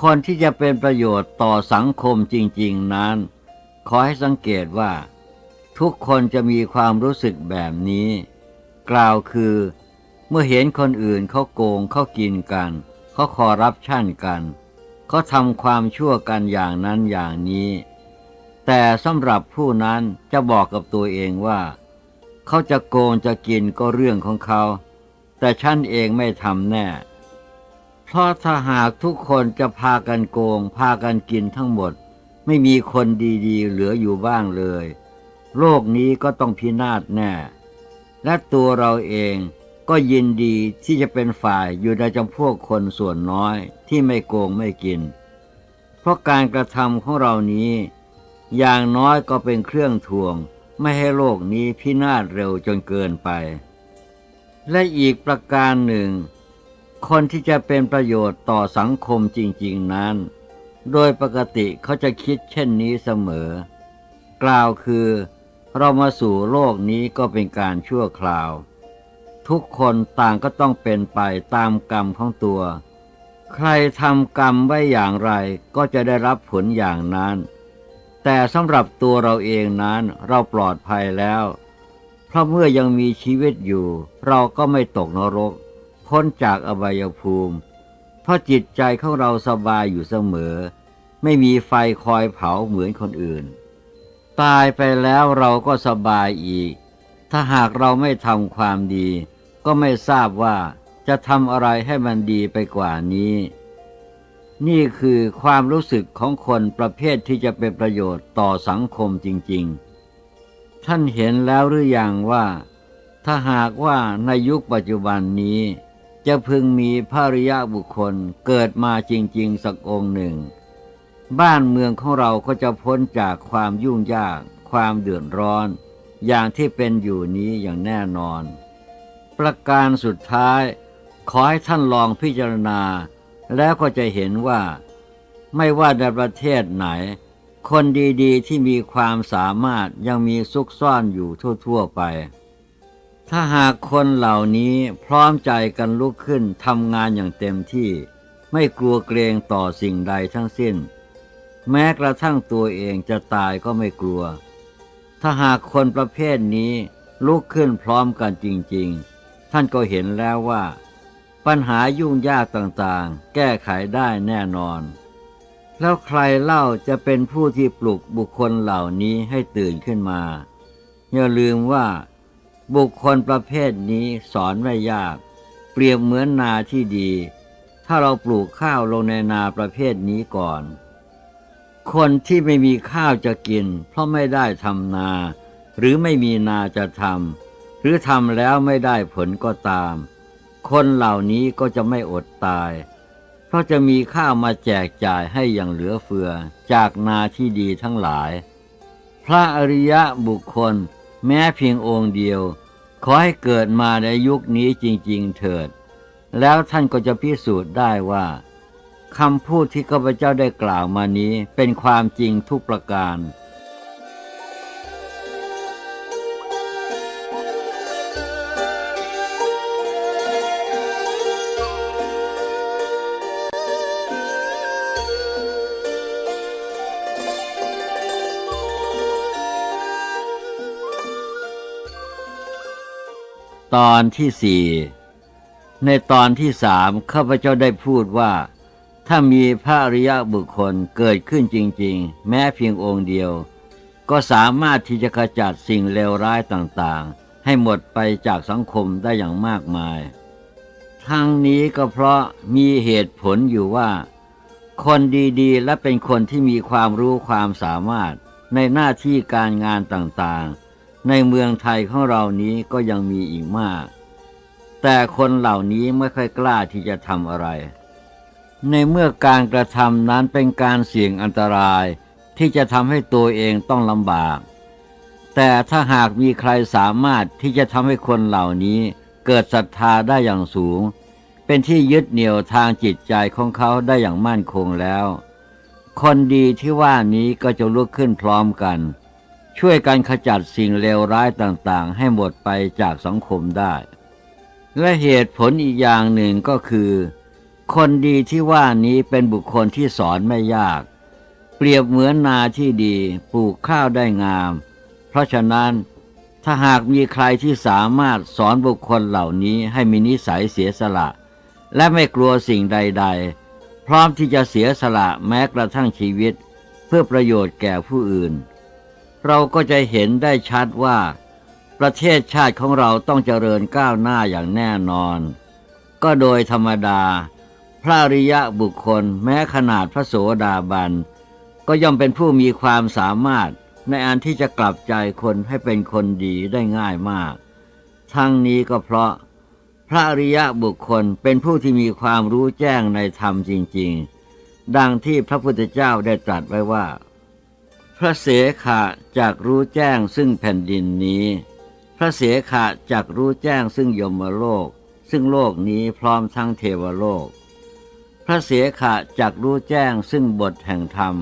[SPEAKER 1] คนที่จะเป็นประโยชน์ต่อสังคมจริง ๆนั้น ขอให้สังเกตว่า ทุกคนจะมีความรู้สึกแบบนี้ กล่าวคือ เมื่อเห็นคนอื่นเขาโกงเขากินกัน เขาคอรับชั่นกัน เขาทำความชั่วกันอย่างนั้นอย่างนี้ แต่สำหรับผู้นั้นจะบอกกับตัวเองว่า เขาจะโกงจะกินก็เรื่องของเขา แต่ฉันเองไม่ทำแน่ เพราะถ้าหากทุกคนจะพากันโกง พากันกินทั้งหมด ไม่มีคนดีๆ เหลืออยู่บ้างเลย โลกนี้ก็ต้องพินาศแน่ และตัวเราเองก็ยินดีที่จะเป็นฝ่ายอยู่ในจำพวกคนส่วนน้อยที่ไม่โกงไม่กิน เพราะการกระทำของเรานี้ อย่างน้อยก็เป็นเครื่องทวง ไม่ให้โลกนี้พินาศเร็วจนเกินไป และอีกประการหนึ่ง คนที่จะเป็นประโยชน์ต่อสังคมจริง ๆนั้น โดยปกติเขาจะคิดเช่นนี้เสมอ กล่าวคือ เรามาสู่โลกนี้ก็เป็นการชั่วคราว ทุกคนต่างก็ต้องเป็นไปตามกรรมของตัว ใครทำกรรมไว้อย่างไรก็จะได้รับผลอย่างนั้น แต่สำหรับตัวเราเองนั้นเราปลอดภัยแล้ว เพราะเมื่อยังมีชีวิตอยู่ เราก็ไม่ตกนรก พ้นจากอบายภูมิ เพราะจิตใจของเราสบายอยู่เสมอ ไม่มีไฟคอยเผาเหมือนคนอื่น ตายไปแล้วเราก็สบายอีก ถ้าหากเราไม่ทำความดี ก็ไม่ทราบว่าจะทำอะไรให้มันดีไปกว่านี้ นี่คือความรู้สึกของคนประเภทที่จะเป็นประโยชน์ต่อสังคมจริง ๆ ท่านเห็นแล้วหรืออยังว่า ถ้าหากว่าในยุคปัจจุบันนี้ จะพึงมีภริยะบุคคลเกิดมาจริง ๆ สักองค์หนึ่ง บ้านเมืองของเราก็จะพ้นจากความยุ่งยาก ความเดือดร้อน อย่างที่เป็นอยู่นี้อย่างแน่นอน ประการสุดท้าย ขอให้ท่านลองพิจารณา แล้วก็จะเห็นว่า ไม่ว่าในประเทศไหน คนดีๆที่มีความสามารถยังมีซุกซ่อนอยู่ทั่ว ๆ ไป ถ้าหากคนเหล่านี้พร้อมใจกันลุกขึ้นทำงานอย่างเต็มที่ ไม่กลัวเกรงต่อสิ่งใดทั้งสิ้น แม้กระทั่งตัวเองจะตายก็ไม่กลัว ถ้าหากคนประเภทนี้ลุกขึ้นพร้อมกันจริง ๆ ท่านก็เห็นแล้วว่า ปัญหายุ่งยากต่างๆ แก้ไขได้แน่นอน แล้วใครเล่าจะเป็นผู้ที่ปลุกบุคคลเหล่านี้ให้ตื่นขึ้นมา อย่าลืมว่า บุคคลประเภทนี้สอนไม่ยาก เปรียบเหมือนนาที่ดี ถ้าเราปลูกข้าวลงในนาประเภทนี้ก่อน คนที่ไม่มีข้าวจะกิน เพราะไม่ได้ทำนา หรือไม่มีนาจะทำหรือทำแล้วไม่ได้ผลก็ตาม คนเหล่านี้ก็จะไม่อดตาย เพราะจะมีข้าวมาแจกจ่ายให้อย่างเหลือเฟือจากนาที่ดีทั้งหลาย พระอริยะบุคคล แม้เพียงองค์เดียว ขอให้เกิดมาในยุคนี้จริง ๆ เถิด แล้วท่านก็จะพิสูจน์ได้ว่าคำพูดที่ข้าพเจ้าได้กล่าวมานี้เป็นความจริงทุกประการ ตอนที่สี่ในตอนที่สามข้าพเจ้าได้พูดว่า ถ้ามีพระอริยบุคคลเกิดขึ้นจริง ๆ แม้เพียงองค์เดียว ก็สามารถที่จะขจัดสิ่งเลวร้ายต่างๆ ให้หมดไปจากสังคมได้อย่างมากมาย ทั้งนี้ก็เพราะมีเหตุผลอยู่ว่า คนดีๆ และเป็นคนที่มีความรู้ความสามารถในหน้าที่การงานต่างๆ ในเมืองไทยของเรานี้ก็ยังมีอีกมาก แต่คนเหล่านี้ไม่ค่อยกล้าที่จะทำอะไร ในเมื่อการกระทำนั้นเป็นการเสี่ยงอันตรายที่จะทำให้ตัวเองต้องลำบาก แต่ถ้าหากมีใครสามารถที่จะทำให้คนเหล่านี้เกิดศรัทธาได้อย่างสูง เป็นที่ยึดเหนี่ยวทางจิตใจของเขาได้อย่างมั่นคงแล้ว คนดีที่ว่านี้ก็จะลุกขึ้นพร้อมกัน ช่วยกันขจัดสิ่งเลวร้ายต่างๆ ให้หมดไปจากสังคมได้ และเหตุผลอีกอย่างหนึ่งก็คือ คนดีที่ว่านี้เป็นบุคคลที่สอนไม่ยาก เปรียบเหมือนนาที่ดีปลูกข้าวได้งาม เพราะฉะนั้นถ้าหากมีใครที่สามารถสอนบุคคลเหล่านี้ให้มีนิสัยเสียสละ และไม่กลัวสิ่งใด ๆ พร้อมที่จะเสียสละแม้กระทั่งชีวิต เพื่อประโยชน์แก่ผู้อื่น เราก็จะเห็นได้ชัดว่า ประเทศชาติของเราต้องเจริญก้าวหน้าอย่างแน่นอน ก็โดยธรรมดา พระริยะบุคคลแม้ขนาดพระโสดาบัน ก็ย่อมเป็นผู้มีความสามารถในอันที่จะกลับใจคนให้เป็นคนดีได้ง่ายมาก ทั้งนี้ก็เพราะพระริยะบุคคลเป็นผู้ที่มีความรู้แจ้งในธรรมจริง ๆ ดังที่พระพุทธเจ้าได้ตรัสไว้ว่า ระเสขะจากรู้แจ้งซึ่งแผ่นดินนี้ พระเสขะจากรู้แจ้งซึ่งยมโลก ซึ่งโลกนี้พร้อมทั้งเทวโลก พระเสขะจากรู้แจ้งซึ่งบทแห่งธรรม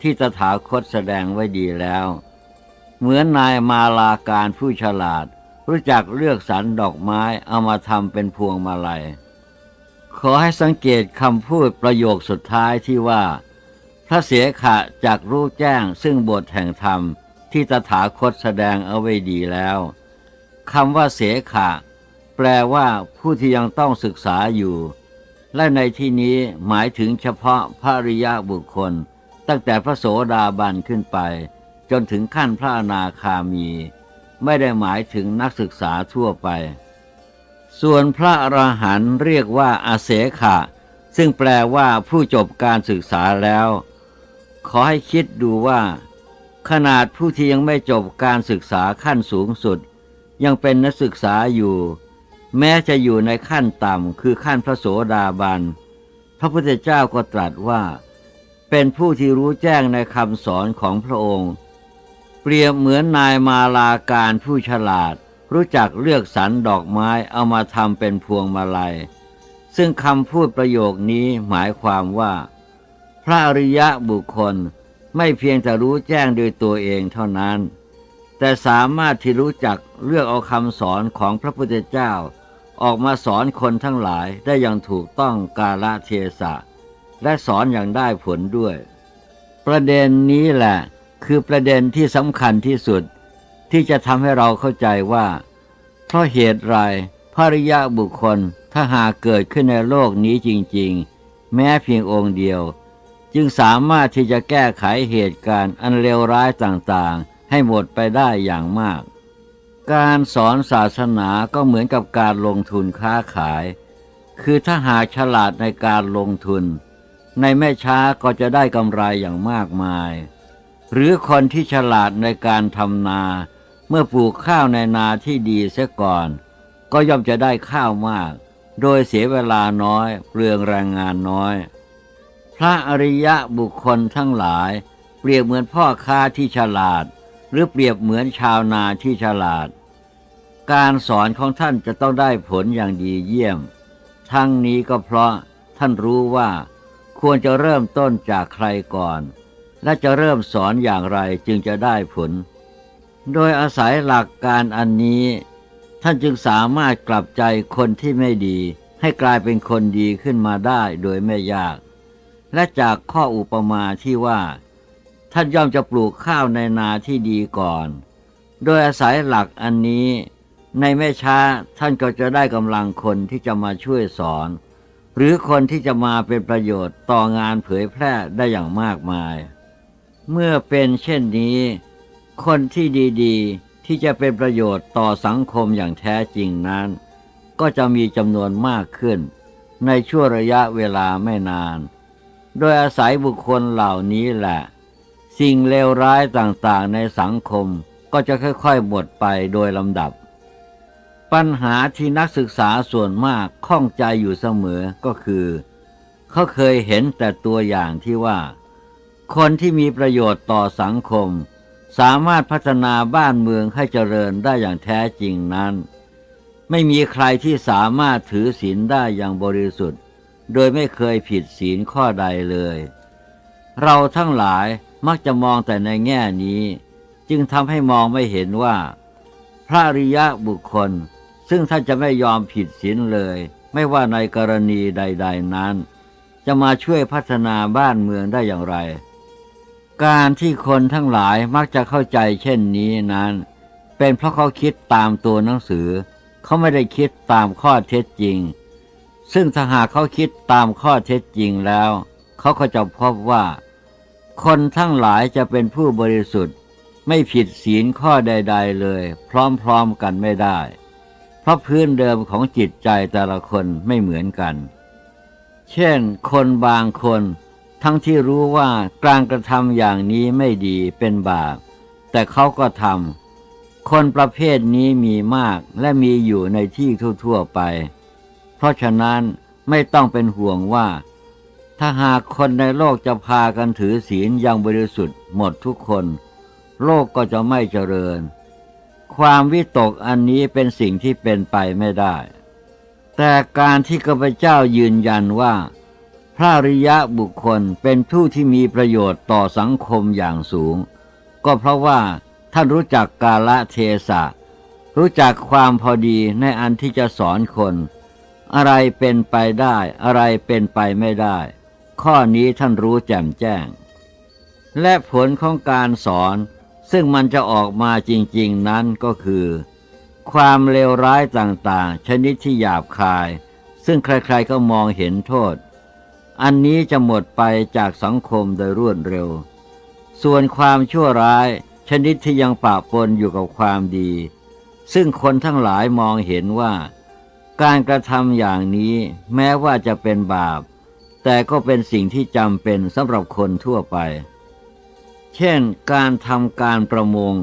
[SPEAKER 1] ที่ตถาคตแสดงไว้ดีแล้ว เหมือนนายมาลาการผู้ฉลาด รู้จักเลือกสรรดอกไม้เอามาทำเป็นพวงมาลัย ขอให้สังเกตคำพูดประโยคสุดท้ายที่ว่า พระเสียขะจากรู้แจ้งซึ่งบทแห่งธรรมที่ตถาคตแสดงเอาไว้ดีแล้วคำว่าเสขะ แปลว่าผู้ที่ยังต้องศึกษาอยู่ และในที่นี้หมายถึงเฉพาะพระริยะบุคคล ตั้งแต่พระโสดาบันขึ้นไป จนถึงขั้นพระอนาคามี ไม่ได้หมายถึงนักศึกษาทั่วไป ส่วนพระอรหันต์เรียกว่าอาเสขะ ซึ่งแปลว่าผู้จบการศึกษาแล้ว ขอให้คิดดูว่า ขนาดผู้ที่ยังไม่จบการศึกษาขั้นสูงสุด ยังเป็นนักศึกษาอยู่ แม้จะอยู่ในขั้นต่ำคือขั้นพระโสดาบัน พระพุทธเจ้าก็ตรัสว่า เป็นผู้ที่รู้แจ้งในคำสอนของพระองค์ เปรียบเหมือนนายมาลาการผู้ฉลาด รู้จักเลือกสรรดอกไม้เอามาทำเป็นพวงมาลัย ซึ่งคำพูดประโยคนี้หมายความว่า พระอริยะบุคคลไม่เพียงแต่รู้แจ้งโดยตัวเองเท่านั้น แต่สามารถที่รู้จักเลือกเอาคำสอนของพระพุทธเจ้า ออกมาสอนคนทั้งหลายได้อย่างถูกต้องกาลเทศะ และสอนอย่างได้ผลด้วย ประเด็นนี้แหละคือประเด็นที่สำคัญที่สุด ที่จะทำให้เราเข้าใจว่า เพราะเหตุไรภริยะบุคคลถ้าหากเกิดขึ้นในโลกนี้จริง ๆ แม้เพียงองค์เดียว จึงสามารถที่จะแก้ไขเหตุการณ์อันเลวร้ายต่างๆ ให้หมดไปได้อย่างมาก การสอนศาสนาก็เหมือนกับการลงทุนค้าขาย คือถ้าหากฉลาดในการลงทุน ในไม่ช้าก็จะได้กำไรอย่างมากมาย หรือคนที่ฉลาดในการทำนา เมื่อปลูกข้าวในนาที่ดีเสียก่อน ก็ย่อมจะได้ข้าวมาก โดยเสียเวลาน้อย เปลืองแรงงานน้อย พระอริยะบุคคลทั้งหลาย เปรียบเหมือนพ่อค้าที่ฉลาด หรือเปรียบเหมือนชาวนาที่ฉลาด การสอนของท่านจะต้องได้ผลอย่างดีเยี่ยม ทั้งนี้ก็เพราะท่านรู้ว่าควรจะเริ่มต้นจากใครก่อน และจะเริ่มสอนอย่างไรจึงจะได้ผล โดยอาศัยหลักการอันนี้ ท่านจึงสามารถกลับใจคนที่ไม่ดี ให้กลายเป็นคนดีขึ้นมาได้โดยไม่ยาก และจากข้ออุปมาที่ว่า ท่านย่อมจะปลูกข้าวในนาที่ดีก่อน โดยอาศัยหลักอันนี้ ในไม่ช้าท่านก็จะได้กำลังคนที่จะมาช่วยสอน หรือคนที่จะมาเป็นประโยชน์ต่องานเผยแพร่ได้อย่างมากมาย เมื่อเป็นเช่นนี้ คนที่ดีๆที่จะเป็นประโยชน์ต่อสังคมอย่างแท้จริงนั้น ก็จะมีจำนวนมากขึ้น ในช่วงระยะเวลาไม่นาน โดยอาศัยบุคคลเหล่านี้แหละ สิ่งเลวร้ายต่างๆในสังคมก็จะค่อยๆหมดไปโดยลำดับ ปัญหาที่นักศึกษาส่วนมากข้องใจอยู่เสมอก็คือ เขาเคยเห็นแต่ตัวอย่างที่ว่า คนที่มีประโยชน์ต่อสังคม สามารถพัฒนาบ้านเมืองให้เจริญได้อย่างแท้จริงนั้น ไม่มีใครที่สามารถถือศีลได้อย่างบริสุทธิ์ โดยไม่เคยผิดศีลข้อใดเลย เราทั้งหลายมักจะมองแต่ในแง่นี้ จึงทำให้มองไม่เห็นว่า พระริยะบุคคล ซึ่งท่านจะไม่ยอมผิดศีลเลย ไม่ว่าในกรณีใด ๆนั้น จะมาช่วยพัฒนาบ้านเมืองได้อย่างไร การที่คนทั้งหลายมักจะเข้าใจเช่นนี้นั้น เป็นเพราะเขาคิดตามตัวหนังสือ เขาไม่ได้คิดตามข้อเท็จจริง ซึ่งถ้าหากเขาคิดตามข้อเท็จจริงแล้ว เขาก็จะพบว่า คนทั้งหลายจะเป็นผู้บริสุทธิ์ ไม่ผิดศีลข้อใด ๆ เลย พร้อมๆกันไม่ได้ เพราะพื้นเดิมของจิตใจแต่ละคนไม่เหมือนกัน เช่น คนบางคน ทั้งที่รู้ว่าการกระทำอย่างนี้ไม่ดีเป็นบาป แต่เขาก็ทำคนประเภทนี้มีมากและมีอยู่ในที่ทั่ว ๆ ไป เพราะฉะนั้นไม่ต้องเป็นห่วงว่า ถ้าหากคนในโลกจะพากันถือศีลอย่างบริสุทธิ์หมดทุกคน โลกก็จะไม่เจริญ ความวิตกอันนี้เป็นสิ่งที่เป็นไปไม่ได้ แต่การที่ข้าพเจ้ายืนยันว่า พระริยะบุคคลเป็นผู้ที่มีประโยชน์ต่อสังคมอย่างสูง ก็เพราะว่าท่านรู้จักกาละเทศะรู้จักความพอดีในอันที่จะสอนคน อะไรเป็นไปได้อะไรเป็นไปไม่ได้ ข้อนี้ท่านรู้แจ่มแจ้ง และผลของการสอนซึ่งมันจะออกมาจริงๆนั้นก็คือ ความเลวร้ายต่างๆ ชนิดที่หยาบคาย ซึ่งใครๆก็มองเห็นโทษ อันนี้จะหมดไปจากสังคมโดยรวดเร็ว ส่วนความชั่วร้ายชนิดที่ยังปะปนอยู่กับความดี ซึ่งคนทั้งหลายมองเห็นว่า การกระทำอย่างนี้แม้ว่าจะเป็นบาป แต่ก็เป็นสิ่งที่จำเป็นสำหรับคนทั่วไป เช่น การทำการประมง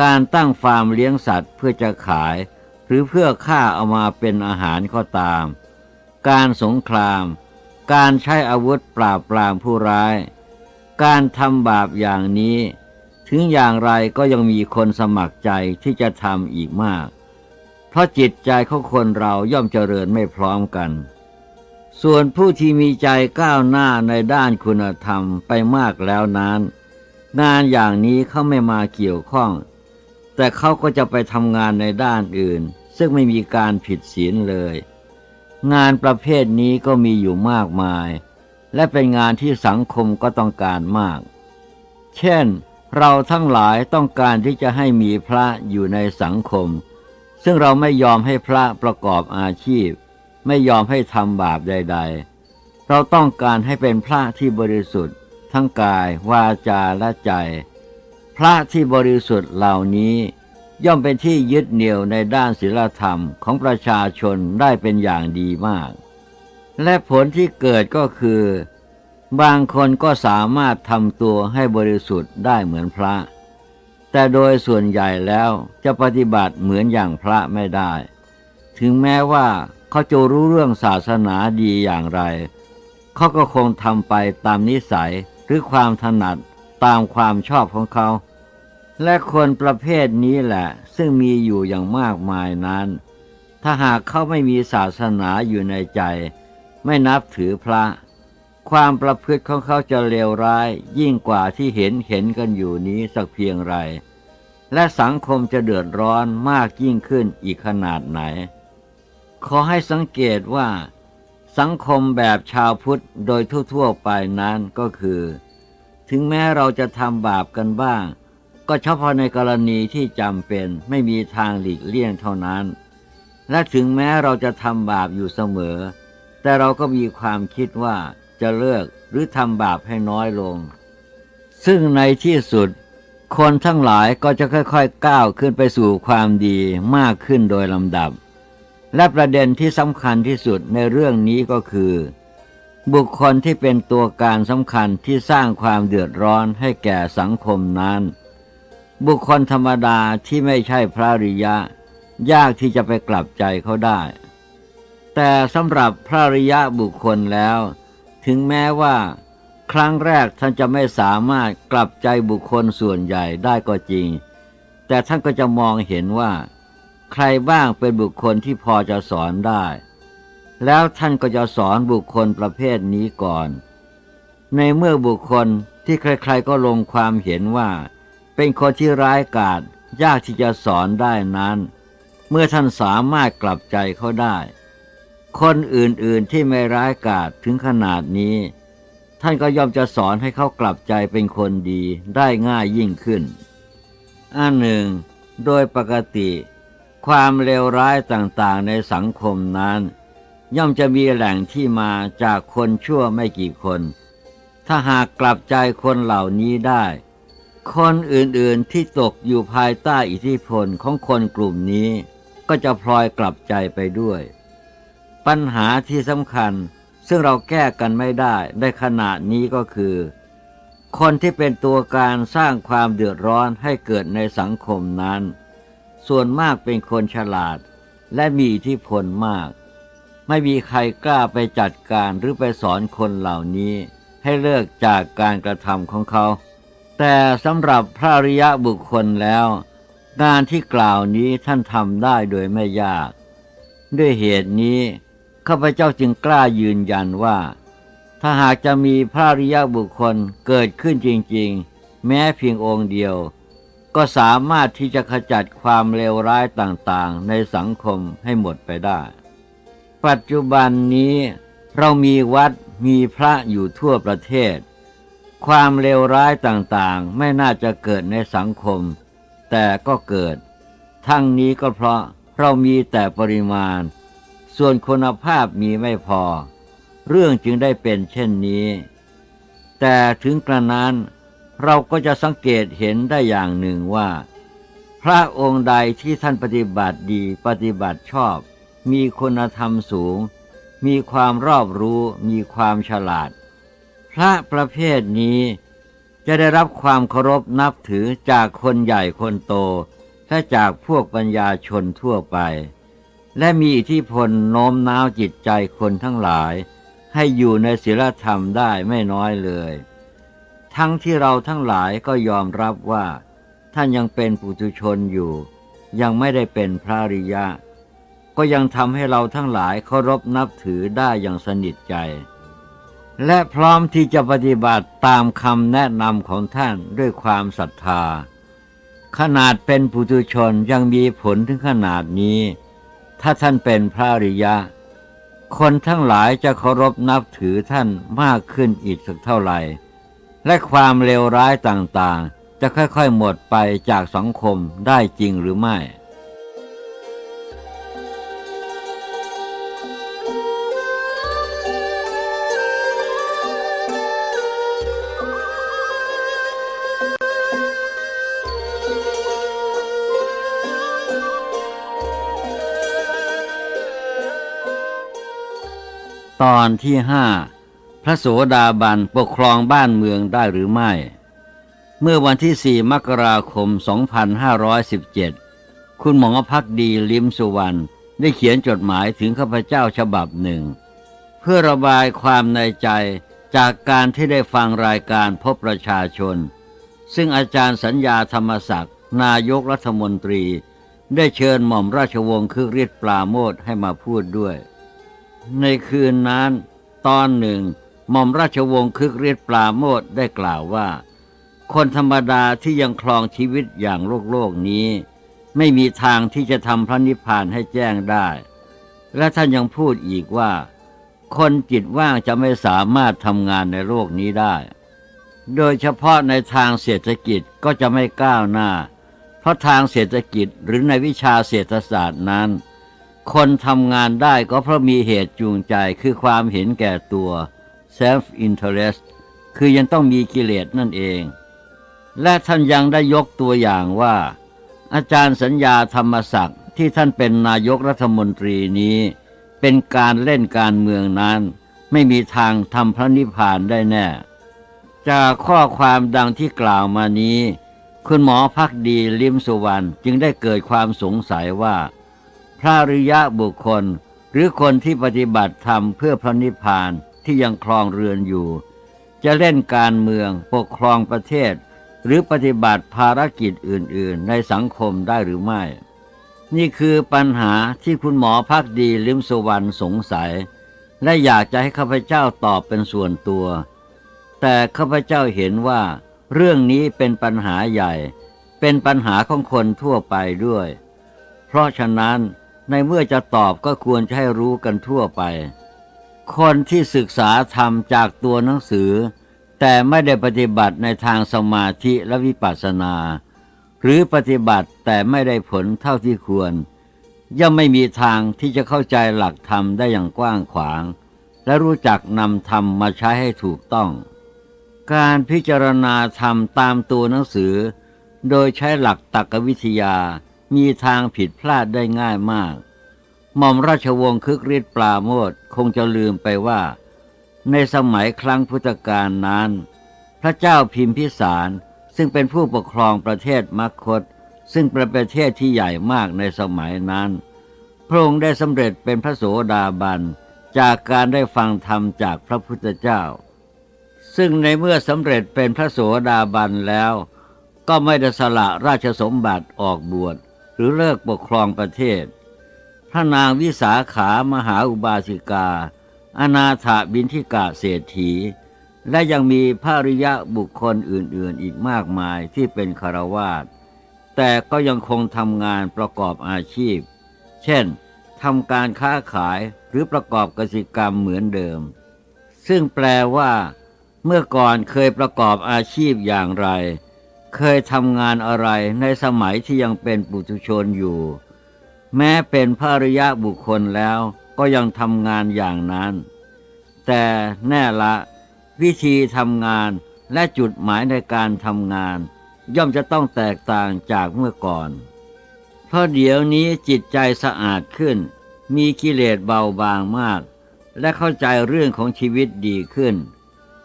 [SPEAKER 1] การตั้งฟาร์มเลี้ยงสัตว์เพื่อจะขาย หรือเพื่อฆ่าเอามาเป็นอาหารก็ตาม การสงคราม การใช้อาวุธปราบปรามผู้ร้าย การทำบาปอย่างนี้ ถึงอย่างไรก็ยังมีคนสมัครใจที่จะทำอีกมาก เพราะจิตใจของคนเราย่อมเจริญไม่พร้อมกัน ส่วนผู้ที่มีใจก้าวหน้าในด้านคุณธรรมไปมากแล้วนั้น งานอย่างนี้เขาไม่มาเกี่ยวข้อง แต่เขาก็จะไปทำงานในด้านอื่น ซึ่งไม่มีการผิดศีลเลย งานประเภทนี้ก็มีอยู่มากมาย และเป็นงานที่สังคมก็ต้องการมาก เช่น เราทั้งหลายต้องการที่จะให้มีพระอยู่ในสังคม ซึ่งเราไม่ยอมให้พระประกอบอาชีพ ไม่ยอมให้ทำบาปใด ๆ เราต้องการให้เป็นพระที่บริสุทธิ์ ทั้งกาย วาจาและใจ พระที่บริสุทธิ์เหล่านี้ ย่อมเป็นที่ยึดเหนี่ยวในด้านศีลธรรมของประชาชนได้เป็นอย่างดีมาก และผลที่เกิดก็คือ บางคนก็สามารถทำตัวให้บริสุทธิ์ได้เหมือนพระ แต่โดยส่วนใหญ่แล้วจะปฏิบัติเหมือนอย่างพระไม่ได้ ถึงแม้ว่าเขาจะรู้เรื่องศาสนาดีอย่างไร เขาก็คงทำไปตามนิสัยหรือความถนัดตามความชอบของเขา และคนประเภทนี้แหละ ซึ่งมีอยู่อย่างมากมายนั้น ถ้าหากเขาไม่มีศาสนาอยู่ในใจ ไม่นับถือพระ ความประพฤติของเขาจะเลวร้าย ยิ่งกว่าที่เห็นเห็นกันอยู่นี้สักเพียงไร และสังคมจะเดือดร้อนมากยิ่งขึ้นอีกขนาดไหน ขอให้สังเกตว่า สังคมแบบชาวพุทธโดยทั่วๆไปนั้นก็คือ ถึงแม้เราจะทำบาปกันบ้าง ก็เฉพาะในกรณีที่จำเป็นไม่มีทางหลีกเลี่ยงเท่านั้น และถึงแม้เราจะทำบาปอยู่เสมอ แต่เราก็มีความคิดว่า จะเลิกหรือทำบาปให้น้อยลง ซึ่งในที่สุด คนทั้งหลายก็จะค่อยๆก้าวขึ้นไปสู่ความดีมากขึ้นโดยลำดับ และประเด็นที่สำคัญที่สุดในเรื่องนี้ก็คือ บุคคลที่เป็นตัวการสำคัญที่สร้างความเดือดร้อนให้แก่สังคมนั้น บุคคลธรรมดาที่ไม่ใช่พระริยะ ยากที่จะไปกลับใจเขาได้ แต่สำหรับพระริยะบุคคลแล้ว ถึงแม้ว่า ครั้งแรกท่านจะไม่สามารถกลับใจบุคคลส่วนใหญ่ได้ก็จริง แต่ท่านก็จะมองเห็นว่า ใครบ้างเป็นบุคคลที่พอจะสอนได้ แล้วท่านก็จะสอนบุคคลประเภทนี้ก่อน ในเมื่อบุคคลที่ใครๆก็ลงความเห็นว่า เป็นคนที่ร้ายกาจยากที่จะสอนได้นั้น เมื่อท่านสามารถกลับใจเขาได้ คนอื่นๆที่ไม่ร้ายกาจถึงขนาดนี้ ท่านก็ยอมจะสอนให้เขากลับใจเป็นคนดีได้ง่ายยิ่งขึ้น อันหนึ่ง โดยปกติ ความเลวร้ายต่างๆในสังคมนั้น ย่อมจะมีแหล่งที่มาจากคนชั่วไม่กี่คน ถ้าหากกลับใจคนเหล่านี้ได้ คนอื่นๆที่ตกอยู่ภายใต้อิทธิพลของคนกลุ่มนี้ ก็จะพลอยกลับใจไปด้วย ปัญหาที่สำคัญซึ่งเราแก้กันไม่ได้ในขณะนี้ก็คือ คนที่เป็นตัวการสร้างความเดือดร้อนให้เกิดในสังคมนั้น ส่วนมากเป็นคนฉลาดและมีอิทธิพลมาก ไม่มีใครกล้าไปจัดการหรือไปสอนคนเหล่านี้ ให้เลิกจากการกระทำของเขา แต่สำหรับพระริยะบุคคลแล้ว งานที่กล่าวนี้ท่านทำได้โดยไม่ยาก ด้วยเหตุนี้ ข้าพเจ้าจึงกล้ายืนยันว่า ถ้าหากจะมีพระริยบุคคลเกิดขึ้นจริงๆ แม้เพียงองค์เดียว ก็สามารถที่จะขจัดความเลวร้ายต่างๆ ในสังคมให้หมดไปได้ ปัจจุบันนี้เรามีวัดมีพระอยู่ทั่วประเทศ ความเลวร้ายต่างๆ ไม่น่าจะเกิดในสังคม แต่ก็เกิด ทั้งนี้ก็เพราะเรามีแต่ปริมาณ ส่วนคุณภาพมีไม่พอ เรื่องจึงได้เป็นเช่นนี้ แต่ถึงกระนั้นเราก็จะสังเกตเห็นได้อย่างหนึ่งว่า พระองค์ใดที่ท่านปฏิบัติดีปฏิบัติชอบ มีคุณธรรมสูง มีความรอบรู้มีความฉลาด พระประเภทนี้จะได้รับความเคารพนับถือจากคนใหญ่คนโต และจากพวกปัญญาชนทั่วไป และมีอิทธิพลโน้มน้าวจิตใจคนทั้งหลาย ให้อยู่ในศีลธรรมได้ไม่น้อยเลย ทั้งที่เราทั้งหลายก็ยอมรับว่า ท่านยังเป็นปุถุชนอยู่ ยังไม่ได้เป็นพระริยะ ก็ยังทำให้เราทั้งหลายเคารพนับถือได้อย่างสนิทใจ และพร้อมที่จะปฏิบัติตามคำแนะนำของท่านด้วยความศรัทธา ขนาดเป็นปุถุชนยังมีผลถึงขนาดนี้ ถ้าท่านเป็นพระอริยะ คนทั้งหลายจะเคารพนับถือท่านมากขึ้นอีกสักเท่าไหร่ และความเลวร้ายต่างๆ จะค่อยๆหมดไปจากสังคมได้จริงหรือไม่ ตอนที่ห้าพระโสดาบันปกครองบ้านเมืองได้หรือไม่ เมื่อวันที่สี่มกราคม 2517 คุณหมอพักดีลิมสุวรรณได้เขียนจดหมายถึงข้าพเจ้าฉบับหนึ่ง เพื่อระบายความในใจจากการที่ได้ฟังรายการพบประชาชน ซึ่งอาจารย์สัญญาธรรมศักดิ์นายกรัฐมนตรี ได้เชิญหม่อมราชวงศ์คึกฤทธิ์ปราโมทให้มาพูดด้วย ในคืนนั้น ตอนหนึ่ง หม่อมราชวงศ์คึกฤทธิ์ปราโมทได้กล่าวว่า คนธรรมดาที่ยังคลองชีวิตอย่างโลกโลกนี้ ไม่มีทางที่จะทำพระนิพพานให้แจ้งได้ และท่านยังพูดอีกว่า คนจิตว่างจะไม่สามารถทำงานในโลกนี้ได้ โดยเฉพาะในทางเศรษฐกิจก็จะไม่ก้าวหน้า เพราะทางเศรษฐกิจหรือในวิชาเศรษฐศาสตร์นั้น คนทำงานได้ก็เพราะมีเหตุจูงใจคือความเห็นแก่ตัว self interest คือยังต้องมีกิเลสนั่นเอง และท่านยังได้ยกตัวอย่างว่า อาจารย์สัญญาธรรมศักดิ์ที่ท่านเป็นนายกรัฐมนตรีนี้ เป็นการเล่นการเมืองนั้น ไม่มีทางทำพระนิพพานได้แน่ จากข้อความดังที่กล่าวมานี้ คุณหมอพักดีลิมสุวรรณจึงได้เกิดความสงสัยว่า พระริยะบุคคล หรือคนที่ปฏิบัติธรรมเพื่อพระนิพพานที่ยังครองเรือนอยู่ จะเล่นการเมืองปกครองประเทศ หรือปฏิบัติภารกิจอื่น ๆ ในสังคมได้หรือไม่ นี่คือปัญหาที่คุณหมอพักดีลิมสุวรรณสงสัย และอยากจะให้ข้าพเจ้าตอบเป็นส่วนตัว แต่ข้าพเจ้าเห็นว่า เรื่องนี้เป็นปัญหาใหญ่ เป็นปัญหาของคนทั่วไปด้วย เพราะฉะนั้น ในเมื่อจะตอบก็ควรจะให้รู้กันทั่วไป คนที่ศึกษาธรรมจากตัวหนังสือ แต่ไม่ได้ปฏิบัติในทางสมาธิและวิปัสสนา หรือปฏิบัติแต่ไม่ได้ผลเท่าที่ควร ย่อมไม่มีทางที่จะเข้าใจหลักธรรมได้อย่างกว้างขวาง และรู้จักนำธรรมมาใช้ให้ถูกต้อง การพิจารณาธรรมตามตัวหนังสือ โดยใช้หลักตรรกวิทยา มีทางผิดพลาดได้ง่ายมาก หม่อมราชวงศ์คึกฤทธิ์ปราโมทคงจะลืมไปว่า ในสมัยครั้งพุทธกาลนั้น พระเจ้าพิมพิสารซึ่งเป็นผู้ปกครองประเทศมคต ซึ่งเป็นประเทศที่ใหญ่มากในสมัยนั้น พระองค์ได้สำเร็จเป็นพระโสดาบันจากการได้ฟังธรรมจากพระพุทธเจ้า ซึ่งในเมื่อสำเร็จเป็นพระโสดาบันแล้ว ก็ไม่ได้สละราชสมบัติออกบวช หรือเลิกปกครองประเทศ พระนางวิสาขามหาอุบาสิกา อนาถาบินทิกาเศรษฐี และยังมีภาริยะบุคคลอื่นๆ อีกมากมายที่เป็นคารวาสแต่ก็ยังคงทำงานประกอบอาชีพ เช่นทำการค้าขายหรือประกอบกสิกรรมเหมือนเดิม ซึ่งแปลว่า เมื่อก่อนเคยประกอบอาชีพอย่างไร เคยทำงานอะไรในสมัยที่ยังเป็นปุถุชนอยู่ แม้เป็นภริยะบุคคลแล้วก็ยังทำงานอย่างนั้น แต่แน่ละ วิธีทำงานและจุดหมายในการทำงาน ย่อมจะต้องแตกต่างจากเมื่อก่อน เพราะเดี๋ยวนี้จิตใจสะอาดขึ้น มีกิเลสเบาบางมาก และเข้าใจเรื่องของชีวิตดีขึ้น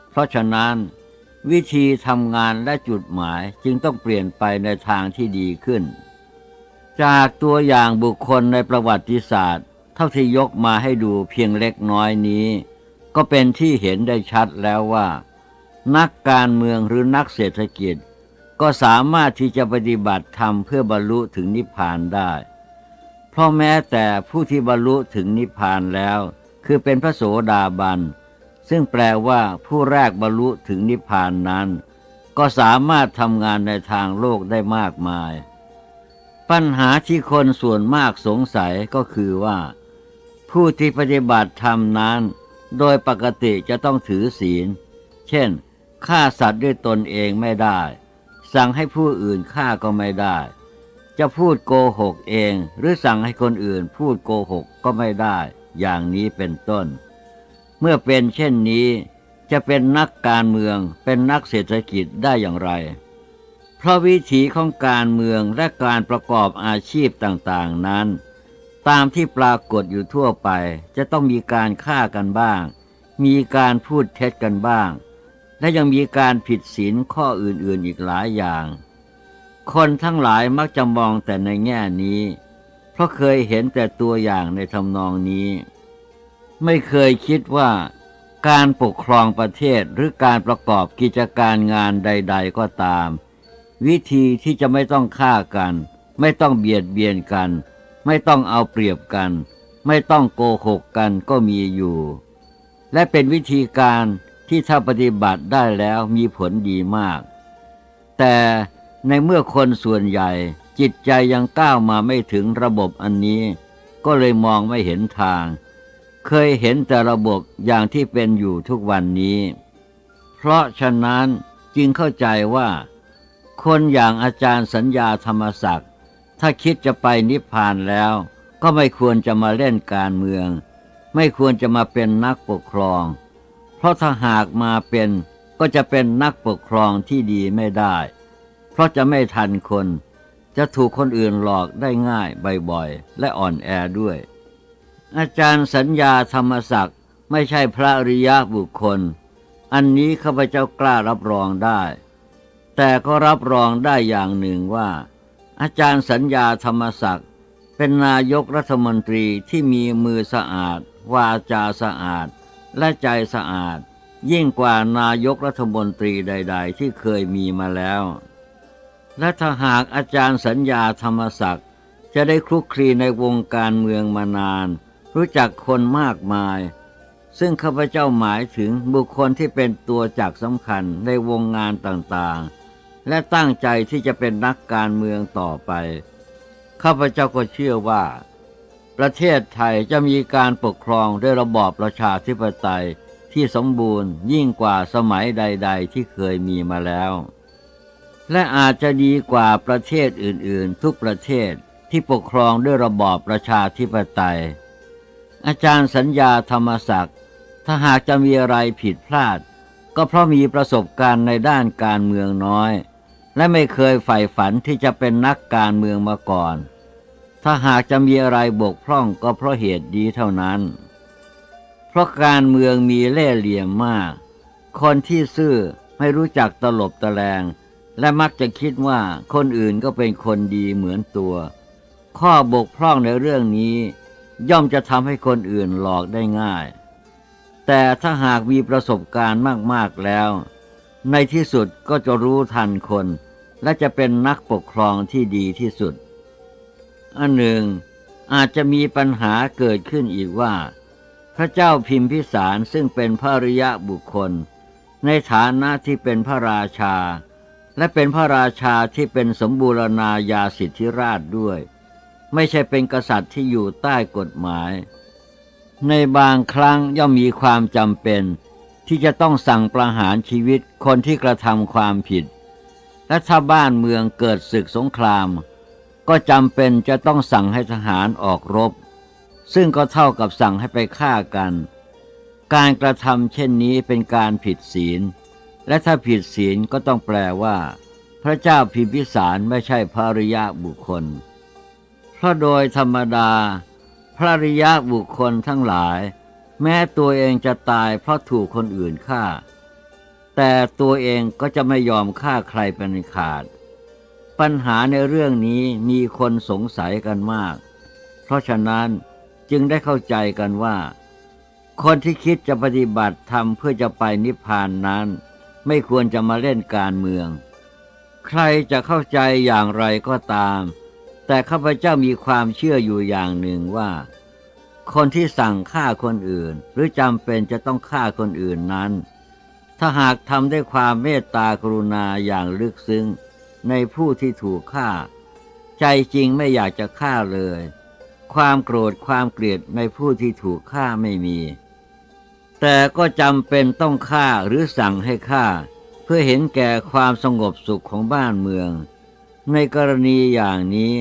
[SPEAKER 1] เพราะฉะนั้น วิธีทำงานและจุดหมายจึงต้องเปลี่ยนไปในทางที่ดีขึ้น จากตัวอย่างบุคคลในประวัติศาสตร์ เท่าที่ยกมาให้ดูเพียงเล็กน้อยนี้ ก็เป็นที่เห็นได้ชัดแล้วว่า นักการเมืองหรือนักเศรษฐกิจ ก็สามารถที่จะปฏิบัติธรรมเพื่อบรรลุถึงนิพพานได้ เพราะแม้แต่ผู้ที่บรรลุถึงนิพพานแล้ว คือเป็นพระโสดาบัน ซึ่งแปลว่าผู้แรกบรรลุถึงนิพพานนั้น ก็สามารถทำงานในทางโลกได้มากมาย ปัญหาที่คนส่วนมากสงสัยก็คือว่า ผู้ที่ปฏิบัติธรรมนั้น โดยปกติจะต้องถือศีล เช่นฆ่าสัตว์ด้วยตนเองไม่ได้ สั่งให้ผู้อื่นฆ่าก็ไม่ได้ จะพูดโกหกเอง หรือสั่งให้คนอื่นพูดโกหกก็ไม่ได้ อย่างนี้เป็นต้น เมื่อเป็นเช่นนี้ จะเป็นนักการเมืองเป็นนักเศรษฐกิจได้อย่างไร เพราะวิถีของการเมืองและการประกอบอาชีพต่างๆนั้น ตามที่ปรากฏอยู่ทั่วไป จะต้องมีการฆ่ากันบ้าง มีการพูดเท็จกันบ้าง และยังมีการผิดศีลข้ออื่นๆอีกหลายอย่าง คนทั้งหลายมักจะมองแต่ในแง่นี้ เพราะเคยเห็นแต่ตัวอย่างในทำนองนี้ ไม่เคยคิดว่าการปกครองประเทศหรือการประกอบกิจการงานใด ๆ ก็ตาม วิธีที่จะไม่ต้องฆ่ากัน ไม่ต้องเบียดเบียนกัน ไม่ต้องเอาเปรียบกัน ไม่ต้องโกหกกันก็มีอยู่ และเป็นวิธีการที่ถ้าปฏิบัติได้แล้วมีผลดีมาก แต่ในเมื่อคนส่วนใหญ่จิตใจยังก้าวมาไม่ถึงระบบอันนี้ ก็เลยมองไม่เห็นทาง เคยเห็นแต่ระบบอย่างที่เป็นอยู่ทุกวันนี้ เพราะฉะนั้นจึงเข้าใจว่า คนอย่างอาจารย์สัญญาธรรมศักดิ์ถ้าคิดจะไปนิพพานแล้ว ก็ไม่ควรจะมาเล่นการเมือง ไม่ควรจะมาเป็นนักปกครอง เพราะถ้าหากมาเป็นก็จะเป็นนักปกครองที่ดีไม่ได้ เพราะจะไม่ทันคน จะถูกคนอื่นหลอกได้ง่ายบ่อยๆและอ่อนแอด้วย อาจารย์สัญญาธรรมศักดิ์ไม่ใช่พระอริยบุคคล อันนี้ข้าพเจ้ากล้ารับรองได้ แต่ก็รับรองได้อย่างหนึ่งว่า อาจารย์สัญญาธรรมศักดิ์เป็นนายกรัฐมนตรีที่มีมือสะอาด วาจาสะอาด และใจสะอาด ยิ่งกว่านายกรัฐมนตรีใด ๆ ที่เคยมีมาแล้ว และถ้าหากอาจารย์สัญญาธรรมศักดิ์จะได้คลุกคลีในวงการเมืองมานาน รู้จักคนมากมาย ซึ่งข้าพเจ้าหมายถึงบุคคลที่เป็นตัวจักสำคัญในวงงานต่างๆ และตั้งใจที่จะเป็นนักการเมืองต่อไป ข้าพเจ้าก็เชื่อว่า ประเทศไทยจะมีการปกครองด้วยระบอบประชาธิปไตยที่สมบูรณ์ยิ่งกว่าสมัยใด ๆ ที่เคยมีมาแล้ว และอาจจะดีกว่าประเทศอื่นๆ ทุกประเทศที่ปกครองด้วยระบอบประชาธิปไตย อาจารย์สัญญาธรรมศักดิ์ ถ้าหากจะมีอะไรผิดพลาด ก็เพราะมีประสบการณ์ในด้านการเมืองน้อย และไม่เคยใฝ่ฝันที่จะเป็นนักการเมืองมาก่อน ถ้าหากจะมีอะไรบกพร่องก็เพราะเหตุดีเท่านั้น เพราะการเมืองมีเล่ห์เหลี่ยมมาก คนที่ซื่อไม่รู้จักตลบตะแลง และมักจะคิดว่าคนอื่นก็เป็นคนดีเหมือนตัว ข้อบกพร่องในเรื่องนี้ ย่อมจะทำให้คนอื่นหลอกได้ง่าย แต่ถ้าหากมีประสบการณ์มากๆแล้ว ในที่สุดก็จะรู้ทันคน และจะเป็นนักปกครองที่ดีที่สุด อันหนึ่งอาจจะมีปัญหาเกิดขึ้นอีกว่า พระเจ้าพิมพิสารซึ่งเป็นพระริยะบุคคล ในฐานะที่เป็นพระราชา และเป็นพระราชาที่เป็นสมบูรณาญาสิทธิราชด้วย ไม่ใช่เป็นกษัตริย์ที่อยู่ใต้กฎหมาย ในบางครั้งย่อมมีความจำเป็น ที่จะต้องสั่งประหารชีวิตคนที่กระทำความผิด และถ้าบ้านเมืองเกิดศึกสงคราม ก็จำเป็นจะต้องสั่งให้ทหารออกรบ ซึ่งก็เท่ากับสั่งให้ไปฆ่ากัน การกระทำเช่นนี้เป็นการผิดศีล และถ้าผิดศีลก็ต้องแปลว่า พระเจ้าพิมพิสารไม่ใช่ภริยะบุคคล ราะโดยธรรมดา พระริยะบุคคลทั้งหลาย แม้ตัวเองจะตายเพราะถูกคนอื่นฆ่า แต่ตัวเองก็จะไม่ยอมฆ่าใครเป็นขาด ปัญหาในเรื่องนี้มีคนสงสัยกันมาก เพราะฉะนั้นจึงได้เข้าใจกันว่า คนที่คิดจะปฏิบัติทำเพื่อจะไปนิพพานนั้น ไม่ควรจะมาเล่นการเมือง ใครจะเข้าใจอย่างไรก็ตาม แต่ข้าพเจ้ามีความเชื่ออยู่อย่างหนึ่งว่า คนที่สั่งฆ่าคนอื่น หรือจำเป็นจะต้องฆ่าคนอื่นนั้น ถ้าหากทำด้วยความเมตตากรุณาอย่างลึกซึ้ง ในผู้ที่ถูกฆ่า ใจจริงไม่อยากจะฆ่าเลย ความโกรธความเกลียดในผู้ที่ถูกฆ่าไม่มี แต่ก็จำเป็นต้องฆ่าหรือสั่งให้ฆ่า เพื่อเห็นแก่ความสงบสุขของบ้านเมือง ในกรณีอย่างนี้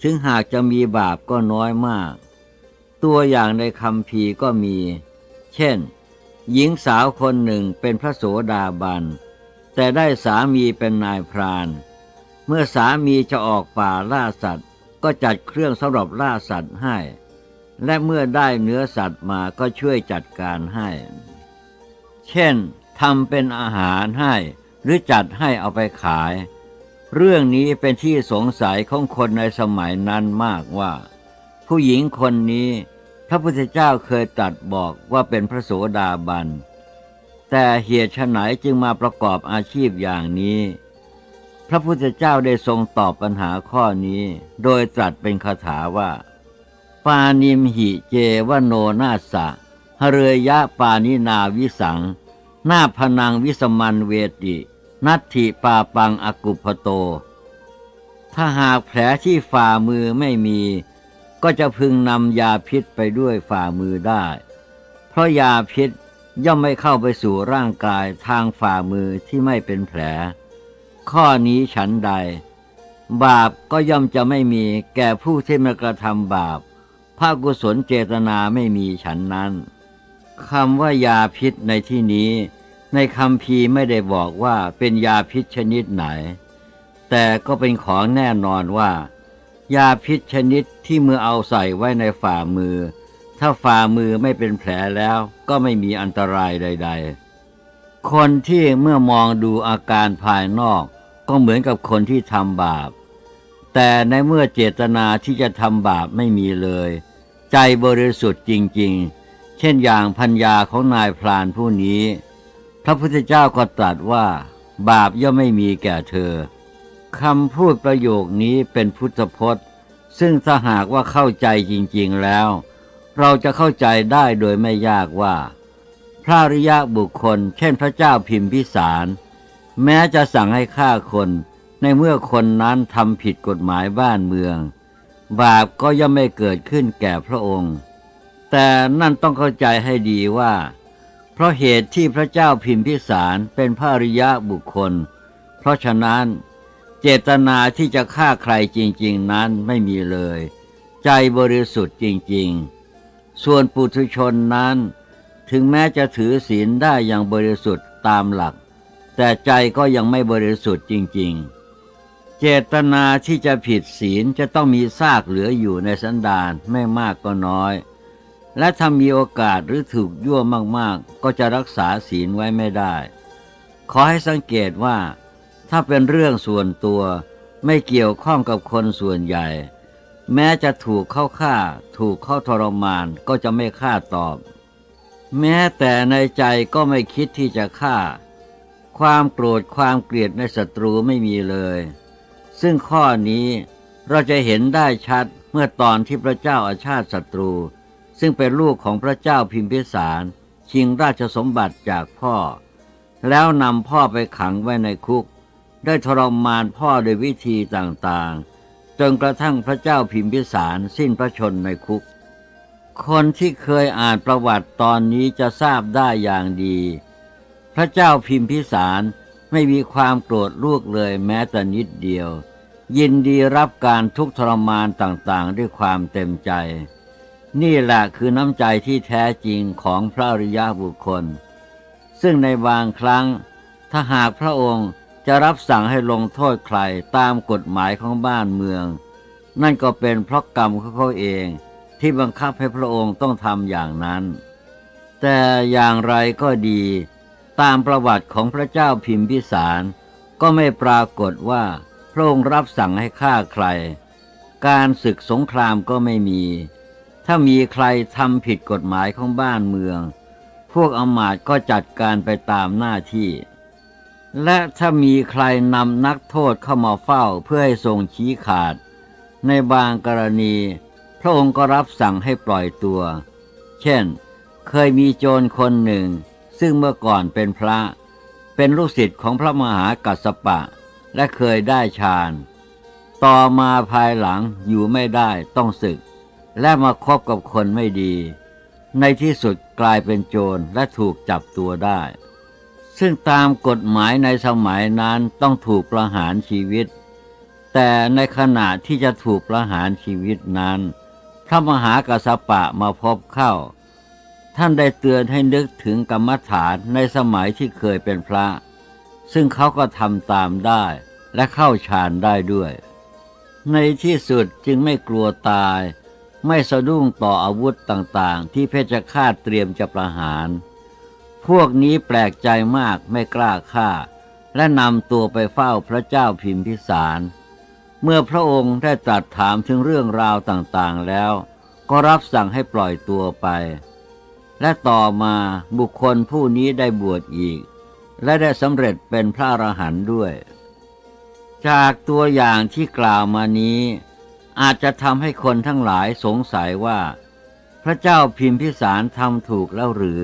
[SPEAKER 1] ถึงหากจะมีบาปก็น้อยมาก ตัวอย่างในคำพีก็มี เช่น หญิงสาวคนหนึ่งเป็นพระโสดาบัน แต่ได้สามีเป็นนายพราน เมื่อสามีจะออกป่าล่าสัตว์ ก็จัดเครื่องสำหรับล่าสัตว์ให้ และเมื่อได้เนื้อสัตว์มาก็ช่วยจัดการให้ เช่นทำเป็นอาหารให้หรือจัดให้เอาไปขาย เรื่องนี้เป็นที่สงสัยของคนในสมัยนั้นมากว่า ผู้หญิงคนนี้พระพุทธเจ้าเคยตรัสบอกว่าเป็นพระโสดาบัน แต่เหตุไฉนจึงมาประกอบอาชีพอย่างนี้ พระพุทธเจ้าได้ทรงตอบปัญหาข้อนี้ โดยตรัสเป็นคาถาว่า ปานิมหิเจวโนนาสะหเรยะปานินาวิสัง หน้าพนังวิสมันเวติ นัตถิปาปังอกุพโต ถ้าหากแผลที่ฝ่ามือไม่มี ก็จะพึงนำยาพิษไปด้วยฝ่ามือได้ เพราะยาพิษย่อมไม่เข้าไปสู่ร่างกายทางฝ่ามือที่ไม่เป็นแผล ข้อนี้ฉันใด บาปก็ย่อมจะไม่มีแก่ผู้ที่ม่กระทำบาปภาคกุศลเจตนาไม่มีฉันนั้นคำว่ายาพิษในที่นี้ ในคำพีไม่ได้บอกว่าเป็นยาพิษชนิดไหน แต่ก็เป็นของแน่นอนว่า ยาพิษชนิดที่เมื่อเอาใส่ไว้ในฝ่ามือ ถ้าฝ่ามือไม่เป็นแผลแล้วก็ไม่มีอันตรายใด ๆ คนที่เมื่อมองดูอาการภายนอกก็เหมือนกับคนที่ทำบาป แต่ในเมื่อเจตนาที่จะทำบาปไม่มีเลย ใจบริสุทธิ์จริงๆ เช่นอย่างพัญญาของนายพรานผู้นี้ พระพุทธเจ้าก็ตรัสว่า บาปย่อมไม่มีแก่เธอคำพูดประโยคนี้เป็นพุทธพจน์ ซึ่งถ้าหากว่าเข้าใจจริงๆแล้ว เราจะเข้าใจได้โดยไม่ยากว่า พระริยะบุคคล เช่นพระเจ้าพิมพิสาร แม้จะสั่งให้ฆ่าคนในเมื่อคนนั้นทำผิดกฎหมายบ้านเมือง บาปก็ย่อมไม่เกิดขึ้นแก่พระองค์ แต่นั่นต้องเข้าใจให้ดีว่า เพราะเหตุที่พระเจ้าพิมพิสารเป็นพระริยะบุคคล เพราะฉะนั้นเจตนาที่จะฆ่าใครจริง ๆ นั้นไม่มีเลย ใจบริสุทธิ์จริง ๆ ส่วนปุถุชนนั้น ถึงแม้จะถือศีลได้อย่างบริสุทธิ์ตามหลัก แต่ใจก็ยังไม่บริสุทธิ์จริง ๆ เจตนาที่จะผิดศีลจะต้องมีซากเหลืออยู่ในสันดานไม่มากก็น้อย และถ้ามีโอกาสหรือถูกยั่วมากๆ ก็จะรักษาศีลไว้ไม่ได้ ขอให้สังเกตว่า ถ้าเป็นเรื่องส่วนตัว ไม่เกี่ยวข้องกับคนส่วนใหญ่ แม้จะถูกเข้าฆ่า ถูกเข้าทรมานก็จะไม่ฆ่าตอบ แม้แต่ในใจก็ไม่คิดที่จะฆ่า ความโกรธความเกลียดในศัตรูไม่มีเลย ซึ่งข้อนี้เราจะเห็นได้ชัดเมื่อตอนที่พระเจ้าอาชาติศัตรู ซึ่งเป็นลูกของพระเจ้าพิมพิสาร ชิงราชสมบัติจากพ่อ แล้วนำพ่อไปขังไว้ในคุก ได้ทรมานพ่อโดยวิธีต่างๆ จนกระทั่งพระเจ้าพิมพิสารสิ้นพระชนในคุก คนที่เคยอ่านประวัติตอนนี้จะทราบได้อย่างดี พระเจ้าพิมพิสารไม่มีความโกรธลูกเลยแม้แต่นิดเดียว ยินดีรับการทุกทรมานต่างๆ ด้วยความเต็มใจ นี่แหละคือน้ำใจที่แท้จริงของพระอริยบุคคล ซึ่งในบางครั้ง ถ้าหากพระองค์จะรับสั่งให้ลงโทษใครตามกฎหมายของบ้านเมือง นั่นก็เป็นเพราะกรรมของเขาเองที่บังคับให้พระองค์ต้องทำอย่างนั้น แต่อย่างไรก็ดี ตามประวัติของพระเจ้าพิมพิสาร ก็ไม่ปรากฏว่าพระองค์รับสั่งให้ฆ่าใคร การศึกสงครามก็ไม่มี ถ้ามีใครทำผิดกฎหมายของบ้านเมือง พวกอมาตก็จัดการไปตามหน้าที่ และถ้ามีใครนำนักโทษเข้ามาเฝ้าเพื่อให้ทรงชี้ขาด ในบางกรณี พระองค์ก็รับสั่งให้ปล่อยตัว เช่น เคยมีโจรคนหนึ่ง ซึ่งเมื่อก่อนเป็นพระ เป็นลูกศิษย์ของพระมหากัสสปะ และเคยได้ฌาน ต่อมาภายหลังอยู่ไม่ได้ต้องศึก และมาคบกับคนไม่ดี ในที่สุดกลายเป็นโจรและถูกจับตัวได้ ซึ่งตามกฎหมายในสมัยนั้นต้องถูกประหารชีวิต แต่ในขณะที่จะถูกประหารชีวิตนั้น พระมหากัสสปะมาพบเข้า ท่านได้เตือนให้นึกถึงกรรมฐานในสมัยที่เคยเป็นพระ ซึ่งเขาก็ทำตามได้และเข้าฌานได้ด้วย ในที่สุดจึงไม่กลัวตาย ไม่สะดุ้งต่ออาวุธต่างๆ ที่เพชฌฆาตเตรียมจะประหาร พวกนี้แปลกใจมากไม่กล้าฆ่า และนำตัวไปเฝ้าพระเจ้าพิมพิสาร เมื่อพระองค์ได้ตรัสถามถึงเรื่องราวต่างๆแล้ว ก็รับสั่งให้ปล่อยตัวไป และต่อมาบุคคลผู้นี้ได้บวชอีก และได้สำเร็จเป็นพระอรหันต์ด้วย จากตัวอย่างที่กล่าวมานี้ อาจจะทำให้คนทั้งหลายสงสัยว่า พระเจ้าพิมพิสารทำถูกแล้วหรือ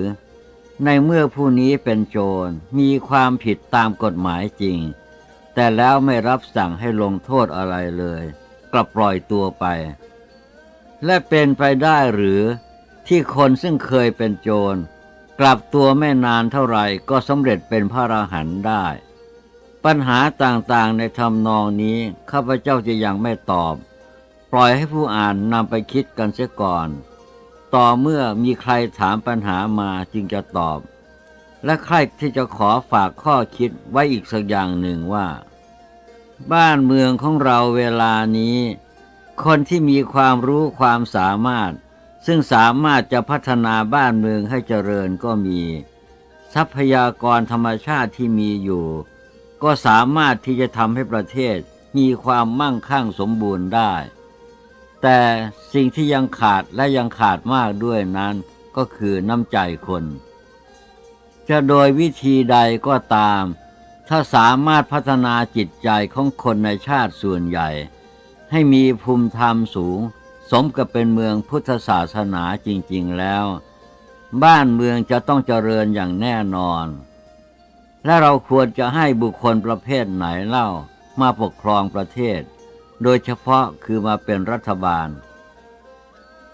[SPEAKER 1] ในเมื่อผู้นี้เป็นโจรมีความผิดตามกฎหมายจริง แต่แล้วไม่รับสั่งให้ลงโทษอะไรเลย กลับปล่อยตัวไป และเป็นไปได้หรือที่คนซึ่งเคยเป็นโจร กลับตัวไม่นานเท่าไหร่ก็สำเร็จเป็นพระอราหันต์ได้ ปัญหาต่างๆในทำนองนี้ข้าพเจ้าจะยังไม่ตอบ ปล่อยให้ผู้อ่านนำไปคิดกันเสียก่อน ต่อเมื่อมีใครถามปัญหามาจึงจะตอบ และใครที่จะขอฝากข้อคิดไว้อีกสักอย่างหนึ่งว่า บ้านเมืองของเราเวลานี้ คนที่มีความรู้ความสามารถ ซึ่งสามารถจะพัฒนาบ้านเมืองให้เจริญก็มี ทรัพยากรธรรมชาติที่มีอยู่ ก็สามารถที่จะทำให้ประเทศมีความมั่งคั่งสมบูรณ์ได้ แต่สิ่งที่ยังขาดและยังขาดมากด้วยนั้นก็คือน้ำใจคน จะโดยวิธีใดก็ตาม ถ้าสามารถพัฒนาจิตใจของคนในชาติส่วนใหญ่ ให้มีภูมิธรรมสูง สมกับเป็นเมืองพุทธศาสนาจริง ๆแล้ว บ้านเมืองจะต้องเจริญอย่างแน่นอน และเราควรจะให้บุคคลประเภทไหนเล่ามาปกครองประเทศ โดยเฉพาะคือมาเป็นรัฐบาล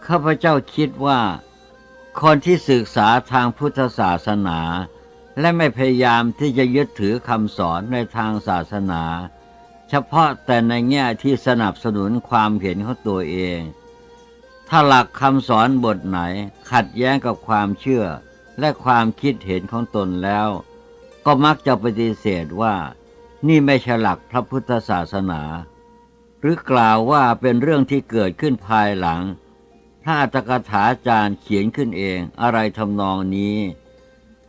[SPEAKER 1] ข้าพเจ้าคิดว่า คนที่ศึกษาทางพุทธศาสนา และไม่พยายามที่จะยึดถือคำสอนในทางศาสนา เฉพาะแต่ในแง่ที่สนับสนุนความเห็นของตัวเอง ถ้าหลักคำสอนบทไหนขัดแย้งกับความเชื่อและความคิดเห็นของตนแล้ว ก็มักจะปฏิเสธว่านี่ไม่ใช่หลักพระพุทธศาสนา หรือกล่าวว่าเป็นเรื่องที่เกิดขึ้นภายหลัง พระอัตถกถาจารย์เขียนขึ้นเองอะไรทำนองนี้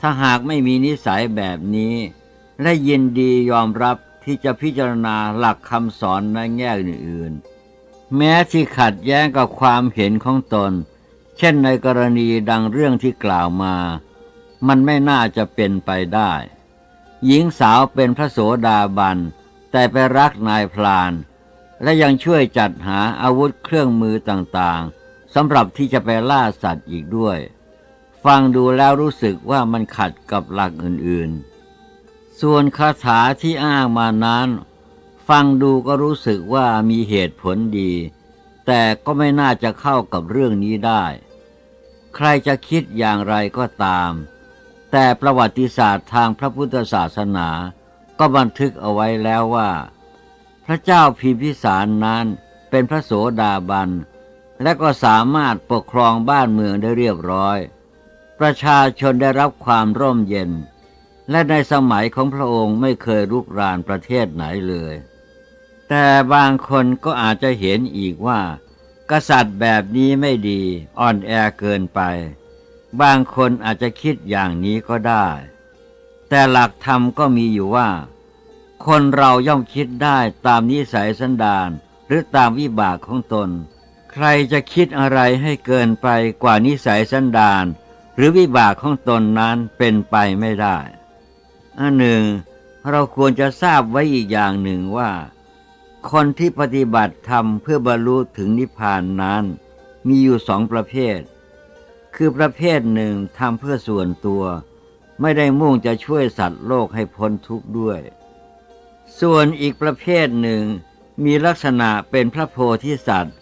[SPEAKER 1] ถ้าหากไม่มีนิสัยแบบนี้ และยินดียอมรับที่จะพิจารณาหลักคำสอนในแง่อื่นๆ แม้ที่ขัดแย้งกับความเห็นของตน เช่นในกรณีดังเรื่องที่กล่าวมา มันไม่น่าจะเป็นไปได้ หญิงสาวเป็นพระโสดาบัน แต่ไปรักนายพลาน และยังช่วยจัดหาอาวุธเครื่องมือต่างๆสำหรับที่จะไปล่าสัตว์อีกด้วย ฟังดูแล้วรู้สึกว่ามันขัดกับหลักอื่นๆ ส่วนคาถาที่อ้างมานั้น ฟังดูก็รู้สึกว่ามีเหตุผลดี แต่ก็ไม่น่าจะเข้ากับเรื่องนี้ได้ ใครจะคิดอย่างไรก็ตาม แต่ประวัติศาสตร์ทางพระพุทธศาสนา ก็บันทึกเอาไว้แล้วว่า ระเจ้าพิมพิสารนั้นเป็นพระโสดาบัน และก็สามารถปกครองบ้านเมืองได้เรียบร้อย ประชาชนได้รับความร่มเย็น และในสมัยของพระองค์ไม่เคยรุกรานประเทศไหนเลย แต่บางคนก็อาจจะเห็นอีกว่า กษัตริย์แบบนี้ไม่ดีอ่อนแอเกินไป บางคนอาจจะคิดอย่างนี้ก็ได้ แต่หลักธรรมก็มีอยู่ว่า คนเราย่อมคิดได้ตามนิสัยสันดานหรือตามวิบากของตน ใครจะคิดอะไรให้เกินไปกว่านิสัยสันดาน หรือวิบากของตนนั้นเป็นไปไม่ได้อันหนึ่ง เราควรจะทราบไว้อีกอย่างหนึ่งว่า คนที่ปฏิบัติธรรมเพื่อบรรลุถึงนิพพานนั้น มีอยู่สองประเภท คือประเภทหนึ่งทำเพื่อส่วนตัว ไม่ได้มุ่งจะช่วยสัตว์โลกให้พ้นทุกข์ด้วย ส่วนอีกประเภทหนึ่งมีลักษณะเป็นพระโพธิสัตว์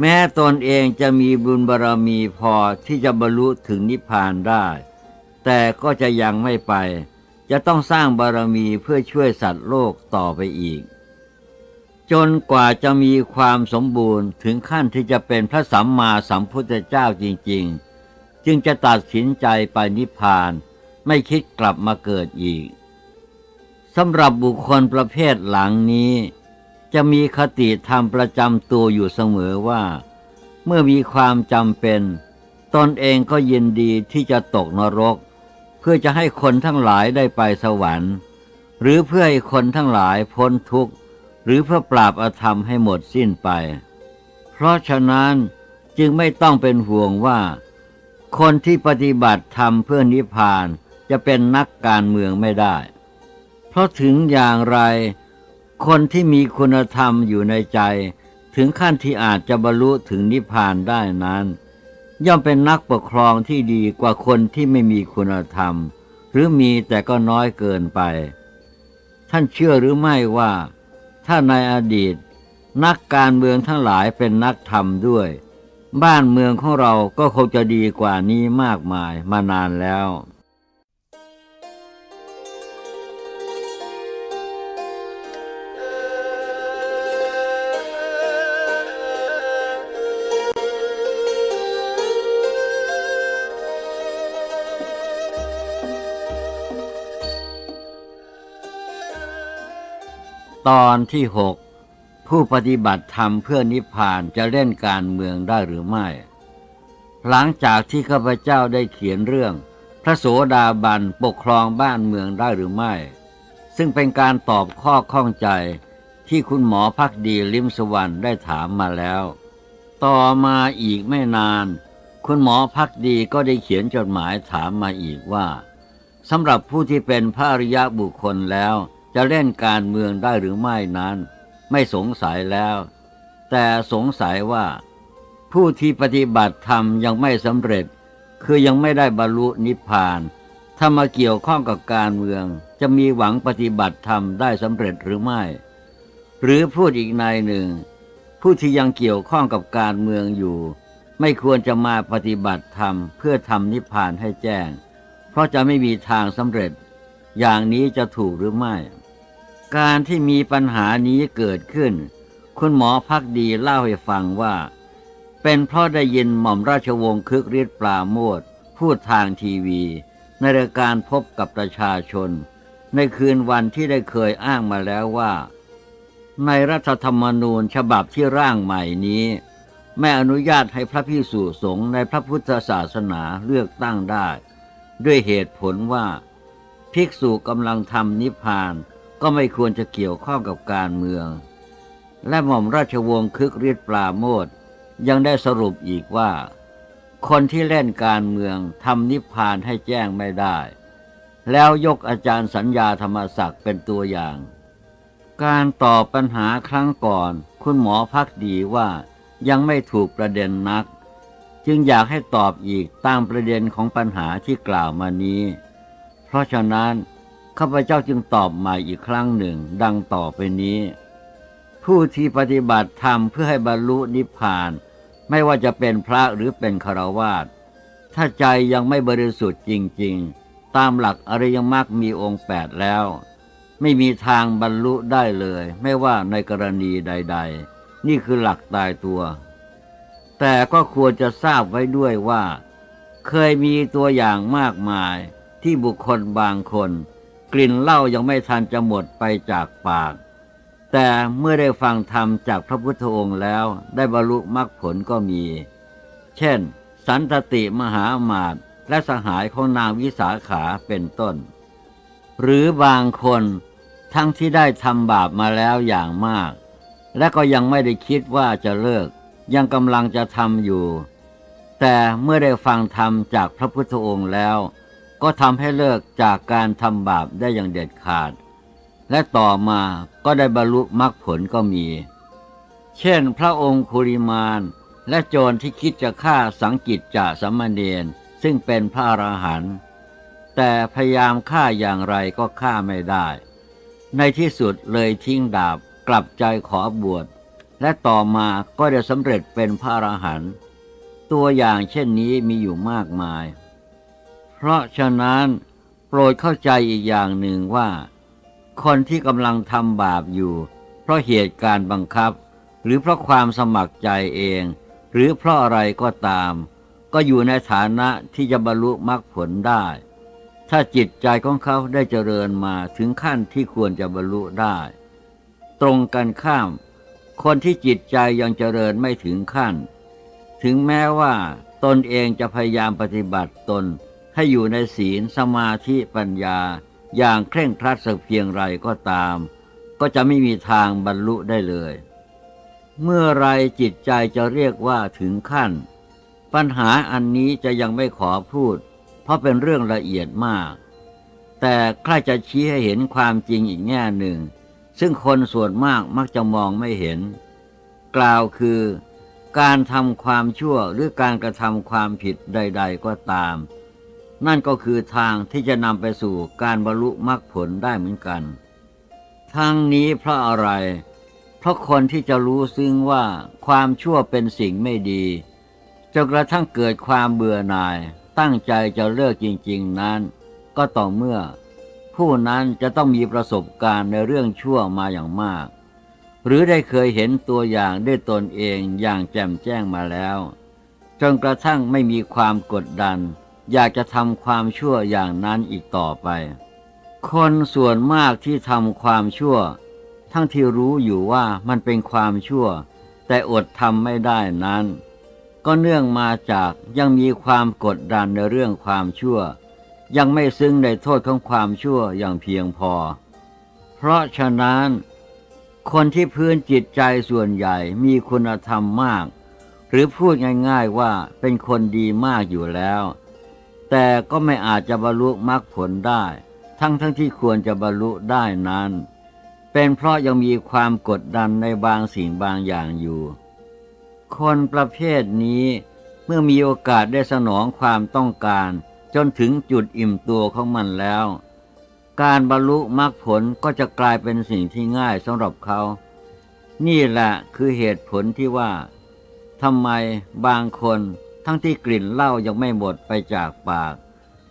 [SPEAKER 1] แม้ตนเองจะมีบุญบารรมีพอที่จะบรรลุถึงนิพพานได้ แต่ก็จะยังไม่ไป จะต้องสร้างบารมีเพื่อช่วยสัตว์โลกต่อไปอีก จนกว่าจะมีความสมบูรณ์ถึงขั้นที่จะเป็นพระสัมมาสัมพุทธเจ้าจริง ๆ จึงจะตัดสินใจไปนิพพาน ไม่คิดกลับมาเกิดอีก สำหรับบุคคลประเภทหลังนี้ จะมีคติธรรมประจำตัวอยู่เสมอว่า เมื่อมีความจำเป็น ตนเองก็ยินดีที่จะตกนรก เพื่อจะให้คนทั้งหลายได้ไปสวรรค์ หรือเพื่อให้คนทั้งหลายพ้นทุกข์ หรือเพื่อปราบอธรรมให้หมดสิ้นไป เพราะฉะนั้นจึงไม่ต้องเป็นห่วงว่า คนที่ปฏิบัติธรรมเพื่อนิพพานจะเป็นนักการเมืองไม่ได้ เพราะถึงอย่างไร คนที่มีคุณธรรมอยู่ในใจ ถึงขั้นที่อาจจะบรรลุถึงนิพพานได้นั้น ย่อมเป็นนักปกครองที่ดีกว่าคนที่ไม่มีคุณธรรม หรือมีแต่ก็น้อยเกินไป ท่านเชื่อหรือไม่ว่า ถ้าในอดีต นักการเมืองทั้งหลายเป็นนักธรรมด้วย บ้านเมืองของเราก็คงจะดีกว่านี้มากมายมานานแล้ว ตอนที่หกผู้ปฏิบัติธรรมเพื่อนิพพานจะเล่นการเมืองได้หรือไม่ หลังจากที่ข้าพเจ้าได้เขียนเรื่อง พระโสดาบันปกครองบ้านเมืองได้หรือไม่ ซึ่งเป็นการตอบข้อข้องใจที่คุณหมอพักดีลิมสวรรค์ได้ถามมาแล้ว ต่อมาอีกไม่นาน คุณหมอพักดีก็ได้เขียนจดหมายถามมาอีกว่าสำหรับผู้ที่เป็นพระอริยบุคคลแล้ว จะเล่นการเมืองได้หรือไม่นั้น ไม่สงสัยแล้ว แต่สงสัยว่า ผู้ที่ปฏิบัติธรรมยังไม่สำเร็จ คือยังไม่ได้บรรลุนิพพาน ถ้ามาเกี่ยวข้องกับการเมือง จะมีหวังปฏิบัติธรรมได้สำเร็จหรือไม่ หรือพูดอีกในหนึ่ง ผู้ที่ยังเกี่ยวข้องกับการเมืองอยู่ ไม่ควรจะมาปฏิบัติธรรมเพื่อทำนิพพานให้แจ้ง เพราะจะไม่มีทางสำเร็จ อย่างนี้จะถูกหรือไม่ การที่มีปัญหานี้เกิดขึ้น คุณหมอพักดีเล่าให้ฟังว่า เป็นเพราะได้ยินหม่อมราชวงศ์คึกฤทธิ์ปราโมทพูดทางทีวี ในรายการพบกับประชาชน ในคืนวันที่ได้เคยอ้างมาแล้วว่า ในรัฐธรรมนูญฉบับที่ร่างใหม่นี้ไม่อนุญาตให้พระพิสุสงฆ์ในพระพุทธศาสนาเลือกตั้งได้ ด้วยเหตุผลว่า ภิกษุกำลังทำนิพพาน ก็ไม่ควรจะเกี่ยวข้องกับการเมือง และหม่อมราชวงศ์คึกฤทธิ์ปราโมทยังได้สรุปอีกว่า คนที่เล่นการเมืองทำนิพพานให้แจ้งไม่ได้ แล้วยกอาจารย์สัญญาธรรมศักดิ์เป็นตัวอย่าง การตอบปัญหาครั้งก่อน คุณหมอพักดีว่ายังไม่ถูกประเด็นนัก จึงอยากให้ตอบอีกตามประเด็นของปัญหาที่กล่าวมานี้ เพราะฉะนั้น ข้าพเจ้าจึงตอบม่อีกครั้งหนึ่ง ดังต่อไปนี้ ผู้ที่ปฏิบัติธรรมเพื่อให้บรรลุนิพพาน ไม่ว่าจะเป็นพระหรือเป็นคารวาสถ้าใจยังไม่บริสุทธิ์จริง ๆ ตามหลักอริยมรรคมีองค์แปดแล้ว ไม่มีทางบรรลุได้เลย ไม่ว่าในกรณีใด ๆ นี่คือหลักตายตัว แต่ก็ควรจะทราบไว้ด้วยว่า เคยมีตัวอย่างมากมายที่บุคคลบางคน กลิ่นเหล้ายังไม่ทันจะหมดไปจากปาก แต่เมื่อได้ฟังธรรมจากพระพุทธองค์แล้ว ได้บรรลุมรรคผลก็มี เช่น สันตติมหามาตและสหายของนางวิสาขาเป็นต้น หรือบางคนทั้งที่ได้ทำบาปมาแล้วอย่างมาก และก็ยังไม่ได้คิดว่าจะเลิก ยังกำลังจะทำอยู่ แต่เมื่อได้ฟังธรรมจากพระพุทธองค์แล้ว ก็ทำให้เลิกจากการทำบาปได้อย่างเด็ดขาด และต่อมาก็ได้บรรลุมรรคผลก็มี เช่น พระองค์คุริมานและโจรที่คิดจะฆ่าสังกิจจะสัมมาเนนซึ่งเป็นพระอรหันต์แต่พยายามฆ่าอย่างไรก็ฆ่าไม่ได้ ในที่สุดเลยทิ้งดาบกลับใจขอบวช และต่อมาก็ได้สำเร็จเป็นพระอรหันต์ตัวอย่างเช่นนี้มีอยู่มากมาย เพราะฉะนั้นโปรดเข้าใจอีกอย่างหนึ่งว่า คนที่กำลังทำบาปอยู่ เพราะเหตุการณ์บังคับ หรือเพราะความสมัครใจเอง หรือเพราะอะไรก็ตาม ก็อยู่ในฐานะที่จะบรรลุมรรคผลได้ ถ้าจิตใจของเขาได้เจริญมาถึงขั้นที่ควรจะบรรลุได้ ตรงกันข้าม คนที่จิตใจยังเจริญไม่ถึงขั้น ถึงแม้ว่าตนเองจะพยายามปฏิบัติตน ให้อยู่ในศีลสมาธิปัญญา อย่างเคร่งครัดสักเพียงไรก็ตาม ก็จะไม่มีทางบรรลุได้เลย เมื่อไรจิตใจจะเรียกว่าถึงขั้น ปัญหาอันนี้จะยังไม่ขอพูด เพราะเป็นเรื่องละเอียดมาก แต่ใครจะชี้ให้เห็นความจริงอีกแง่หนึ่ง ซึ่งคนส่วนมากมักจะมองไม่เห็น กล่าวคือการทำความชั่วหรือการกระทำความผิดใด ๆ ก็ตาม นั่นก็คือทางที่จะนำไปสู่การบรรลุมรรคผลได้เหมือนกัน ทั้งนี้เพราะอะไร เพราะคนที่จะรู้ซึ้งว่าความชั่วเป็นสิ่งไม่ดีจนกระทั่งเกิดความเบื่อหน่าย ตั้งใจจะเลิกจริง ๆนั้น ก็ต่อเมื่อ ผู้นั้นจะต้องมีประสบการณ์ในเรื่องชั่วมาอย่างมาก หรือได้เคยเห็นตัวอย่างด้วยตนเองอย่างแจ่มแจ้งมาแล้ว จนกระทั่งไม่มีความกดดัน อยากจะทำความชั่วอย่างนั้นอีกต่อไป คนส่วนมากที่ทำความชั่ว ทั้งที่รู้อยู่ว่ามันเป็นความชั่ว แต่อดทำไม่ได้นั้น ก็เนื่องมาจากยังมีความกดดันในเรื่องความชั่ว ยังไม่ซึ้งในโทษของความชั่วอย่างเพียงพอ เพราะฉะนั้นคนที่พื้นจิตใจส่วนใหญ่มีคุณธรรมมาก หรือพูดง่ายๆว่าเป็นคนดีมากอยู่แล้ว แต่ก็ไม่อาจจะบรรลุมรรคผลได้ ทั้งทั้งที่ควรจะบรรลุได้นั้น เป็นเพราะยังมีความกดดันในบางสิ่งบางอย่างอยู่ คนประเภทนี้เมื่อมีโอกาสได้สนองความต้องการ จนถึงจุดอิ่มตัวของมันแล้ว การบรรลุมรรคผลก็จะกลายเป็นสิ่งที่ง่ายสำหรับเขา นี่แหละคือเหตุผลที่ว่าทำไมบางคน ทั้งที่กลิ่นเหล้ายังไม่หมดไปจากปาก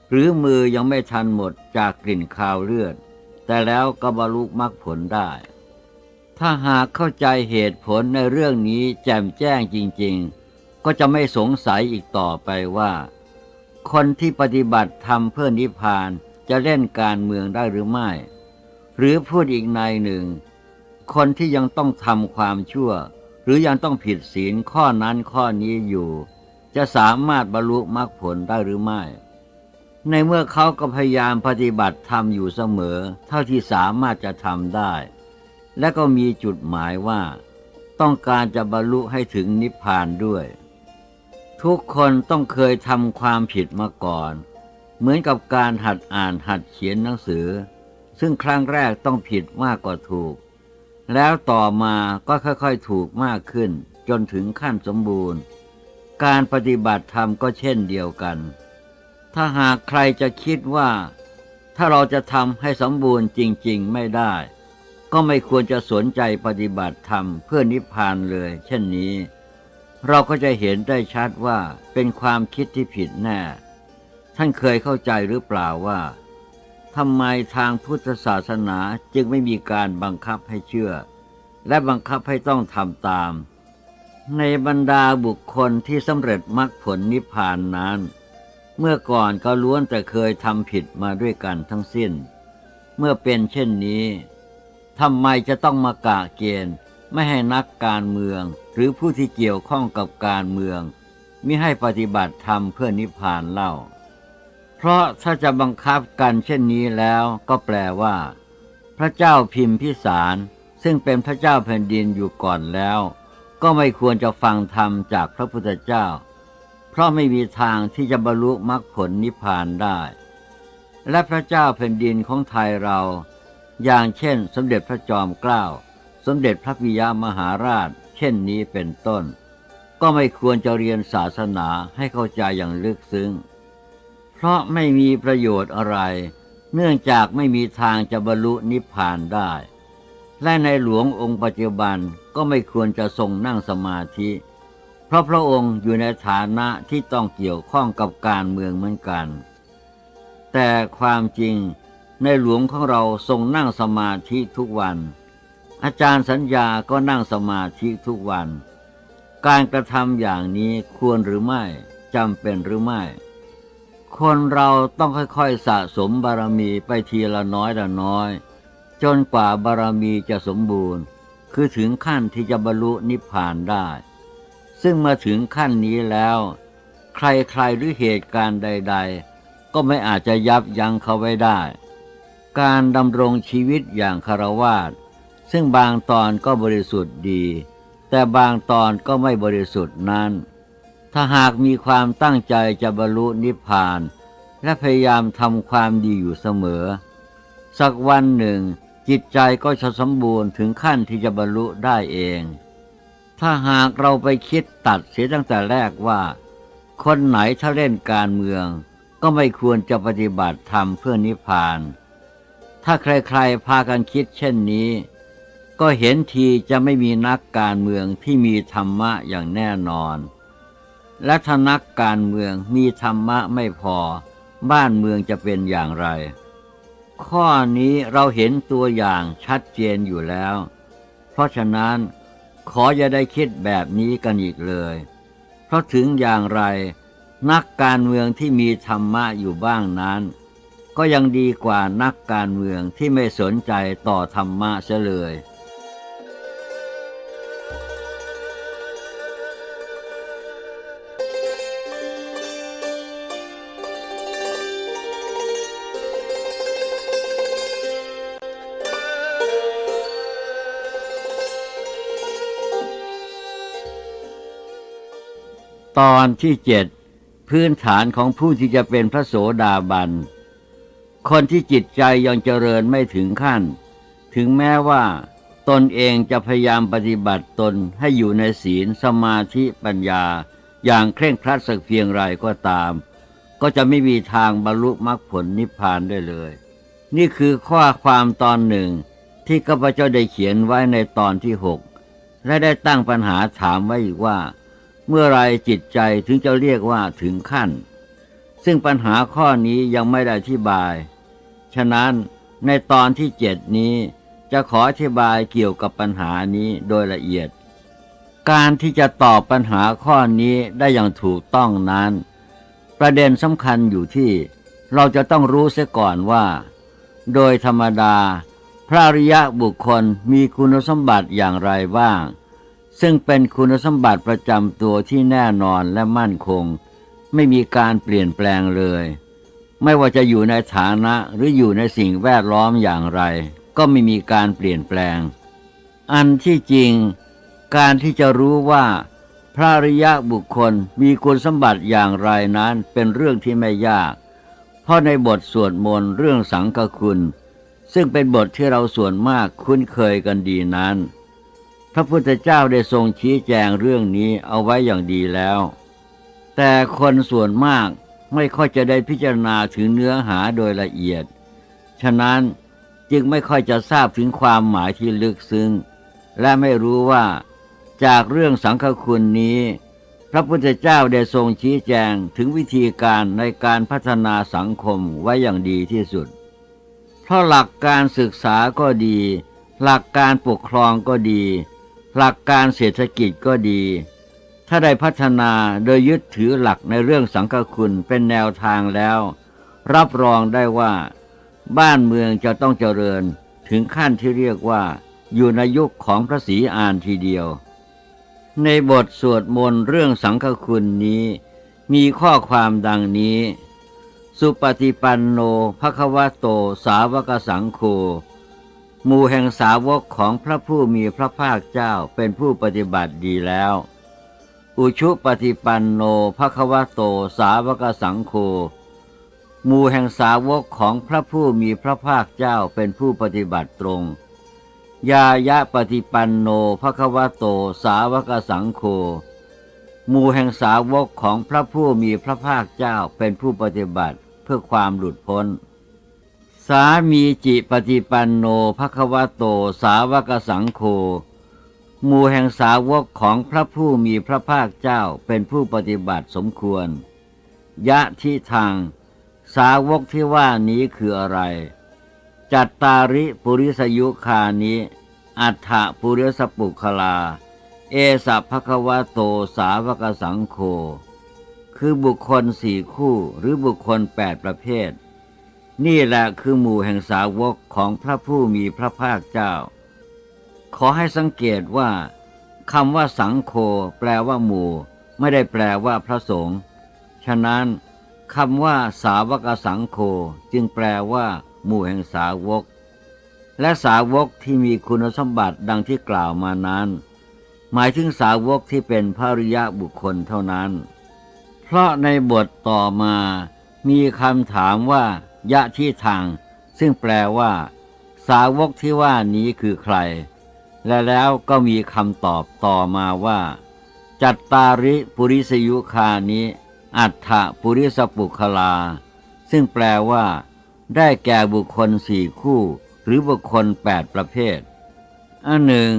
[SPEAKER 1] หรือมือยังไม่ทันหมดจากกลิ่นคาวเลือด แต่แล้วก็บรรลุมรรคผลได้ ถ้าหากเข้าใจเหตุผลในเรื่องนี้แจ่มแจ้งจริง ๆ ก็จะไม่สงสัยอีกต่อไปว่า คนที่ปฏิบัติธรรมเพื่อนิพพานจะเล่นการเมืองได้หรือไม่ หรือพูดอีกในหนึ่ง คนที่ยังต้องทำความชั่ว หรือยังต้องผิดศีลข้อนั้นข้อนี้อยู่ จะสามารถบรรลุมรรคผลได้หรือไม่ ในเมื่อเขาก็พยายามปฏิบัติธรรมอยู่เสมอ เท่าที่สามารถจะทำได้ และก็มีจุดหมายว่า ต้องการจะบรรลุให้ถึงนิพพานด้วย ทุกคนต้องเคยทำความผิดมาก่อน เหมือนกับการหัดอ่านหัดเขียนหนังสือ ซึ่งครั้งแรกต้องผิดมากกว่าถูก แล้วต่อมาก็ค่อยๆถูกมากขึ้นจนถึงขั้นสมบูรณ์ การปฏิบัติธรรมก็เช่นเดียวกัน ถ้าหากใครจะคิดว่า ถ้าเราจะทำให้สมบูรณ์จริง ๆ ไม่ได้ ก็ไม่ควรจะสนใจปฏิบัติธรรมเพื่อนิพพานเลย เช่นนี้ เราก็จะเห็นได้ชัดว่าเป็นความคิดที่ผิดแน่ ท่านเคยเข้าใจหรือเปล่าว่าทำไมทางพุทธศาสนาจึงไม่มีการบังคับให้เชื่อ และบังคับให้ต้องทำตาม ในบรรดาบุคคลที่สำเร็จมรรคผลนิพพานนั้น เมื่อก่อนก็ล้วนแต่เคยทำผิดมาด้วยกันทั้งสิ้น เมื่อเป็นเช่นนี้ทำไมจะต้องมากะเกณฑ์ไม่ให้นักการเมือง หรือผู้ที่เกี่ยวข้องกับการเมืองมิให้ปฏิบัติธรรมเพื่อนิพพานเล่า เพราะถ้าจะบังคับกันเช่นนี้แล้วก็แปลว่า พระเจ้าพิมพิสารซึ่งเป็นพระเจ้าแผ่นดินอยู่ก่อนแล้ว ก็ไม่ควรจะฟังธรรมจากพระพุทธเจ้า เพราะไม่มีทางที่จะบรรลุมรรคผลนิพพานได้ และพระเจ้าแผ่นดินของไทยเรา อย่างเช่น สมเด็จพระจอมเกล้า สมเด็จพระพิยามหาราช เช่นนี้เป็นต้น ก็ไม่ควรจะเรียนศาสนาให้เข้าใจอย่างลึกซึ้ง เพราะไม่มีประโยชน์อะไร เนื่องจากไม่มีทางจะบรรลุนิพพานได้ และในหลวงองค์ปัจจุบันก็ไม่ควรจะทรงนั่งสมาธิ เพราะพระองค์อยู่ในฐานะที่ต้องเกี่ยวข้องกับการเมืองเหมือนกัน แต่ความจริงในหลวงของเราทรงนั่งสมาธิทุกวัน อาจารย์สัญญาก็นั่งสมาธิทุกวัน การกระทำอย่างนี้ควรหรือไม่จำเป็นหรือไม่ คนเราต้องค่อยๆสะสมบารมีไปทีละน้อยละน้อย จนกว่าบารมีจะสมบูรณ์ คือถึงขั้นที่จะบรรลุนิพพานได้ ซึ่งมาถึงขั้นนี้แล้ว ใครๆหรือเหตุการณ์ใด ๆ ก็ไม่อาจจะยับยั้งเขาไว้ได้ การดำรงชีวิตอย่างคารวาสซึ่งบางตอนก็บริสุทธิ์ดี แต่บางตอนก็ไม่บริสุทธิ์นั้น ถ้าหากมีความตั้งใจจะบรรลุนิพพาน และพยายามทำความดีอยู่เสมอ สักวันหนึ่ง จิตใจก็จะสมบูรณ์ถึงขั้นที่จะบรรลุได้เอง ถ้าหากเราไปคิดตัดเสียตั้งแต่แรกว่า คนไหนถ้าเล่นการเมือง ก็ไม่ควรจะปฏิบัติธรรมเพื่อนิพพาน ถ้าใครๆพากันคิดเช่นนี้ ก็เห็นทีจะไม่มีนักการเมืองที่มีธรรมะอย่างแน่นอน และถ้านักการเมืองมีธรรมะไม่พอ บ้านเมืองจะเป็นอย่างไร ข้อนี้เราเห็นตัวอย่างชัดเจนอยู่แล้ว เพราะฉะนั้นขออย่าได้คิดแบบนี้กันอีกเลย เพราะถึงอย่างไร นักการเมืองที่มีธรรมะอยู่บ้างนั้น ก็ยังดีกว่านักการเมืองที่ไม่สนใจต่อธรรมะเสียเลย ตอนที่เจ็ดพื้นฐานของผู้ที่จะเป็นพระโสดาบัน คนที่จิตใจยังเจริญไม่ถึงขั้น ถึงแม้ว่าตนเองจะพยายามปฏิบัติตนให้อยู่ในศีลสมาธิปัญญา อย่างเคร่งครัดสักเพียงไรก็ตาม ก็จะไม่มีทางบรรลุมรรคผลนิพพานได้เลย นี่คือข้อความตอนหนึ่งที่ข้าพเจ้าได้เขียนไว้ในตอนที่หกและได้ตั้งปัญหาถามไว้อีกว่า เมื่อไรจิตใจถึงจะเรียกว่าถึงขั้น ซึ่งปัญหาข้อนี้ยังไม่ได้อธิบาย ฉะนั้นในตอนที่เจ็ดนี้จะขออธิบายเกี่ยวกับปัญหานี้โดยละเอียด การที่จะตอบปัญหาข้อนี้ได้อย่างถูกต้องนั้น ประเด็นสำคัญอยู่ที่ เราจะต้องรู้เสียก่อนว่า โดยธรรมดา พระริยะบุคคลมีคุณสมบัติอย่างไรบ้าง ซึ่งเป็นคุณสมบัติประจำตัวที่แน่นอนและมั่นคง ไม่มีการเปลี่ยนแปลงเลย ไม่ว่าจะอยู่ในฐานะหรืออยู่ในสิ่งแวดล้อมอย่างไร ก็ไม่มีการเปลี่ยนแปลง อันที่จริง การที่จะรู้ว่าพระริยะบุคคลมีคุณสมบัติอย่างไรนั้นเป็นเรื่องที่ไม่ยาก เพราะในบทสวดมนต์เรื่องสังฆคุณ ซึ่งเป็นบทที่เราส่วนมากคุ้นเคยกันดีนั้น พระพุทธเจ้าได้ทรงชี้แจงเรื่องนี้เอาไว้อย่างดีแล้ว แต่คนส่วนมากไม่ค่อยจะได้พิจารณาถึงเนื้อหาโดยละเอียด ฉะนั้นจึงไม่ค่อยจะทราบถึงความหมายที่ลึกซึ้ง และไม่รู้ว่าจากเรื่องสังฆคุณนี้ พระพุทธเจ้าได้ทรงชี้แจงถึงวิธีการในการพัฒนาสังคมไว้อย่างดีที่สุด เพราะหลักการศึกษาก็ดี หลักการปกครองก็ดี หลักการเศรษฐกิจก็ดี ถ้าได้พัฒนาโดยยึดถือหลักในเรื่องสังฆคุณเป็นแนวทางแล้ว รับรองได้ว่า บ้านเมืองจะต้องเจริญถึงขั้นที่เรียกว่า อยู่ในยุคของพระศรีอานทีเดียว ในบทสวดมนต์เรื่องสังฆคุณนี้ มีข้อความดังนี้ สุปฏิปันโนภควโต สาวกสังโฆ หมู่แห่งสาวกของพระผู้มีพระภาคเจ้าเป็นผู้ปฏิบัติดีแล้ว อุชุปฏิปันโนภควโตสาวกสังโฆหมู่แห่งสาวกของพระผู้มีพระภาคเจ้าเป็นผู้ปฏิบัติตรง ยายะปฏิปันโนภควโตสาวกสังโฆหมู่แห่งสาวกของพระผู้มีพระภาคเจ้าเป็นผู้ปฏิบัติเพื่อความหลุดพ้น สามีจิปฏิปันโนภควโต สาวกสังโฆหมู่แห่งสาวกของพระผู้มีพระภาคเจ้าเป็นผู้ปฏิบัติสมควร ยะที่ทาง สาวกที่ว่านี้คืออะไร จัตตาริปุริสยุคานิ อัฏฐปุริสปุคลา เอสะภควโตสาวกสังโฆคือบุคคลสี่คู่หรือบุคคลแปดประเภท นี่แหละคือหมู่แห่งสาวกของพระผู้มีพระภาคเจ้า ขอให้สังเกตว่าคำว่าสังโฆแปลว่าหมู่ ไม่ได้แปลว่าพระสงฆ์ฉะนั้นคำว่าสาวกสังโฆจึงแปลว่า หมู่แห่งสาวก และสาวกที่มีคุณสมบัติดังที่กล่าวมานั้น หมายถึงสาวกที่เป็นภริยะบุคคลเท่านั้น เพราะในบทต่อมามีคำถามว่า ยะที่ทาง ซึ่งแปลว่า สาวกที่ว่านี้คือใคร และแล้วก็มีคำตอบต่อมาว่า จัตตาริปุริสยุคานิ อัฏฐปุริสปุคลา ซึ่งแปลว่า ได้แก่บุคคลสี่คู่ หรือบุคคลแปดประเภท อันหนึ่ง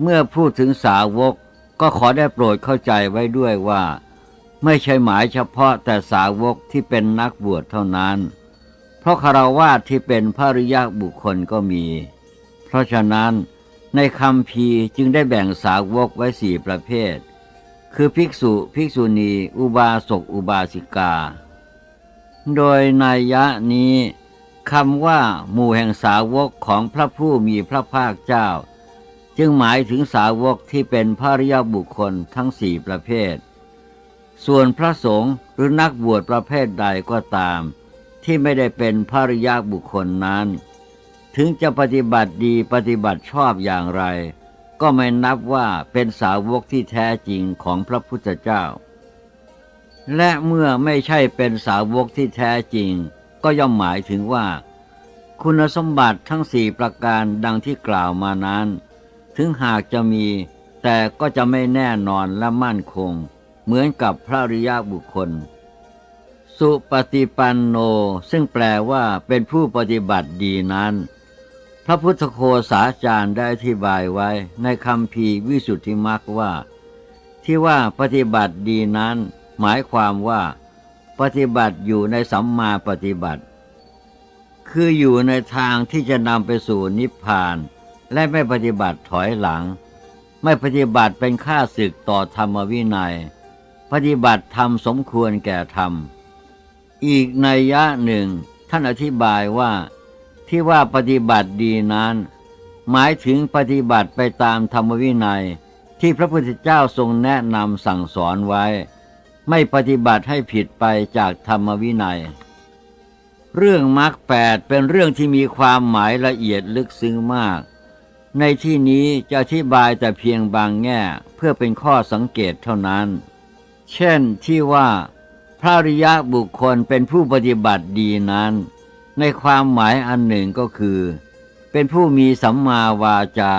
[SPEAKER 1] เมื่อพูดถึงสาวก ก็ขอได้โปรดเข้าใจไว้ด้วยว่า ไม่ใช่หมายเฉพาะแต่สาวกที่เป็นนักบวชเท่านั้น ราะคารวาสที่เป็นภริยาบุคคลก็มี เพราะฉะนั้นในคำพีจึงได้แบ่งสาวกไว้สี่ประเภท คือภิกษุ ภิกษุณี อุบาสก อุบาสิกา โดยนัยยะนี้คำว่าหมู่แห่งสาวกของพระผู้มีพระภาคเจ้า จึงหมายถึงสาวกที่เป็นภริยาบุคคลทั้งสี่ประเภท ส่วนพระสงฆ์หรือนักบวชประเภทใดก็ตาม ที่ไม่ได้เป็นภริยาบุคคลนั้น ถึงจะปฏิบัติดีปฏิบัติชอบอย่างไร ก็ไม่นับว่าเป็นสาวกที่แท้จริงของพระพุทธเจ้า และเมื่อไม่ใช่เป็นสาวกที่แท้จริง ก็ย่อมหมายถึงว่า คุณสมบัติทั้งสี่ประการดังที่กล่าวมานั้น ถึงหากจะมีแต่ก็จะไม่แน่นอนและมั่นคง เหมือนกับพระริยาบุคคล สุปฏิปันโน ซึ่งแปลว่าเป็นผู้ปฏิบัติดีนั้น พระพุทธโคสาจารย์ได้อธิบายไว้ในคำพีวิสุทธิมักว่า ที่ว่าปฏิบัติดีนั้น หมายความว่า ปฏิบัติอยู่ในสัมมาปฏิบัติ คืออยู่ในทางที่จะนำไปสู่นิพพาน และไม่ปฏิบัติถอยหลัง ไม่ปฏิบัติเป็นค่าศึกต่อธรรมวินัย ปฏิบัติธรรมสมควรแก่ธรรม อีกในยะหนึ่ง ท่านอธิบายว่าที่ว่าปฏิบัติดีนั้น หมายถึงปฏิบัติไปตามธรรมวินัยที่พระพุทธเจ้าทรงแนะนำสั่งสอนไว้ ไม่ปฏิบัติให้ผิดไปจากธรรมวินัย เรื่องมรรคแปดเป็นเรื่องที่มีความหมายละเอียดลึกซึ้งมาก ในที่นี้จะอธิบายแต่เพียงบางแง่เพื่อเป็นข้อสังเกตเท่านั้น เช่นที่ว่า พระริยะบุคคลเป็นผู้ปฏิบัติดีนั้น ในความหมายอันหนึ่งก็คือ เป็นผู้มีสัมมาวาจา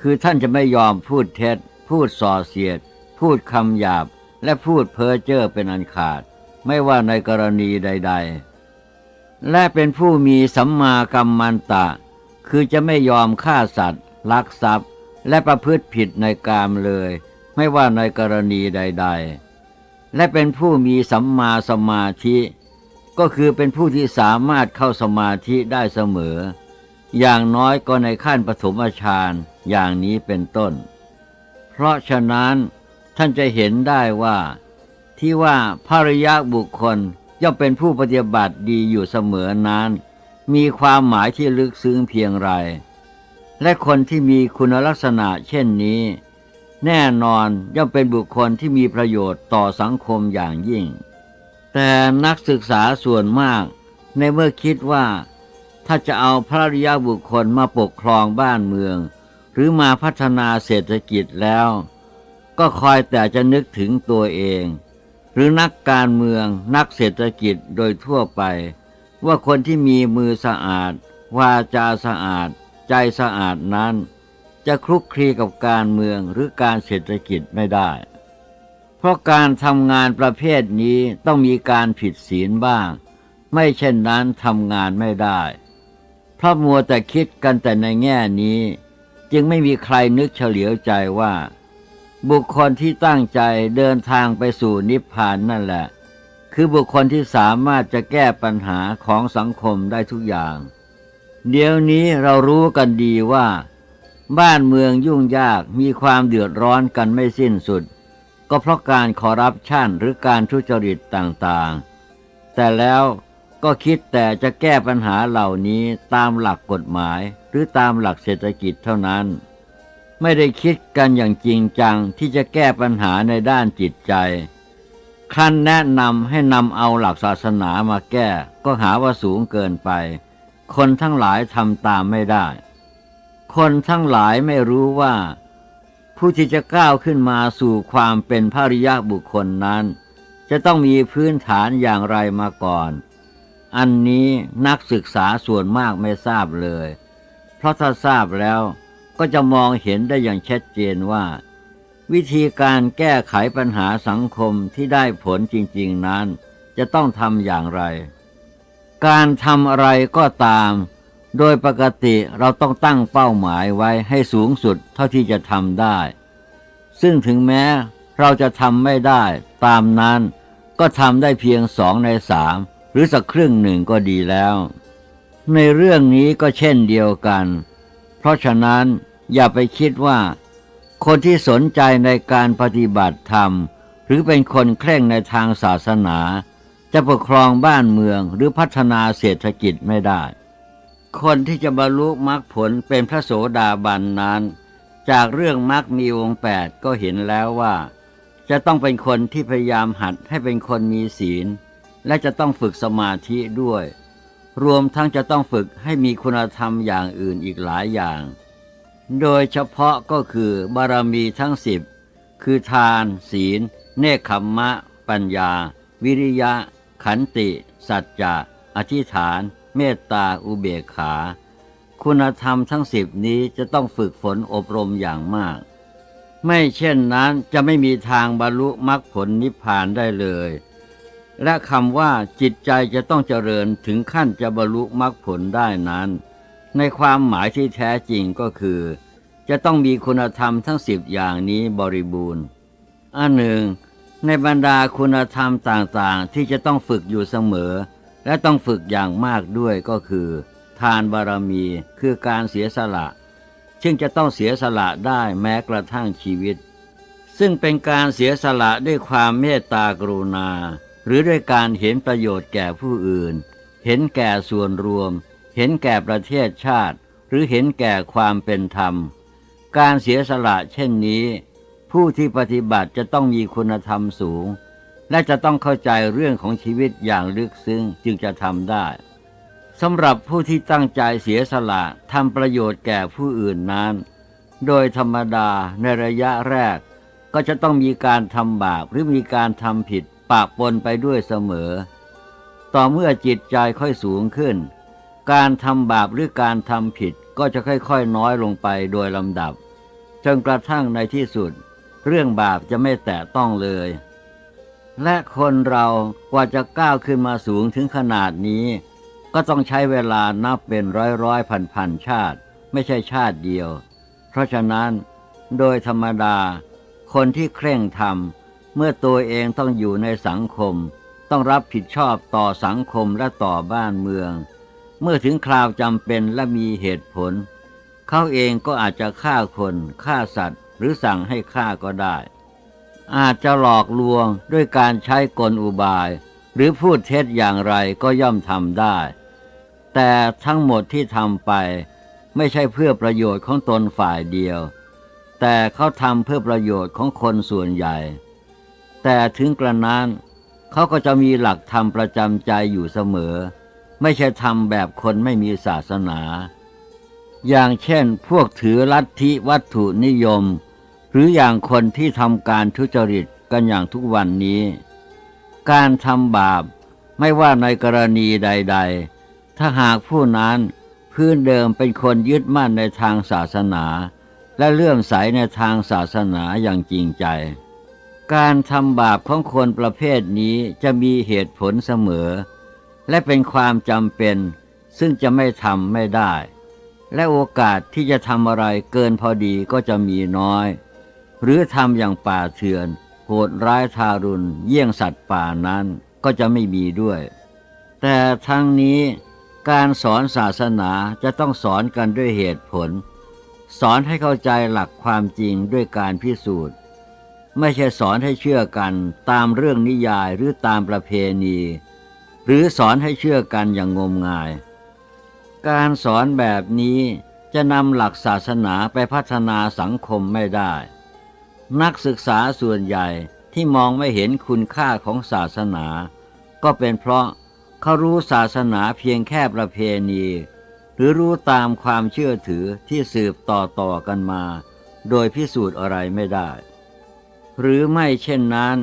[SPEAKER 1] คือท่านจะไม่ยอมพูดเท็จ พูดส่อเสียด พูดคำหยาบ และพูดเพ้อเจ้อเป็นอันขาด ไม่ว่าในกรณีใด ๆ และเป็นผู้มีสัมมากรรมมันตะ คือจะไม่ยอมฆ่าสัตว์ ลักทรัพย์ และประพฤติผิดในกามเลย ไม่ว่าในกรณีใด ๆ และเป็นผู้มีสัมมาสมาธิ ก็คือเป็นผู้ที่สามารถเข้าสมาธิได้เสมอ อย่างน้อยก็ในขั้นปฐมฌานอย่างนี้เป็นต้น เพราะฉะนั้นท่านจะเห็นได้ว่า ที่ว่าภริยะบุคคลย่อมเป็นผู้ปฏิบัติดีอยู่เสมอนั้น มีความหมายที่ลึกซึ้งเพียงไร และคนที่มีคุณลักษณะเช่นนี้ แน่นอนย่อมเป็นบุคคลที่มีประโยชน์ต่อสังคมอย่างยิ่ง แต่นักศึกษาส่วนมาก ในเมื่อคิดว่า ถ้าจะเอาพระริยาบุคคลมาปกครองบ้านเมือง หรือมาพัฒนาเศรษฐกิจแล้ว ก็คอยแต่จะนึกถึงตัวเอง หรือนักการเมืองนักเศรษฐกิจโดยทั่วไป ว่าคนที่มีมือสะอาด วาจาสะอาด ใจสะอาดนั้น จะคลุกคลีกับการเมืองหรือการเศรษฐกิจไม่ได้ เพราะการทำงานประเภทนี้ต้องมีการผิดศีลบ้าง ไม่เช่นนั้นทำงานไม่ได้ เพราะมัวแต่คิดกันแต่ในแง่นี้ จึงไม่มีใครนึกเฉลียวใจว่า บุคคลที่ตั้งใจเดินทางไปสู่นิพพานนั่นแหละ คือบุคคลที่สามารถจะแก้ปัญหาของสังคมได้ทุกอย่าง เดี๋ยวนี้เรารู้กันดีว่า บ้านเมืองยุ่งยากมีความเดือดร้อนกันไม่สิ้นสุด ก็เพราะการคอรัปชันหรือการทุจริตต่างๆ แต่แล้วก็คิดแต่จะแก้ปัญหาเหล่านี้ตามหลักกฎหมายหรือตามหลักเศรษฐกิจเท่านั้น ไม่ได้คิดกันอย่างจริงจังที่จะแก้ปัญหาในด้านจิตใจคันแนะนำให้นำเอาหลักศาสนามาแก้ ก็หาว่าสูงเกินไป คนทั้งหลายทำตามไม่ได้ คนทั้งหลายไม่รู้ว่า ผู้ที่จะก้าวขึ้นมาสู่ความเป็นภริยะบุคคลนั้น จะต้องมีพื้นฐานอย่างไรมาก่อน อันนี้นักศึกษาส่วนมากไม่ทราบเลย เพราะถ้าทราบแล้วก็จะมองเห็นได้อย่างชัดเจนว่า วิธีการแก้ไขปัญหาสังคมที่ได้ผลจริง ๆนั้น จะต้องทำอย่างไร การทำอะไรก็ตาม โดยปกติเราต้องตั้งเป้าหมายไว้ให้สูงสุดเท่าที่จะทำได้ ซึ่งถึงแม้เราจะทำไม่ได้ตามนั้นก็ทำได้เพียงสองในสามหรือสักครึ่งหนึ่งก็ดีแล้ว ในเรื่องนี้ก็เช่นเดียวกัน เพราะฉะนั้นอย่าไปคิดว่า คนที่สนใจในการปฏิบัติธรรม หรือเป็นคนเคร่งในทางศาสนา จะปกครองบ้านเมืองหรือพัฒนาเศรษฐกิจไม่ได้ คนที่จะบรรลุมรรคผลเป็นพระโสดาบันนั้น จากเรื่องมรรคมีวงแปดก็เห็นแล้วว่า จะต้องเป็นคนที่พยายามหัดให้เป็นคนมีศีล และจะต้องฝึกสมาธิด้วย รวมทั้งจะต้องฝึกให้มีคุณธรรมอย่างอื่นอีกหลายอย่าง โดยเฉพาะก็คือบารมีทั้งสิบคือทาน ศีล เนคขมมะ ปัญญา วิริยะ ขันติ สัจจะ อธิษฐาน เมตตาอุเบกขา คุณธรรมทั้งสิบนี้จะต้องฝึกฝนอบรมอย่างมาก ไม่เช่นนั้นจะไม่มีทางบรรลุมรรคผลนิพพานได้เลย และคำว่าจิตใจจะต้องเจริญถึงขั้นจะบรรลุมรรคผลได้นั้น ในความหมายที่แท้จริงก็คือ จะต้องมีคุณธรรมทั้งสิบอย่างนี้บริบูรณ์อันหนึ่งในบรรดาคุณธรรมต่างๆ ที่จะต้องฝึกอยู่เสมอ และต้องฝึกอย่างมากด้วยก็คือ ทานบารมีคือการเสียสละ ซึ่งจะต้องเสียสละได้แม้กระทั่งชีวิต ซึ่งเป็นการเสียสละด้วยความเมตตากรุณา หรือด้วยการเห็นประโยชน์แก่ผู้อื่น เห็นแก่ส่วนรวม เห็นแก่ประเทศชาติ หรือเห็นแก่ความเป็นธรรม การเสียสละเช่นนี้ ผู้ที่ปฏิบัติจะต้องมีคุณธรรมสูง และจะต้องเข้าใจเรื่องของชีวิตอย่างลึกซึ้งจึงจะทำได้สำหรับผู้ที่ตั้งใจเสียสละทำประโยชน์แก่ผู้อื่นนั้น โดยธรรมดาในระยะแรก ก็จะต้องมีการทำบาปหรือมีการทำผิดปะปนไปด้วยเสมอ ต่อเมื่อจิตใจค่อยสูงขึ้น การทำบาปหรือการทำผิดก็จะค่อยๆ น้อยลงไปโดยลำดับ จนกระทั่งในที่สุด เรื่องบาปจะไม่แตะต้องเลย และคนเรากว่าจะก้าวขึ้นมาสูงถึงขนาดนี้ ก็ต้องใช้เวลานับเป็นร้อยร้อยพันพันชาติ ไม่ใช่ชาติเดียว เพราะฉะนั้น โดยธรรมดา คนที่เคร่งธรรม เมื่อตัวเองต้องอยู่ในสังคม ต้องรับผิดชอบต่อสังคมและต่อบ้านเมือง เมื่อถึงคราวจำเป็นและมีเหตุผล เขาเองก็อาจจะฆ่าคนฆ่าสัตว์ หรือสั่งให้ฆ่าก็ได้ อาจจะหลอกลวงด้วยการใช้กลอุบาย หรือพูดเท็จอย่างไรก็ย่อมทำได้ แต่ทั้งหมดที่ทำไปไม่ใช่เพื่อประโยชน์ของตนฝ่ายเดียว แต่เขาทำเพื่อประโยชน์ของคนส่วนใหญ่ แต่ถึงกระนั้นเขาก็จะมีหลักธรรมประจำใจอยู่เสมอ ไม่ใช่ทำแบบคนไม่มีศาสนา อย่างเช่นพวกถือลัทธิวัตถุนิยม หรืออย่างคนที่ทำการทุจริตกันอย่างทุกวันนี้ การทำบาปไม่ว่าในกรณีใด ๆ ถ้าหากผู้นั้นพื้นเดิมเป็นคนยึดมั่นในทางศาสนา และเลื่อมใสในทางศาสนาอย่างจริงใจ การทำบาปของคนประเภทนี้จะมีเหตุผลเสมอ และเป็นความจำเป็น ซึ่งจะไม่ทำไม่ได้ และโอกาสที่จะทำอะไรเกินพอดีก็จะมีน้อย หรือทำอย่างป่าเถื่อน โหดร้ายทารุณ เยี่ยงสัตว์ป่านั้นก็จะไม่มีด้วย แต่ทั้งนี้การสอนศาสนาจะต้องสอนกันด้วยเหตุผล สอนให้เข้าใจหลักความจริงด้วยการพิสูจน์ ไม่ใช่สอนให้เชื่อกันตามเรื่องนิยายหรือตามประเพณี หรือสอนให้เชื่อกันอย่างงมงาย การสอนแบบนี้จะนำหลักศาสนาไปพัฒนาสังคมไม่ได้ นักศึกษาส่วนใหญ่ที่มองไม่เห็นคุณค่าของศาสนา ก็เป็นเพราะเขารู้ศาสนาเพียงแค่ประเพณี หรือรู้ตามความเชื่อถือที่สืบต่อต่อกันมา โดยพิสูจน์อะไรไม่ได้ หรือไม่เช่นนั้น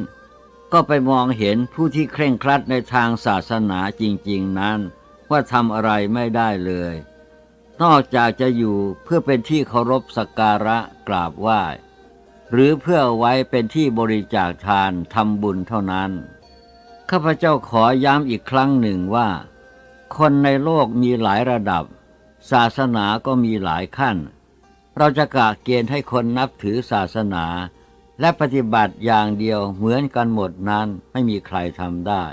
[SPEAKER 1] ก็ไปมองเห็นผู้ที่เคร่งครัดในทางศาสนาจริง ๆนั้น ว่าทำอะไรไม่ได้เลย นอกจากจะอยู่เพื่อเป็นที่เคารพสักการะกราบไหว้ หรือเพื่อไว้เป็นที่บริจาคทานทำบุญเท่านั้น ข้าพเจ้าขอย้ำอีกครั้งหนึ่งว่า คนในโลกมีหลายระดับ ศาสนาก็มีหลายขั้น เราจะกะเกณฑ์ให้คนนับถือศาสนา และปฏิบัติอย่างเดียวเหมือนกันหมดนั้นไม่มีใครทำได้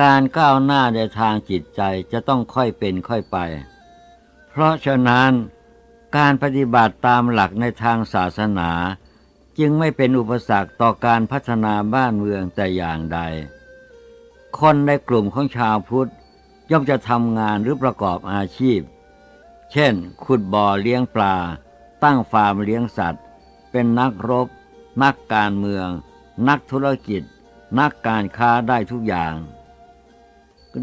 [SPEAKER 1] การก้าวหน้าในทางจิตใจจะต้องค่อยเป็นค่อยไป เพราะฉะนั้น การปฏิบัติตามหลักในทางศาสนา จึงไม่เป็นอุปสรรคต่อการพัฒนาบ้านเมืองแต่อย่างใด คนในกลุ่มของชาวพุทธย่อมจะทำงานหรือประกอบอาชีพ เช่น ขุดบ่อเลี้ยงปลา ตั้งฟาร์มเลี้ยงสัตว์ เป็นนักรบ นักการเมือง นักธุรกิจ นักการค้าได้ทุกอย่าง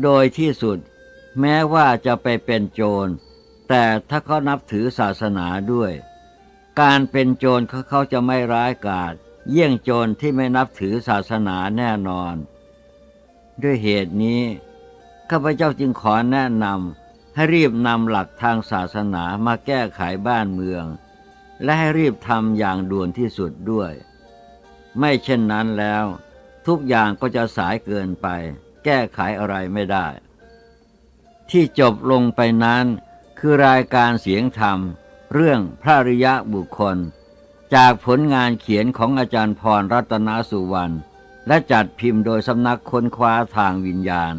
[SPEAKER 1] โดยที่สุด แม้ว่าจะไปเป็นโจร แต่ถ้าเขานับถือศาสนาด้วย การเป็นโจรเขาเขาจะไม่ร้ายกาจเยี่ยงโจรที่ไม่นับถือศาสนาแน่นอน ด้วยเหตุนี้ข้าพเจ้าจึงขอแนะนำให้รีบนำหลักทางศาสนามาแก้ไขบ้านเมือง และให้รีบทำอย่างด่วนที่สุดด้วย ไม่เช่นนั้นแล้ว ทุกอย่างก็จะสายเกินไป แก้ไขอะไรไม่ได้ ที่จบลงไปนั้น คือรายการเสียงธรรม เรื่องพระริยะบุคคล จากผลงานเขียนของอาจารย์พรรัตนสุวรรณและจัดพิมพ์โดยสำนักค้นคว้าทางวิญญาณ